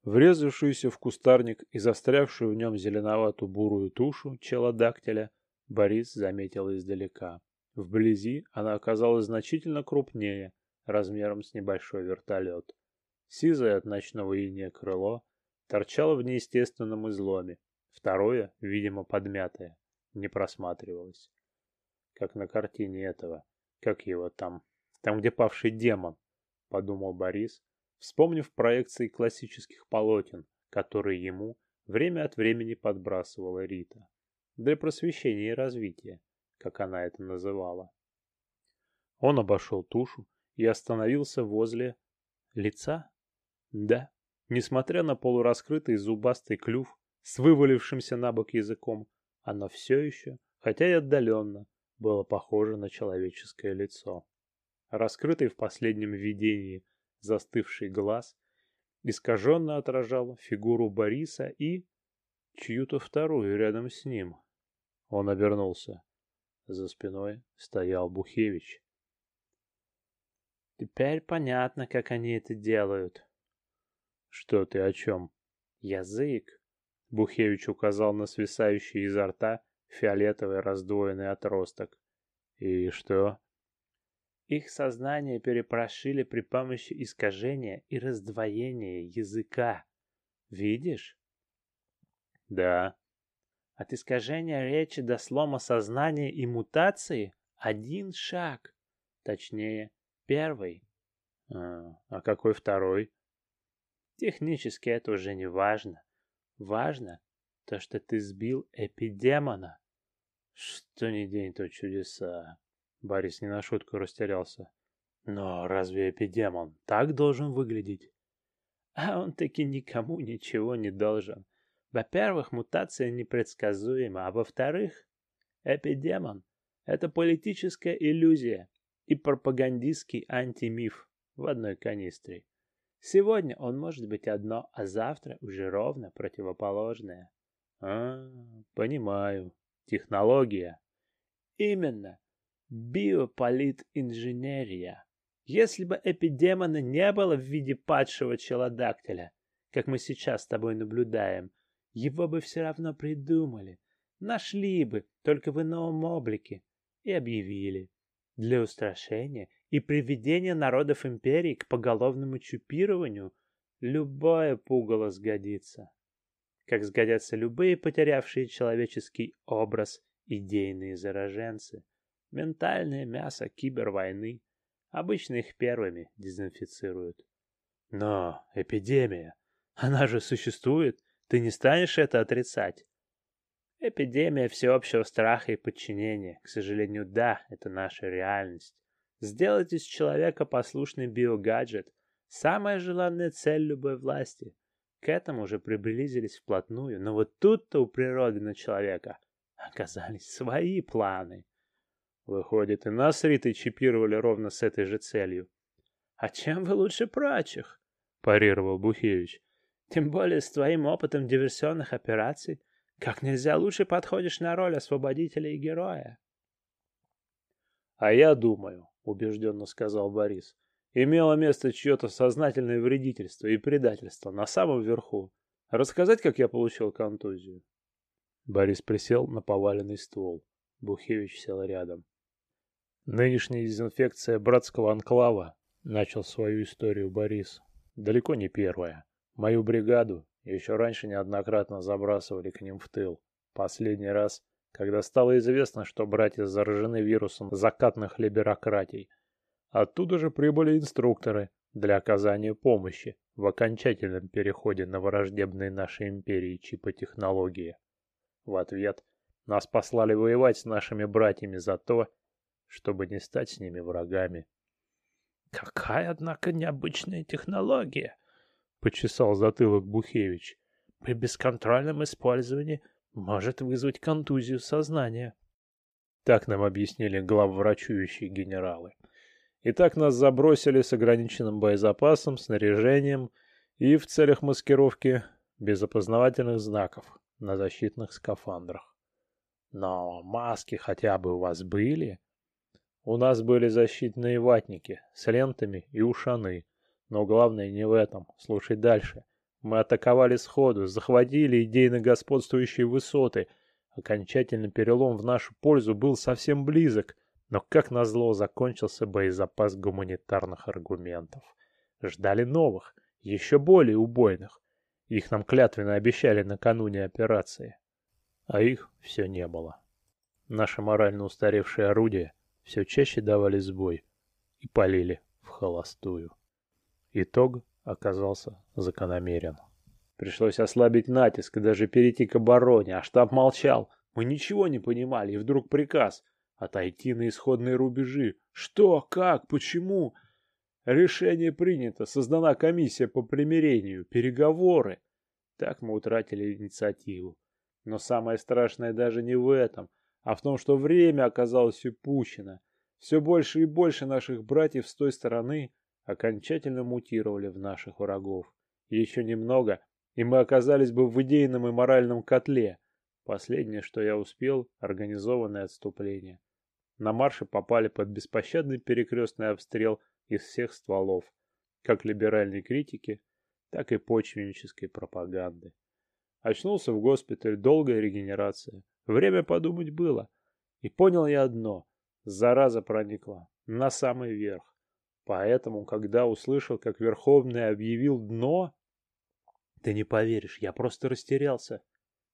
Врезавшуюся в кустарник и застрявшую в нем зеленоватую-бурую тушу челодактиля Борис заметил издалека. Вблизи она оказалась значительно крупнее, размером с небольшой вертолет. Сизое от ночного иния крыло торчало в неестественном изломе, второе, видимо, подмятое, не просматривалось. Как на картине этого, как его там, там, где павший демон, подумал Борис, вспомнив проекции классических полотен, которые ему время от времени подбрасывала Рита, для просвещения и развития как она это называла. Он обошел тушу и остановился возле лица. Да, несмотря на полураскрытый зубастый клюв с вывалившимся на бок языком, оно все еще, хотя и отдаленно, было похоже на человеческое лицо. Раскрытый в последнем видении застывший глаз искаженно отражал фигуру Бориса и чью-то вторую рядом с ним. Он обернулся. За спиной стоял Бухевич. Теперь понятно, как они это делают. Что ты о чем? Язык. Бухевич указал на свисающий изо рта фиолетовый раздвоенный отросток. И что? Их сознание перепрошили при помощи искажения и раздвоения языка. Видишь? Да. От искажения речи до слома сознания и мутации один шаг. Точнее, первый. А, а какой второй? Технически это уже не важно. Важно то, что ты сбил эпидемона. Что ни день, то чудеса. Борис не на шутку растерялся. Но разве эпидемон так должен выглядеть? А он таки никому ничего не должен. Во-первых, мутация непредсказуема, а во-вторых, эпидемон – это политическая иллюзия и пропагандистский антимиф в одной канистре. Сегодня он может быть одно, а завтра уже ровно противоположное. А, понимаю. Технология. Именно. Биополитинженерия. Если бы эпидемона не было в виде падшего челодактиля, как мы сейчас с тобой наблюдаем, его бы все равно придумали, нашли бы, только в ином облике, и объявили. Для устрашения и приведения народов империи к поголовному чупированию любое пугало сгодится. Как сгодятся любые потерявшие человеческий образ идейные зараженцы. Ментальное мясо кибервойны. Обычно их первыми дезинфицируют. Но эпидемия, она же существует ты не станешь это отрицать? Эпидемия всеобщего страха и подчинения. К сожалению, да, это наша реальность. Сделать из человека послушный биогаджет – самая желанная цель любой власти. К этому уже приблизились вплотную, но вот тут-то у природы на человека оказались свои планы. Выходит, и нас с Ритой чипировали ровно с этой же целью. «А чем вы лучше прочих?» – парировал Бухевич. Тем более с твоим опытом диверсионных операций, как нельзя лучше подходишь на роль освободителя и героя. А я думаю, убежденно сказал Борис, имело место чье-то сознательное вредительство и предательство на самом верху. Рассказать, как я получил контузию? Борис присел на поваленный ствол. Бухевич сел рядом. Нынешняя дезинфекция братского анклава, начал свою историю Борис, далеко не первая. Мою бригаду еще раньше неоднократно забрасывали к ним в тыл. Последний раз, когда стало известно, что братья заражены вирусом закатных либерократий. Оттуда же прибыли инструкторы для оказания помощи в окончательном переходе на враждебные нашей империи чипотехнологии. В ответ нас послали воевать с нашими братьями за то, чтобы не стать с ними врагами. Какая, однако, необычная технология, почесал затылок Бухевич. При бесконтрольном использовании может вызвать контузию сознания. Так нам объяснили главврачующие генералы. И так нас забросили с ограниченным боезапасом, снаряжением и в целях маскировки без опознавательных знаков на защитных скафандрах. Но маски хотя бы у вас были? У нас были защитные ватники с лентами и ушаны. Но главное не в этом. Слушай дальше. Мы атаковали сходу, захватили идейно господствующие высоты. Окончательный перелом в нашу пользу был совсем близок, но как назло закончился боезапас гуманитарных аргументов. Ждали новых, еще более убойных. Их нам клятвенно обещали накануне операции. А их все не было. Наши морально устаревшие орудия все чаще давали сбой и полили в холостую. Итог оказался закономерен. Пришлось ослабить натиск и даже перейти к обороне, а штаб молчал. Мы ничего не понимали, и вдруг приказ отойти на исходные рубежи. Что, как, почему? Решение принято, создана комиссия по примирению, переговоры. Так мы утратили инициативу. Но самое страшное даже не в этом, а в том, что время оказалось упущено. Все больше и больше наших братьев с той стороны окончательно мутировали в наших врагов. Еще немного, и мы оказались бы в идейном и моральном котле. Последнее, что я успел, организованное отступление. На марше попали под беспощадный перекрестный обстрел из всех стволов, как либеральной критики, так и почвеннической пропаганды. Очнулся в госпитале, долгая регенерация. Время подумать было. И понял я одно. Зараза проникла. На самый верх. Поэтому, когда услышал, как Верховный объявил дно... Ты не поверишь, я просто растерялся.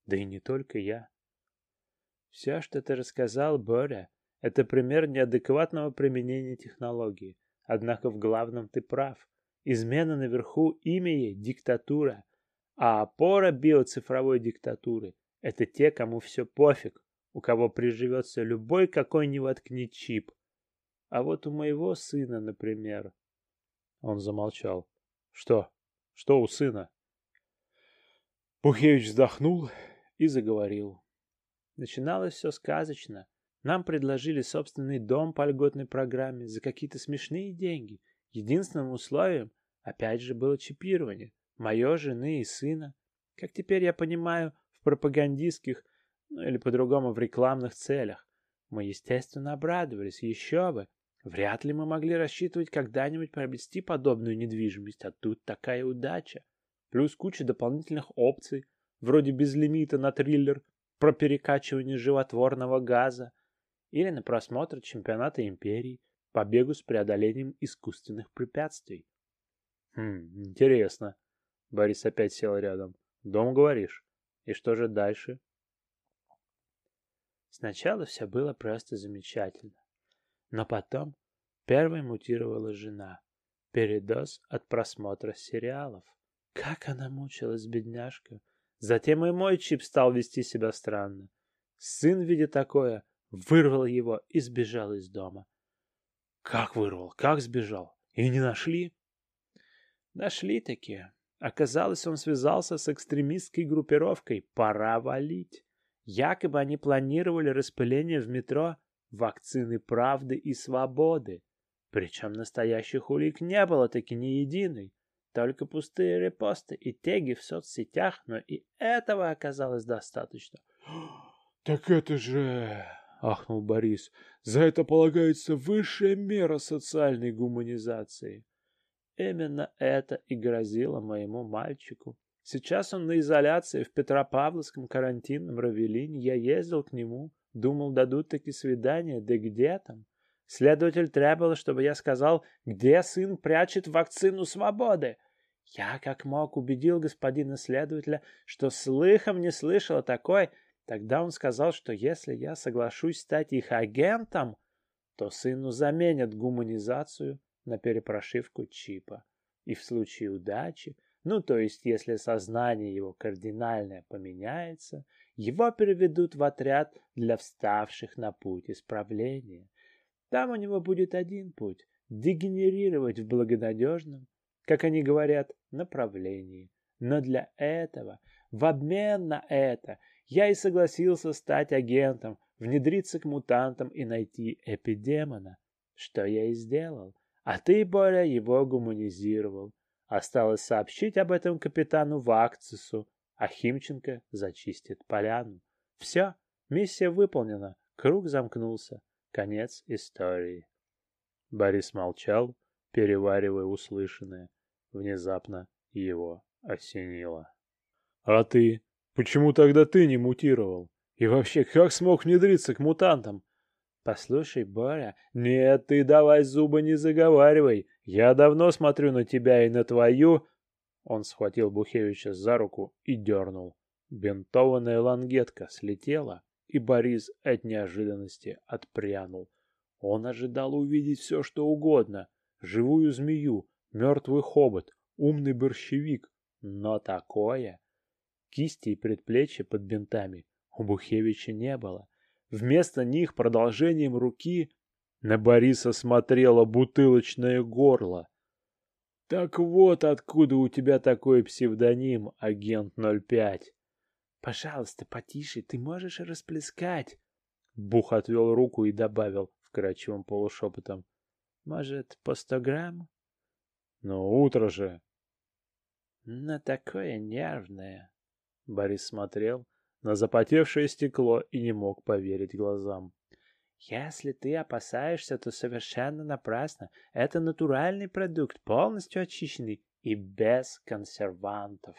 Да и не только я. Все, что ты рассказал, Боря, это пример неадекватного применения технологии. Однако в главном ты прав. Измена наверху имя ей – диктатура. А опора биоцифровой диктатуры – это те, кому все пофиг, у кого приживется любой какой ни воткни чип. А вот у моего сына, например... Он замолчал. Что? Что у сына? Пухевич вздохнул и заговорил. Начиналось все сказочно. Нам предложили собственный дом по льготной программе за какие-то смешные деньги. Единственным условием, опять же, было чипирование. Мое, жены и сына. Как теперь я понимаю, в пропагандистских, ну или по-другому в рекламных целях. Мы, естественно, обрадовались. Еще бы. Вряд ли мы могли рассчитывать когда-нибудь приобрести подобную недвижимость, а тут такая удача. Плюс куча дополнительных опций, вроде безлимита на триллер про перекачивание животворного газа, или на просмотр чемпионата империи по бегу с преодолением искусственных препятствий. Хм, интересно. Борис опять сел рядом. Дом, говоришь? И что же дальше? Сначала все было просто замечательно. Но потом первой мутировала жена. Передоз от просмотра сериалов. Как она мучилась, бедняжка. Затем и мой чип стал вести себя странно. Сын, видя такое, вырвал его и сбежал из дома. Как вырвал? Как сбежал? И не нашли? Нашли такие. Оказалось, он связался с экстремистской группировкой. Пора валить. Якобы они планировали распыление в метро вакцины правды и свободы. Причем настоящих улик не было таки ни единой. Только пустые репосты и теги в соцсетях, но и этого оказалось достаточно. <gasps> «Так это же...» — ахнул Борис. «За это полагается высшая мера социальной гуманизации». Именно это и грозило моему мальчику. Сейчас он на изоляции в Петропавловском карантинном Равелине. Я ездил к нему, думал, дадут таки свидание, да где там? Следователь требовал, чтобы я сказал, где сын прячет вакцину свободы. Я как мог убедил господина следователя, что слыхом не слышал о такой, Тогда он сказал, что если я соглашусь стать их агентом, то сыну заменят гуманизацию на перепрошивку чипа. И в случае удачи, ну то есть если сознание его кардинально поменяется, его переведут в отряд для вставших на путь исправления. Там у него будет один путь – дегенерировать в благонадежном, как они говорят, направлении. Но для этого, в обмен на это, я и согласился стать агентом, внедриться к мутантам и найти эпидемона. что я и сделал. А ты, Боря, его гуманизировал. Осталось сообщить об этом капитану Вакцису, а Химченко зачистит поляну. Все, миссия выполнена, круг замкнулся. Конец истории. Борис молчал, переваривая услышанное. Внезапно его осенило. «А ты? Почему тогда ты не мутировал? И вообще, как смог внедриться к мутантам?» «Послушай, Боря...» «Нет, ты давай зубы не заговаривай. Я давно смотрю на тебя и на твою...» Он схватил Бухевича за руку и дернул. Бинтованная лангетка слетела, и Борис от неожиданности отпрянул. Он ожидал увидеть все, что угодно. Живую змею, мертвый хобот, умный борщевик. Но такое... Кисти и предплечья под бинтами у Бухевича не было. Вместо них продолжением руки на Бориса смотрело бутылочное горло. Так вот откуда у тебя такой псевдоним, агент 05. Пожалуйста, потише, ты можешь расплескать. Бух отвел руку и добавил вкрадчивым полушепотом. Может, по сто грамм? Ну, утро же. На такое нервное. Борис смотрел на запотевшее стекло и не мог поверить глазам. Если ты опасаешься, то совершенно напрасно. Это натуральный продукт, полностью очищенный и без консервантов.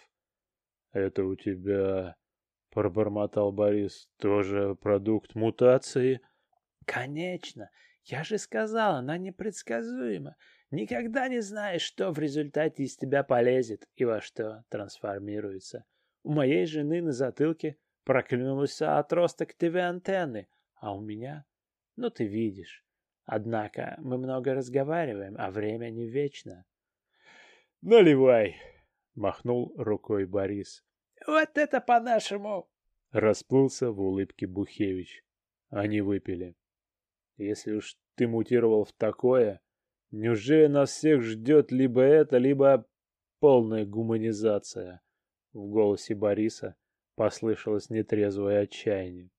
Это у тебя, пробормотал Борис, тоже продукт мутации? Конечно. Я же сказал, она непредсказуема. Никогда не знаешь, что в результате из тебя полезет и во что трансформируется. У моей жены на затылке проклюнулся отросток ТВ-антенны, а у меня... Ну, ты видишь. Однако мы много разговариваем, а время не вечно. «Наливай!» — махнул рукой Борис. «Вот это по-нашему!» — расплылся в улыбке Бухевич. Они выпили. «Если уж ты мутировал в такое, неужели нас всех ждет либо это, либо полная гуманизация?» В голосе Бориса послышалось нетрезвое отчаяние.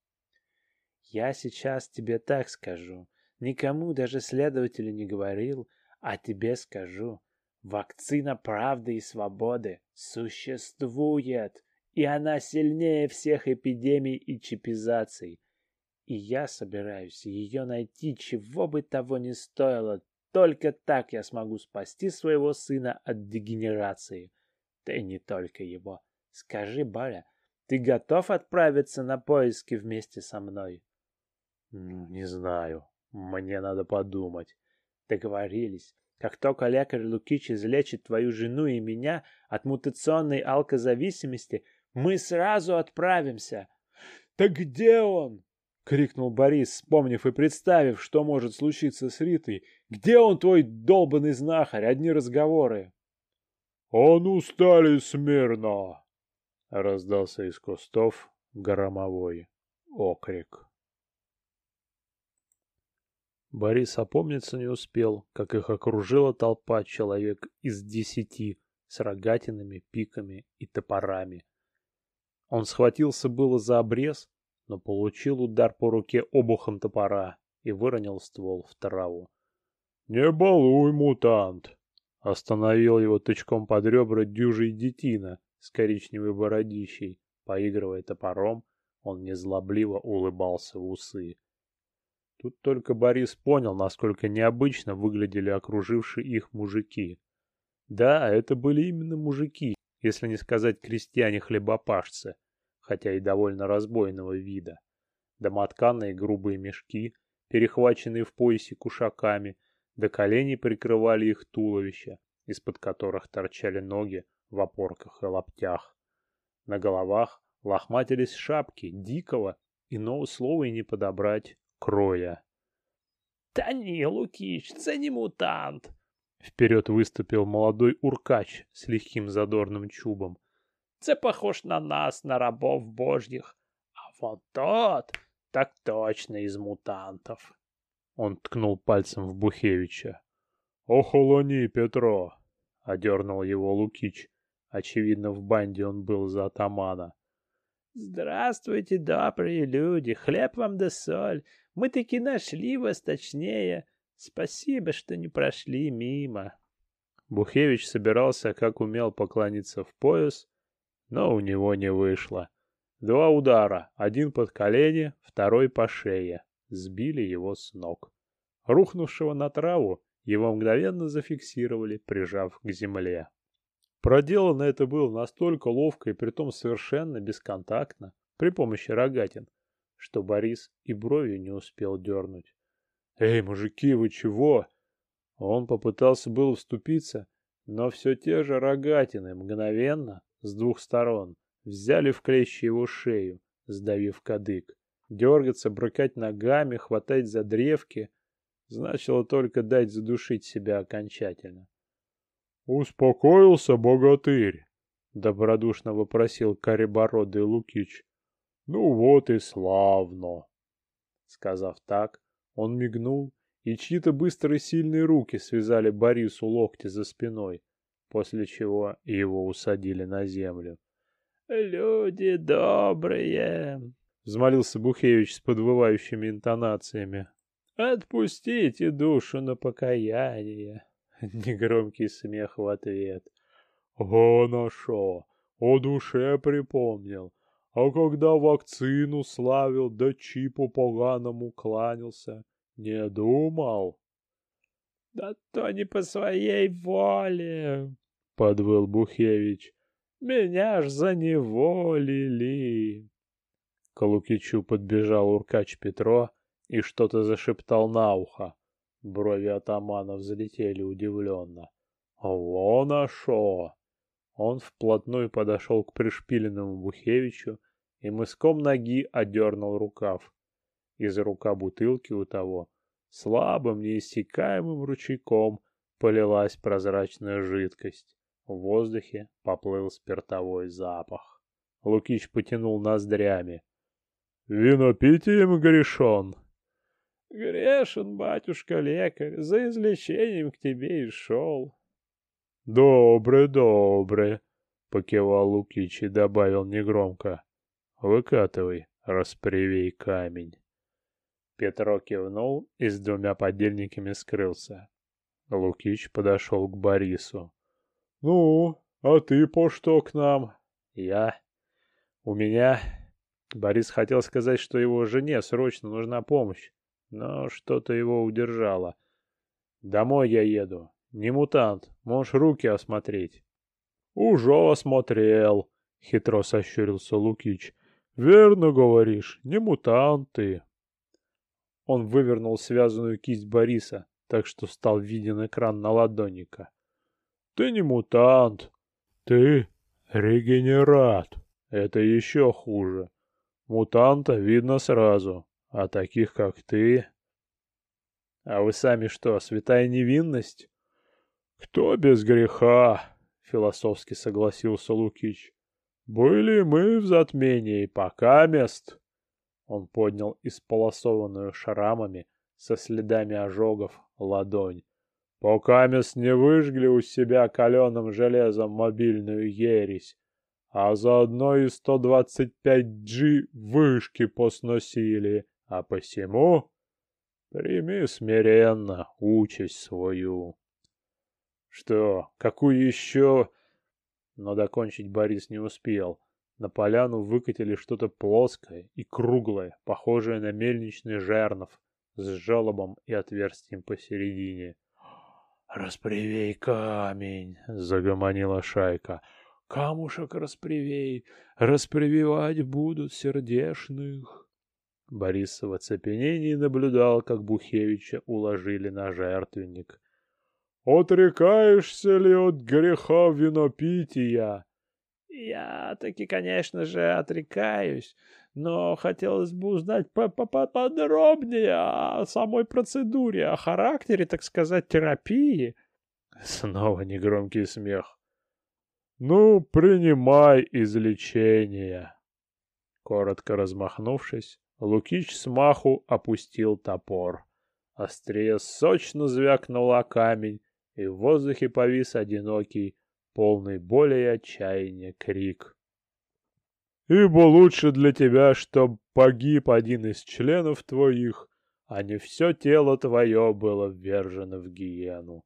Я сейчас тебе так скажу. Никому, даже следователю не говорил, а тебе скажу. Вакцина правды и свободы существует, и она сильнее всех эпидемий и чипизаций. И я собираюсь ее найти, чего бы того ни стоило. Только так я смогу спасти своего сына от дегенерации. Да и не только его. Скажи, Баря, ты готов отправиться на поиски вместе со мной? Не знаю. Мне надо подумать. Договорились. Как только лекарь Лукич излечит твою жену и меня от мутационной алкозависимости, мы сразу отправимся. Так где он? — крикнул Борис, вспомнив и представив, что может случиться с Ритой. «Где он, твой долбанный знахарь? Одни разговоры!» «А ну, стали смирно!» — раздался из кустов громовой окрик. Борис опомниться не успел, как их окружила толпа человек из десяти с рогатинами, пиками и топорами. Он схватился было за обрез, но получил удар по руке обухом топора и выронил ствол в траву. «Не балуй, мутант!» Остановил его тычком под ребра дюжий детина с коричневой бородищей. Поигрывая топором, он незлобливо улыбался в усы. Тут только Борис понял, насколько необычно выглядели окружившие их мужики. Да, это были именно мужики, если не сказать крестьяне-хлебопашцы хотя и довольно разбойного вида. Домотканные грубые мешки, перехваченные в поясе кушаками, до коленей прикрывали их туловища, из-под которых торчали ноги в опорках и лаптях. На головах лохматились шапки дикого, иного слова и не подобрать, кроя. — Да не, Лукич, це не мутант! Вперед выступил молодой уркач с легким задорным чубом, Це похож на нас, на рабов божьих. А вот тот, так точно из мутантов. Он ткнул пальцем в Бухевича. «Охолони, Петро!» — одернул его Лукич. Очевидно, в банде он был за атамана. «Здравствуйте, добрые люди! Хлеб вам да соль! Мы таки нашли вас точнее. Спасибо, что не прошли мимо. Бухевич собирался, как умел, поклониться в пояс, но у него не вышло. Два удара, один под колени, второй по шее, сбили его с ног. Рухнувшего на траву его мгновенно зафиксировали, прижав к земле. Проделано это было настолько ловко и притом совершенно бесконтактно, при помощи рогатин, что Борис и бровью не успел дернуть. «Эй, мужики, вы чего?» Он попытался было вступиться, но все те же рогатины мгновенно, с двух сторон, взяли в клещи его шею, сдавив кадык. Дергаться, брыкать ногами, хватать за древки значило только дать задушить себя окончательно. «Успокоился богатырь?» — добродушно вопросил коребородый Лукич. «Ну вот и славно!» Сказав так, он мигнул, и чьи-то быстрые сильные руки связали Борису локти за спиной, после чего его усадили на землю. «Люди добрые!» — взмолился Бухевич с подвывающими интонациями. «Отпустите душу на покаяние!» Негромкий смех в ответ. «О, нашо! О душе припомнил! А когда вакцину славил, да чипу поганому кланялся, не думал?» «Да то не по своей воле!» — подвыл Бухевич. «Меня ж заневолили!» К Лукичу подбежал уркач Петро и что-то зашептал на ухо. Брови атамана взлетели удивленно. «Вон а шо!» Он вплотную подошел к пришпиленному Бухевичу и мыском ноги одернул рукав. Из рука бутылки у того слабым, неиссякаемым ручейком полилась прозрачная жидкость. В воздухе поплыл спиртовой запах. Лукич потянул ноздрями. «Винопитием грешен!» Грешен, батюшка лекарь, за излечением к тебе и шел. Добре, добре, покивал Лукич и добавил негромко. Выкатывай, распривей камень. Петро кивнул и с двумя подельниками скрылся. Лукич подошел к Борису. «Ну, а ты по что к нам?» «Я? У меня...» Борис хотел сказать, что его жене срочно нужна помощь, но что-то его удержало. «Домой я еду. Не мутант. Можешь руки осмотреть». «Уже осмотрел», — хитро сощурился Лукич. «Верно говоришь, не мутант ты». Он вывернул связанную кисть Бориса, так что стал виден экран на ладонника. «Ты не мутант. Ты регенерат. Это еще хуже. Мутанта видно сразу. А таких, как ты... А вы сами что, святая невинность? Кто без греха? Философски согласился Лукич. Были мы в затмении, пока мест. Он поднял исполосованную шрамами со следами ожогов ладонь. Пока мест не выжгли у себя каленым железом мобильную ересь, а заодно и 125G вышки посносили а посему прими смиренно участь свою. Что, какую еще... Но докончить Борис не успел. На поляну выкатили что-то плоское и круглое, похожее на мельничный жернов, с желобом и отверстием посередине. «Распривей камень!» — загомонила шайка. «Камушек распривей, распрививать будут сердешных!» Борис в оцепенении наблюдал, как Бухевича уложили на жертвенник. «Отрекаешься ли от греха винопития?» «Я таки, конечно же, отрекаюсь, но хотелось бы узнать поподробнее о самой процедуре, о характере, так сказать, терапии». Снова негромкий смех. «Ну, принимай излечение». Коротко размахнувшись, Лукич смаху опустил топор. Острее сочно звякнула камень, и в воздухе повис одинокий, полный боли и отчаяния крик. «Ибо лучше для тебя, чтоб погиб один из членов твоих, а не все тело твое было ввержено в гиену.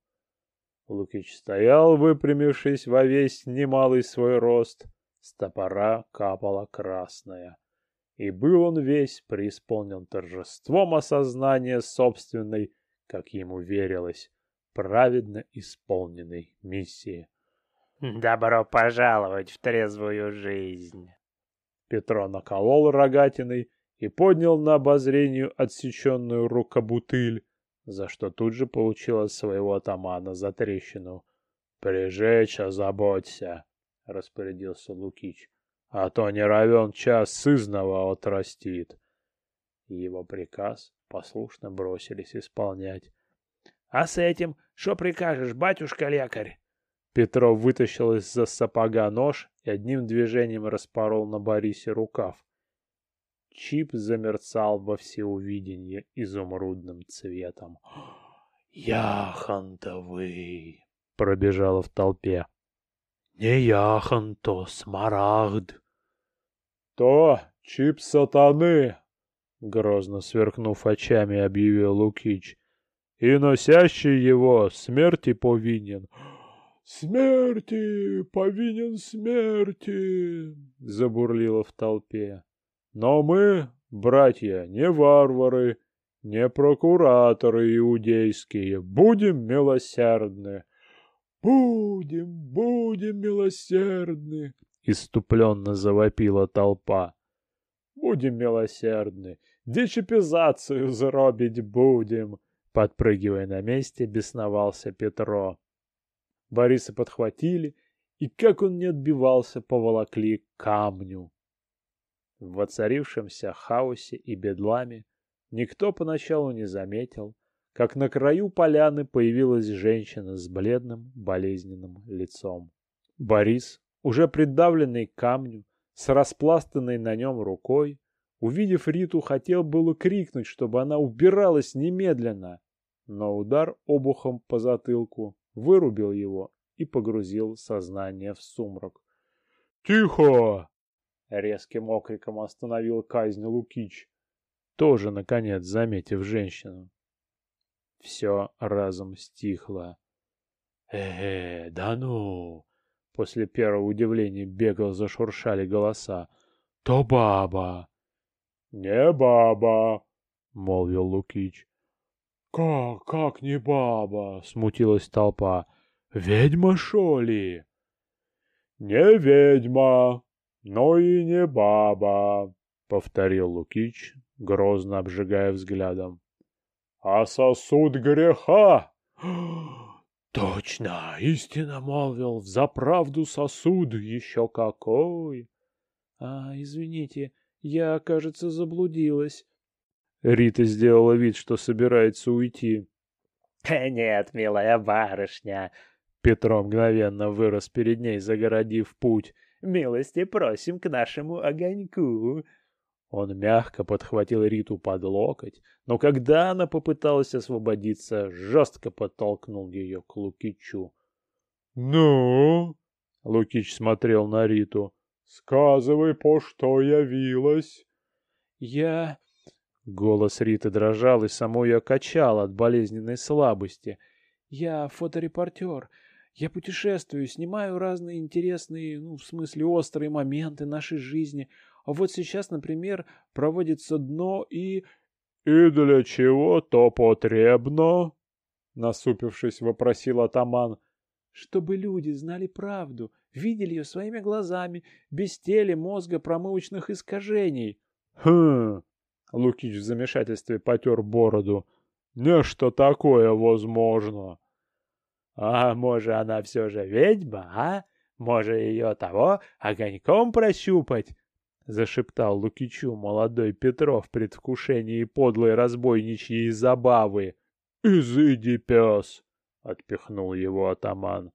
Лукич стоял, выпрямившись во весь немалый свой рост, с топора капала красная. И был он весь преисполнен торжеством осознания собственной, как ему верилось, праведно исполненной миссии. «Добро пожаловать в трезвую жизнь!» Петро наколол рогатиной и поднял на обозрению отсеченную рукобутыль, за что тут же получил от своего атамана за трещину. «Прижечь озаботься!» — распорядился Лукич. «А то не равен час сызного отрастит!» Его приказ послушно бросились исполнять. «А с этим что прикажешь, батюшка-лекарь?» Петров вытащил из-за сапога нож и одним движением распорол на Борисе рукав. Чип замерцал во всеувиденье изумрудным цветом. «Яхонтовый!» — пробежало в толпе. «Не яхонто, смарагд!» «То чип сатаны!» — грозно сверкнув очами, объявил Лукич. «И носящий его смерти повинен!» «Смерти! Повинен смерти!» — забурлило в толпе. Но мы, братья, не варвары, не прокураторы иудейские, будем милосердны. Будем, будем милосердны, иступленно завопила толпа. Будем милосердны, дечипизацию заробить будем, подпрыгивая на месте, бесновался Петро. Бориса подхватили, и как он не отбивался, поволокли камню. В воцарившемся хаосе и бедламе никто поначалу не заметил, как на краю поляны появилась женщина с бледным, болезненным лицом. Борис, уже придавленный к камню, с распластанной на нем рукой, увидев Риту, хотел было крикнуть, чтобы она убиралась немедленно, но удар обухом по затылку вырубил его и погрузил сознание в сумрак. «Тихо!» Резким окриком остановил казнь Лукич, тоже, наконец, заметив женщину. Все разом стихло. э, -э да ну!» После первого удивления бегал, зашуршали голоса. «То баба!» «Не баба!» — молвил Лукич. «Как, как не баба?» — смутилась толпа. «Ведьма, шо ли?» «Не ведьма!» «Но и не баба», — повторил Лукич, грозно обжигая взглядом. «А сосуд греха!» <gasps> «Точно, истинно молвил, за правду сосуд еще какой!» «А, извините, я, кажется, заблудилась». Рита сделала вид, что собирается уйти. <laughs> «Нет, милая барышня!» Петро мгновенно вырос перед ней, загородив путь. Милости просим к нашему огоньку. Он мягко подхватил Риту под локоть, но когда она попыталась освободиться, жестко подтолкнул ее к Лукичу. «Ну?» — Лукич смотрел на Риту. «Сказывай, по что явилась?» «Я...» Голос Риты дрожал и само ее качал от болезненной слабости. «Я фоторепортер. Я путешествую, снимаю разные интересные, ну, в смысле, острые моменты нашей жизни. А вот сейчас, например, проводится дно и... — И для чего то потребно? — насупившись, вопросил атаман. — Чтобы люди знали правду, видели ее своими глазами, без тели, мозга, промывочных искажений. — Хм... — Лукич в замешательстве потер бороду. — Нечто такое возможно. — а может, она все же ведьма, а? Может, ее того огоньком прощупать? Зашептал Лукичу молодой Петров в предвкушении подлой разбойничьей забавы. «Изыди, пес!» — отпихнул его атаман.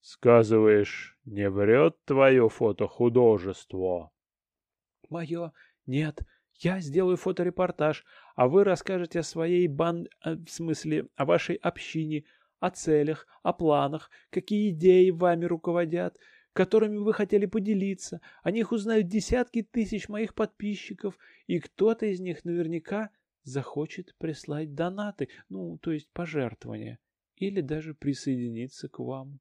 «Сказываешь, не врет твое фотохудожество?» «Мое? Нет. Я сделаю фоторепортаж, а вы расскажете о своей бан... Э, в смысле, о вашей общине, о целях, о планах, какие идеи вами руководят, которыми вы хотели поделиться. О них узнают десятки тысяч моих подписчиков, и кто-то из них наверняка захочет прислать донаты, ну, то есть пожертвования, или даже присоединиться к вам.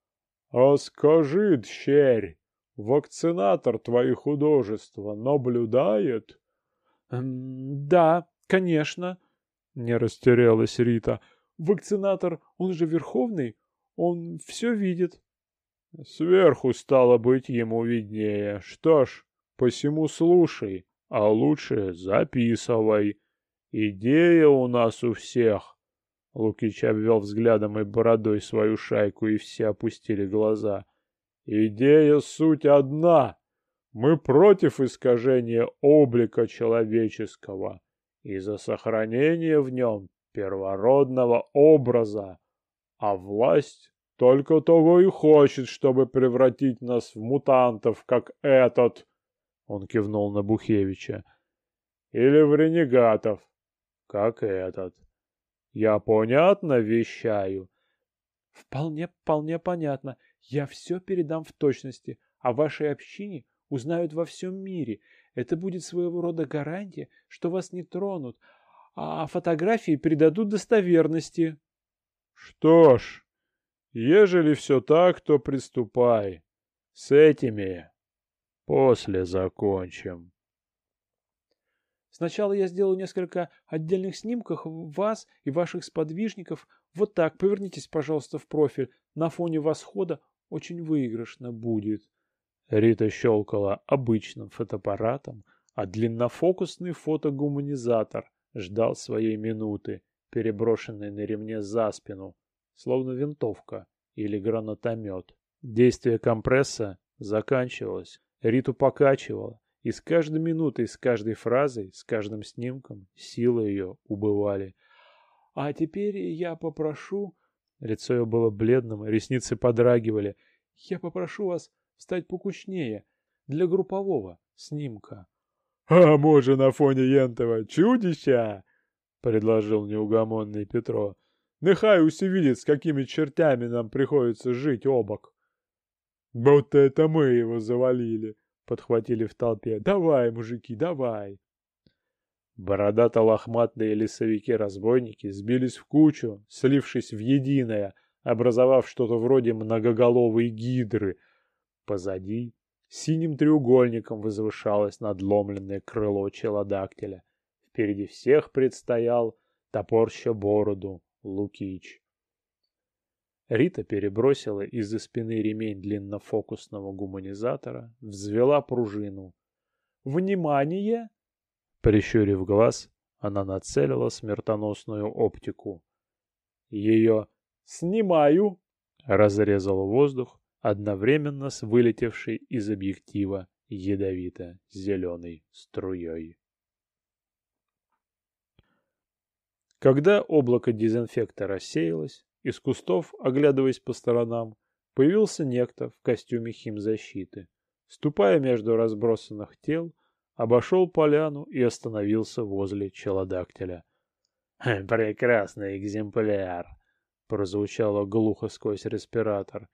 — А скажи, дщерь, вакцинатор твои художества наблюдает? — Да, конечно, — не растерялась Рита. — Вакцинатор, он же верховный, он все видит. — Сверху, стало быть, ему виднее. Что ж, посему слушай, а лучше записывай. Идея у нас у всех. Лукич обвел взглядом и бородой свою шайку, и все опустили глаза. Идея суть одна. Мы против искажения облика человеческого и за сохранение в нем первородного образа, а власть только того и хочет, чтобы превратить нас в мутантов, как этот, он кивнул на Бухевича, или в ренегатов, как этот. Я понятно вещаю? Вполне, вполне понятно. Я все передам в точности. О вашей общине узнают во всем мире. Это будет своего рода гарантия, что вас не тронут, а фотографии придадут достоверности. Что ж, ежели все так, то приступай. С этими после закончим. Сначала я сделаю несколько отдельных снимков вас и ваших сподвижников. Вот так, повернитесь, пожалуйста, в профиль. На фоне восхода очень выигрышно будет. Рита щелкала обычным фотоаппаратом, а длиннофокусный фотогуманизатор ждал своей минуты, переброшенной на ремне за спину, словно винтовка или гранатомет. Действие компресса заканчивалось. Риту покачивало, и с каждой минутой, с каждой фразой, с каждым снимком силы ее убывали. «А теперь я попрошу...» Лицо ее было бледным, ресницы подрагивали. «Я попрошу вас стать покучнее для группового снимка». «А может, на фоне ентова чудища?» — предложил неугомонный Петро. «Нехай усе видит, с какими чертями нам приходится жить обок». «Будто это мы его завалили», подхватили в толпе. «Давай, мужики, давай!» Бородато-лохматные лесовики-разбойники сбились в кучу, слившись в единое, образовав что-то вроде многоголовой гидры. Позади синим треугольником возвышалось надломленное крыло челодактиля. Впереди всех предстоял, топорща бороду, Лукич. Рита перебросила из-за спины ремень длиннофокусного гуманизатора, взвела пружину. «Внимание!» Прищурив глаз, она нацелила смертоносную оптику. Ее «Снимаю!» разрезал воздух одновременно с вылетевшей из объектива ядовито-зеленой струей. Когда облако дезинфекта рассеялось, из кустов, оглядываясь по сторонам, появился некто в костюме химзащиты. Ступая между разбросанных тел, обошел поляну и остановился возле челодактиля. «Прекрасный экземпляр!» — прозвучало глухо сквозь респиратор.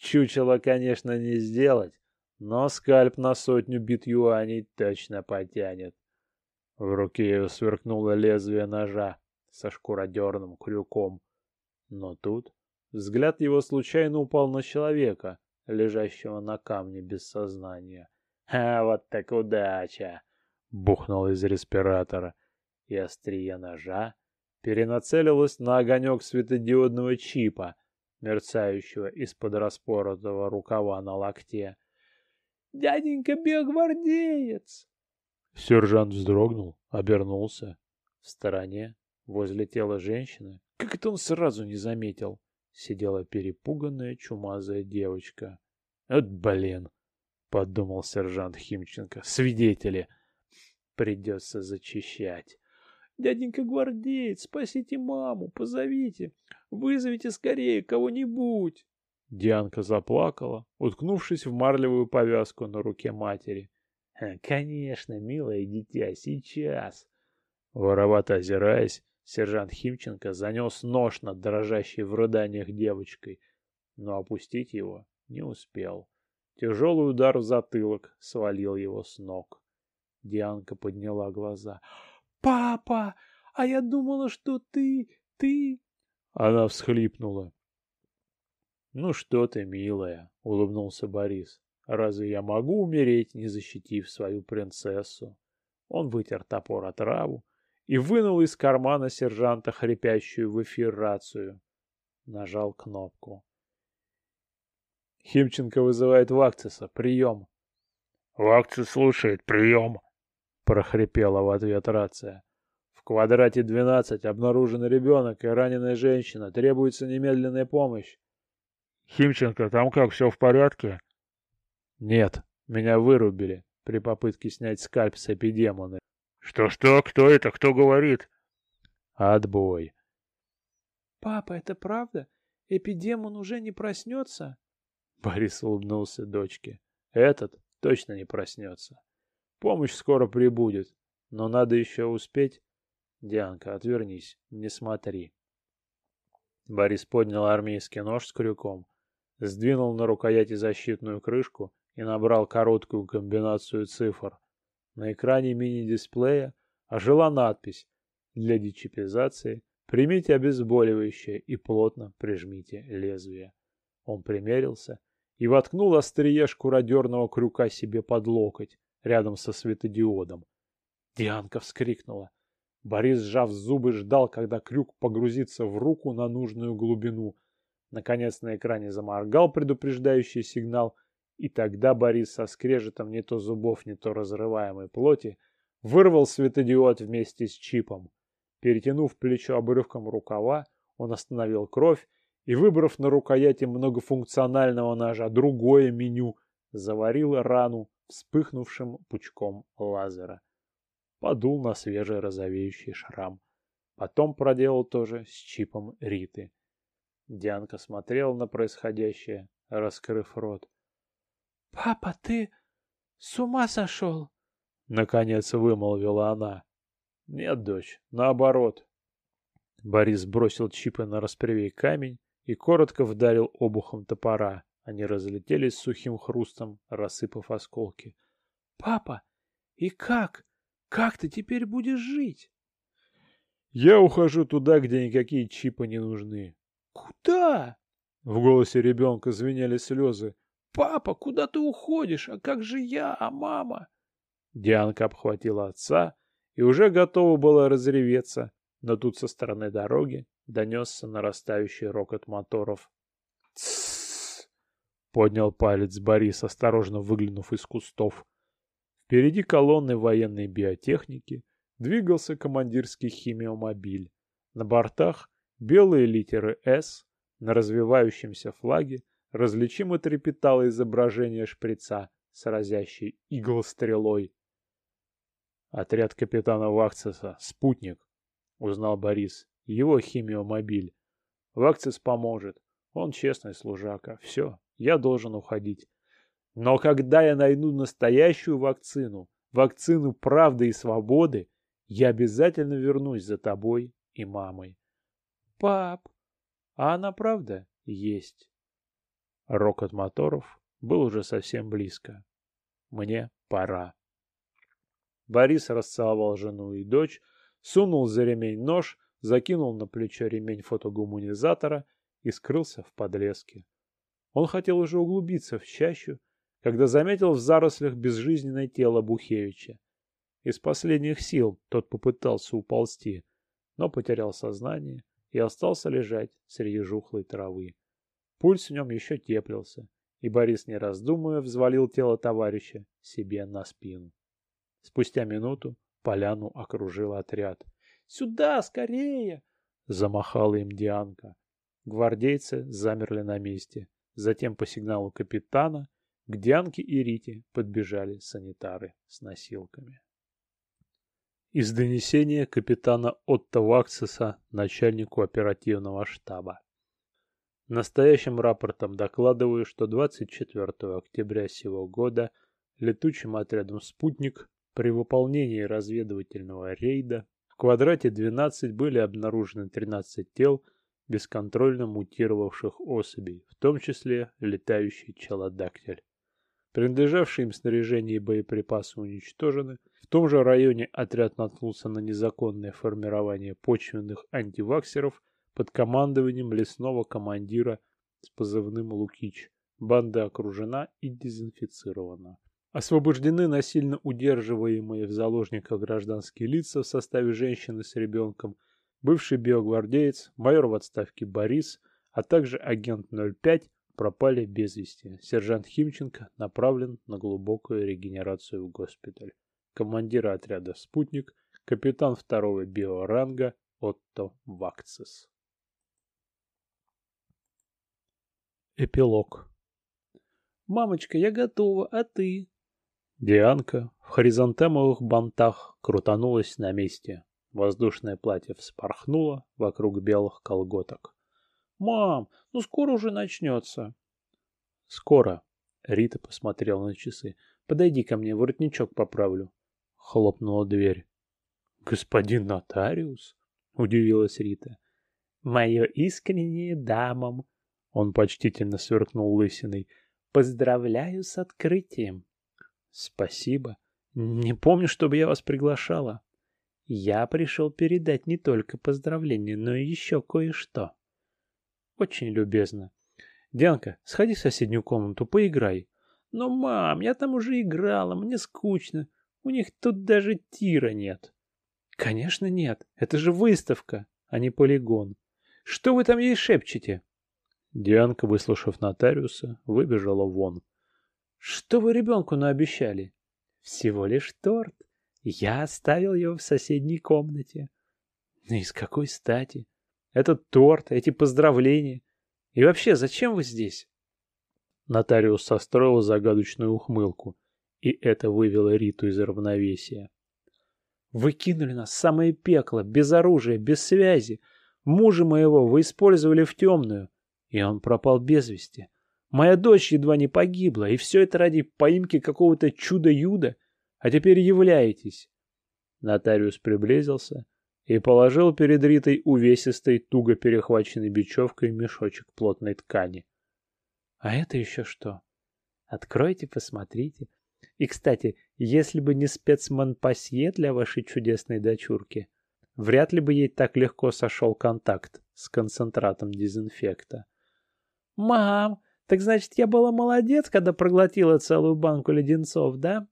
«Чучело, конечно, не сделать, но скальп на сотню бит юаней точно потянет». В руке ее сверкнуло лезвие ножа со шкуродерным крюком. Но тут взгляд его случайно упал на человека, лежащего на камне без сознания. «А вот так удача!» — бухнул из респиратора, и острие ножа перенацелилось на огонек светодиодного чипа, мерцающего из-под распоротого рукава на локте. «Дяденька биогвардеец!» Сержант вздрогнул, обернулся. В стороне, возле тела женщины, как это он сразу не заметил? Сидела перепуганная чумазая девочка. «Вот блин!» — подумал сержант Химченко. «Свидетели! Придется зачищать!» «Дяденька гвардеец, спасите маму, позовите! Вызовите скорее кого-нибудь!» Дианка заплакала, уткнувшись в марлевую повязку на руке матери. «Конечно, милое дитя, сейчас!» Воровато озираясь, Сержант Химченко занес нож над дрожащей в рыданиях девочкой, но опустить его не успел. Тяжелый удар в затылок свалил его с ног. Дианка подняла глаза. Папа, а я думала, что ты... ты...» Она всхлипнула. «Ну что ты, милая», — улыбнулся Борис. «Разве я могу умереть, не защитив свою принцессу?» Он вытер топор от траву и вынул из кармана сержанта хрипящую в эфир рацию. Нажал кнопку. Химченко вызывает Вакциса. Прием. Вакцис слушает. Прием. Прохрипела в ответ рация. В квадрате 12 обнаружен ребенок и раненая женщина. Требуется немедленная помощь. Химченко, там как, все в порядке? Нет, меня вырубили при попытке снять скальп с эпидемона. Что-что? Кто это? Кто говорит? Отбой. Папа, это правда? Эпидемон уже не проснется? Борис улыбнулся дочке. Этот точно не проснется. Помощь скоро прибудет, но надо еще успеть. Дианка, отвернись, не смотри. Борис поднял армейский нож с крюком, сдвинул на рукояти защитную крышку и набрал короткую комбинацию цифр. На экране мини-дисплея ожила надпись «Для дечипизации примите обезболивающее и плотно прижмите лезвие». Он примерился и воткнул острие шкуродерного крюка себе под локоть, рядом со светодиодом. Дианка вскрикнула. Борис, сжав зубы, ждал, когда крюк погрузится в руку на нужную глубину. Наконец на экране заморгал предупреждающий сигнал, и тогда Борис со скрежетом не то зубов, не то разрываемой плоти вырвал светодиод вместе с чипом. Перетянув плечо обрывком рукава, он остановил кровь и, выбрав на рукояти многофункционального ножа другое меню, заварил рану вспыхнувшим пучком лазера. Подул на свежий розовеющий шрам. Потом проделал то же с чипом Риты. Дианка смотрела на происходящее, раскрыв рот. «Папа, ты с ума сошел?» Наконец вымолвила она. «Нет, дочь, наоборот». Борис бросил чипы на распревей камень и коротко вдарил обухом топора. Они разлетелись сухим хрустом, рассыпав осколки. «Папа, и как? Как ты теперь будешь жить?» «Я ухожу туда, где никакие чипы не нужны». «Куда?» В голосе ребенка звенели слезы. «Папа, куда ты уходишь? А как же я, а мама?» Дианка обхватила отца и уже готова была разреветься, но тут со стороны дороги донесся нарастающий рокот моторов. «Тссс!» — поднял палец Борис, осторожно выглянув из кустов. Впереди колонны военной биотехники двигался командирский химиомобиль. На бортах белые литеры «С», на развивающемся флаге различимо трепетало изображение шприца с разящей иглострелой. Отряд капитана Вахцеса «Спутник», узнал Борис, его химиомобиль. Вакцис поможет, он честный служака. Все, я должен уходить. Но когда я найду настоящую вакцину, вакцину правды и свободы, я обязательно вернусь за тобой и мамой. Пап, а она правда есть? Рокот моторов был уже совсем близко. Мне пора. Борис расцеловал жену и дочь, сунул за ремень нож, закинул на плечо ремень фотогуманизатора и скрылся в подлеске. Он хотел уже углубиться в чащу, когда заметил в зарослях безжизненное тело Бухевича. Из последних сил тот попытался уползти, но потерял сознание и остался лежать среди жухлой травы. Пульс в нем еще теплился, и Борис, не раздумывая, взвалил тело товарища себе на спину. Спустя минуту поляну окружил отряд. «Сюда, скорее!» — замахала им Дианка. Гвардейцы замерли на месте. Затем по сигналу капитана к Дианке и Рите подбежали санитары с носилками. Из донесения капитана Отто Ваксиса начальнику оперативного штаба. Настоящим рапортом докладываю, что 24 октября сего года летучим отрядом «Спутник» при выполнении разведывательного рейда в квадрате 12 были обнаружены 13 тел бесконтрольно мутировавших особей, в том числе летающий челодактиль. Принадлежавшие им снаряжение и боеприпасы уничтожены, в том же районе отряд наткнулся на незаконное формирование почвенных антиваксеров под командованием лесного командира с позывным Лукич. Банда окружена и дезинфицирована. Освобождены насильно удерживаемые в заложниках гражданские лица в составе женщины с ребенком, бывший биогвардеец, майор в отставке Борис, а также агент 05 пропали без вести. Сержант Химченко направлен на глубокую регенерацию в госпиталь. Командир отряда «Спутник», капитан второго биоранга Отто Вакцис. Эпилог «Мамочка, я готова, а ты?» Дианка в хоризонтемовых бантах крутанулась на месте. Воздушное платье вспорхнуло вокруг белых колготок. «Мам, ну скоро уже начнется». «Скоро». Рита посмотрела на часы. «Подойди ко мне, воротничок поправлю». Хлопнула дверь. «Господин нотариус?» — удивилась Рита. «Мое искреннее дамам!» Он почтительно сверкнул лысиной. «Поздравляю с открытием!» «Спасибо. Не помню, чтобы я вас приглашала». «Я пришел передать не только поздравления, но и еще кое-что». «Очень любезно. Дианка, сходи в соседнюю комнату, поиграй». «Но, мам, я там уже играла, мне скучно. У них тут даже тира нет». «Конечно нет. Это же выставка, а не полигон. Что вы там ей шепчете?» Дианка, выслушав нотариуса, выбежала вон. «Что вы ребенку наобещали?» «Всего лишь торт. Я оставил его в соседней комнате». «Ну из какой стати? Этот торт, эти поздравления. И вообще, зачем вы здесь?» Нотариус состроил загадочную ухмылку, и это вывело Риту из равновесия. «Вы кинули нас в самое пекло, без оружия, без связи. Мужа моего вы использовали в темную, и он пропал без вести. Моя дочь едва не погибла, и все это ради поимки какого-то чуда-юда, а теперь являетесь. Нотариус приблизился и положил перед Ритой увесистый, туго перехваченный бечевкой мешочек плотной ткани. — А это еще что? — Откройте, посмотрите. И, кстати, если бы не спецманпасье для вашей чудесной дочурки, вряд ли бы ей так легко сошел контакт с концентратом дезинфекта. — Мам, так значит, я была молодец, когда проглотила целую банку леденцов, да?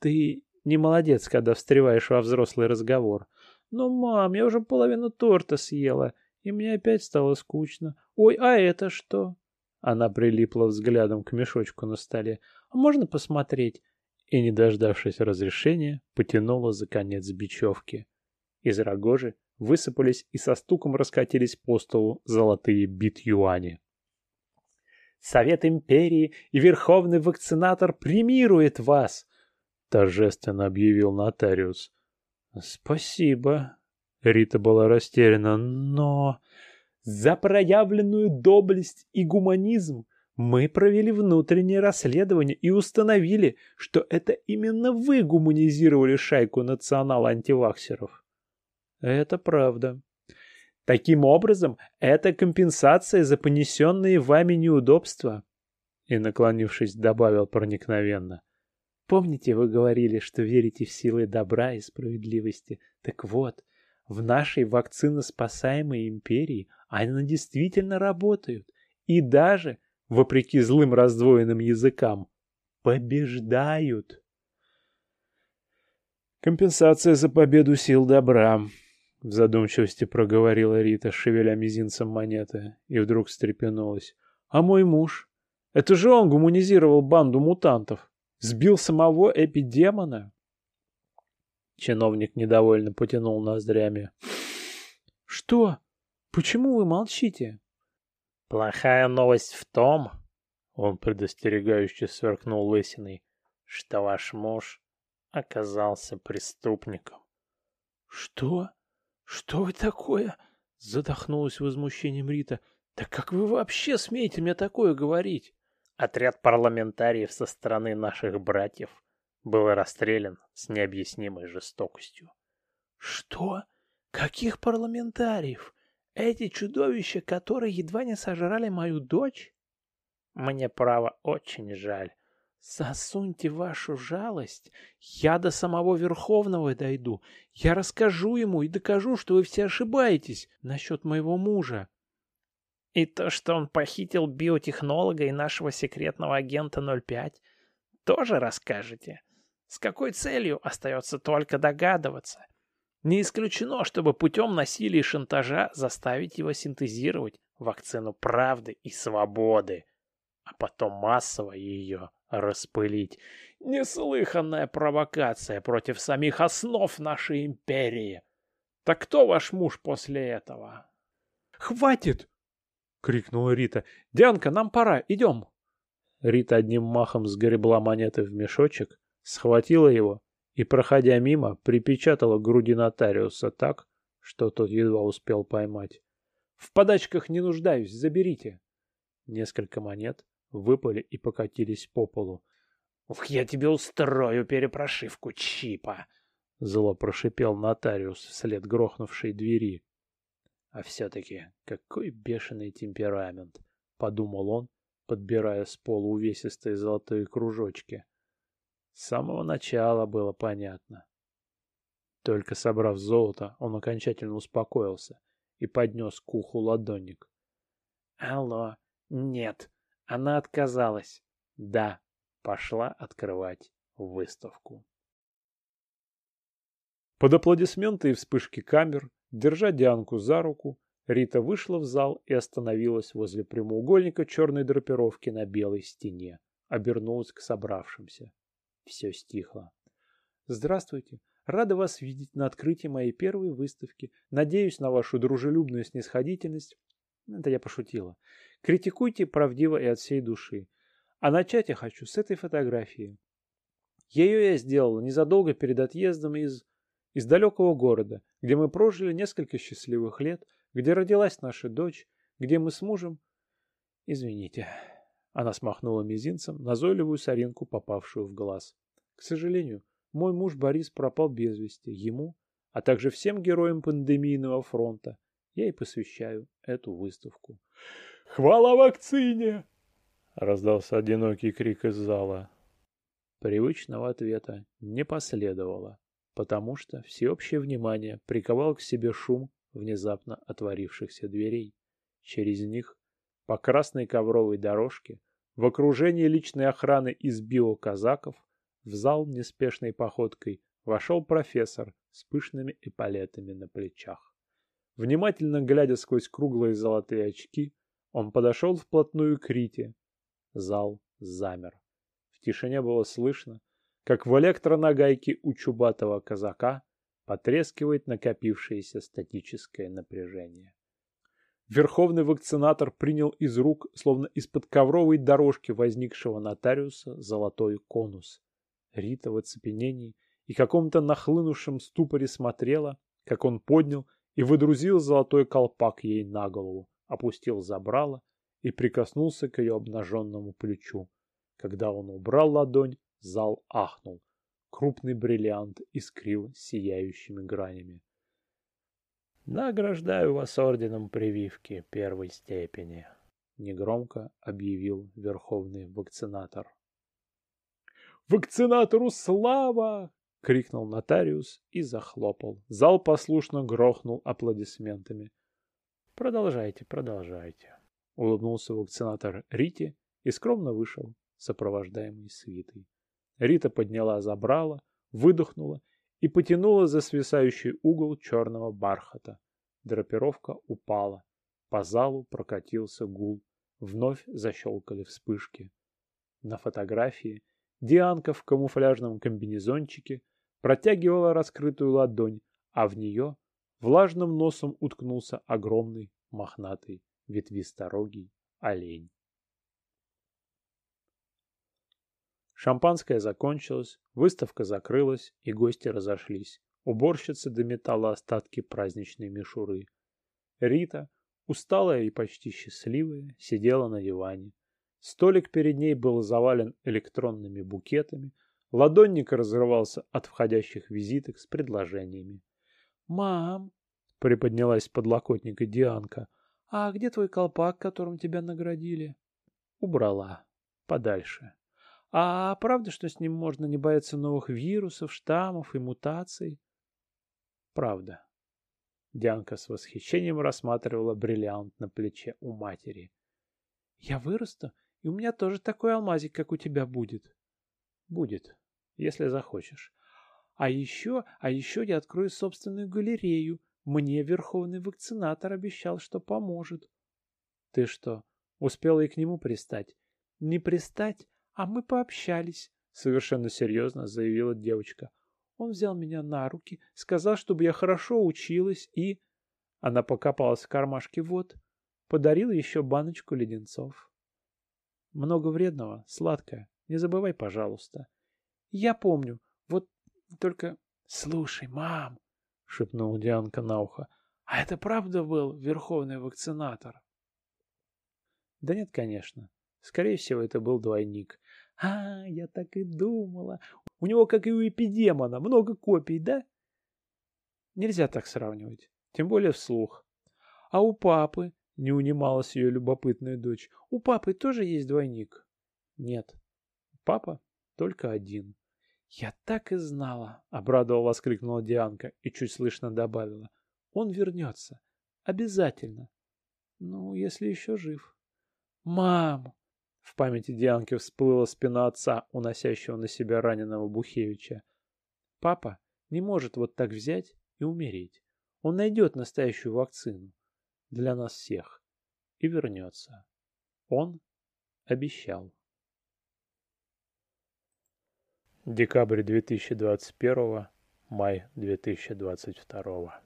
Ты не молодец, когда встреваешь во взрослый разговор. Но, мам, я уже половину торта съела, и мне опять стало скучно. Ой, а это что? Она прилипла взглядом к мешочку на столе. А можно посмотреть? И, не дождавшись разрешения, потянула за конец бечевки. Из рогожи высыпались и со стуком раскатились по столу золотые бит-юани. Совет империи и Верховный вакцинатор премирует вас!» — торжественно объявил нотариус. «Спасибо». Рита была растеряна, но... «За проявленную доблесть и гуманизм мы провели внутреннее расследование и установили, что это именно вы гуманизировали шайку национал-антиваксеров». «Это правда», Таким образом, это компенсация за понесенные вами неудобства. И, наклонившись, добавил проникновенно. Помните, вы говорили, что верите в силы добра и справедливости? Так вот, в нашей вакциноспасаемой империи они действительно работают. И даже, вопреки злым раздвоенным языкам, побеждают. Компенсация за победу сил добра, в задумчивости проговорила Рита, шевеля мизинцем монеты, и вдруг встрепенулась. «А мой муж? Это же он гуманизировал банду мутантов! Сбил самого эпидемона!» Чиновник недовольно потянул ноздрями. «Что? Почему вы молчите?» «Плохая новость в том...» Он предостерегающе сверкнул лысиной, что ваш муж оказался преступником. «Что?» «Что вы такое?» — задохнулась возмущением Рита. «Да как вы вообще смеете мне такое говорить?» Отряд парламентариев со стороны наших братьев был расстрелян с необъяснимой жестокостью. «Что? Каких парламентариев? Эти чудовища, которые едва не сожрали мою дочь?» «Мне право очень жаль, Засуньте вашу жалость, я до самого Верховного дойду. Я расскажу ему и докажу, что вы все ошибаетесь насчет моего мужа. И то, что он похитил биотехнолога и нашего секретного агента 05, тоже расскажете? С какой целью, остается только догадываться. Не исключено, чтобы путем насилия и шантажа заставить его синтезировать вакцину правды и свободы, а потом массово ее распылить. Неслыханная провокация против самих основ нашей империи. Так кто ваш муж после этого? «Хватит!» — крикнула Рита. «Дианка, нам пора, идем!» Рита одним махом сгребла монеты в мешочек, схватила его и, проходя мимо, припечатала к груди нотариуса так, что тот едва успел поймать. «В подачках не нуждаюсь, заберите!» Несколько монет выпали и покатились по полу. «Ух, я тебе устрою перепрошивку чипа!» Зло прошипел нотариус вслед грохнувшей двери. А все-таки какой бешеный темперамент, подумал он, подбирая с пола увесистые золотые кружочки. С самого начала было понятно. Только собрав золото, он окончательно успокоился и поднес к уху ладонник. «Алло, нет, она отказалась. Да, пошла открывать выставку. Под аплодисменты и вспышки камер, держа Дианку за руку, Рита вышла в зал и остановилась возле прямоугольника черной драпировки на белой стене. Обернулась к собравшимся. Все стихло. «Здравствуйте. Рада вас видеть на открытии моей первой выставки. Надеюсь на вашу дружелюбную снисходительность. Это я пошутила. Критикуйте правдиво и от всей души. А начать я хочу с этой фотографии. Ее я сделала незадолго перед отъездом из... из далекого города, где мы прожили несколько счастливых лет, где родилась наша дочь, где мы с мужем... Извините. Она смахнула мизинцем назойливую соринку, попавшую в глаз. К сожалению, мой муж Борис пропал без вести. Ему, а также всем героям пандемийного фронта, я и посвящаю эту выставку. «Хвала вакцине!» — раздался одинокий крик из зала. Привычного ответа не последовало, потому что всеобщее внимание приковал к себе шум внезапно отворившихся дверей. Через них по красной ковровой дорожке в окружении личной охраны из биоказаков в зал неспешной походкой вошел профессор с пышными эполетами на плечах. Внимательно глядя сквозь круглые золотые очки, он подошел вплотную к Рите. Зал замер. В тишине было слышно, как в электронагайке у чубатого казака потрескивает накопившееся статическое напряжение. Верховный вакцинатор принял из рук, словно из-под ковровой дорожки возникшего нотариуса, золотой конус. Рита в оцепенении и каком-то нахлынувшем ступоре смотрела, как он поднял и выдрузил золотой колпак ей на голову, опустил забрало и прикоснулся к ее обнаженному плечу. Когда он убрал ладонь, зал ахнул. Крупный бриллиант искрил сияющими гранями. «Награждаю вас орденом прививки первой степени», — негромко объявил верховный вакцинатор. «Вакцинатору слава!» — крикнул нотариус и захлопал. Зал послушно грохнул аплодисментами. «Продолжайте, продолжайте», — улыбнулся вакцинатор Рите и скромно вышел, сопровождаемый свитой. Рита подняла забрала, выдохнула и потянула за свисающий угол черного бархата. Драпировка упала. По залу прокатился гул. Вновь защелкали вспышки. На фотографии Дианка в камуфляжном комбинезончике протягивала раскрытую ладонь, а в нее влажным носом уткнулся огромный, мохнатый, ветвисторогий олень. Шампанское закончилось, выставка закрылась, и гости разошлись. Уборщица дометала остатки праздничной мишуры. Рита, усталая и почти счастливая, сидела на диване. Столик перед ней был завален электронными букетами, Ладонник разрывался от входящих визиток с предложениями. «Мам!» — приподнялась подлокотника Дианка. «А где твой колпак, которым тебя наградили?» «Убрала. Подальше. А правда, что с ним можно не бояться новых вирусов, штаммов и мутаций? Правда. Дианка с восхищением рассматривала бриллиант на плече у матери. Я вырасту, и у меня тоже такой алмазик, как у тебя будет. Будет, если захочешь. А еще, а еще я открою собственную галерею. Мне верховный вакцинатор обещал, что поможет. Ты что, успела и к нему пристать? Не пристать, а мы пообщались, совершенно серьезно заявила девочка. Он взял меня на руки, сказал, чтобы я хорошо училась и... Она покопалась в кармашке вот, подарил еще баночку леденцов. Много вредного, сладкое, не забывай, пожалуйста. Я помню, вот только... Слушай, мам, шепнул Дианка на ухо, а это правда был верховный вакцинатор? Да нет, конечно. Скорее всего, это был двойник. А, я так и думала. У него, как и у эпидемона, много копий, да? Нельзя так сравнивать, тем более вслух. А у папы, не унималась ее любопытная дочь, у папы тоже есть двойник? Нет, папа только один. Я так и знала, обрадованно воскликнула Дианка и чуть слышно добавила. Он вернется. Обязательно. Ну, если еще жив. Мам! В памяти Дианки всплыла спина отца, уносящего на себя раненого Бухевича. Папа не может вот так взять и умереть. Он найдет настоящую вакцину для нас всех и вернется. Он обещал. Декабрь 2021, май 2022.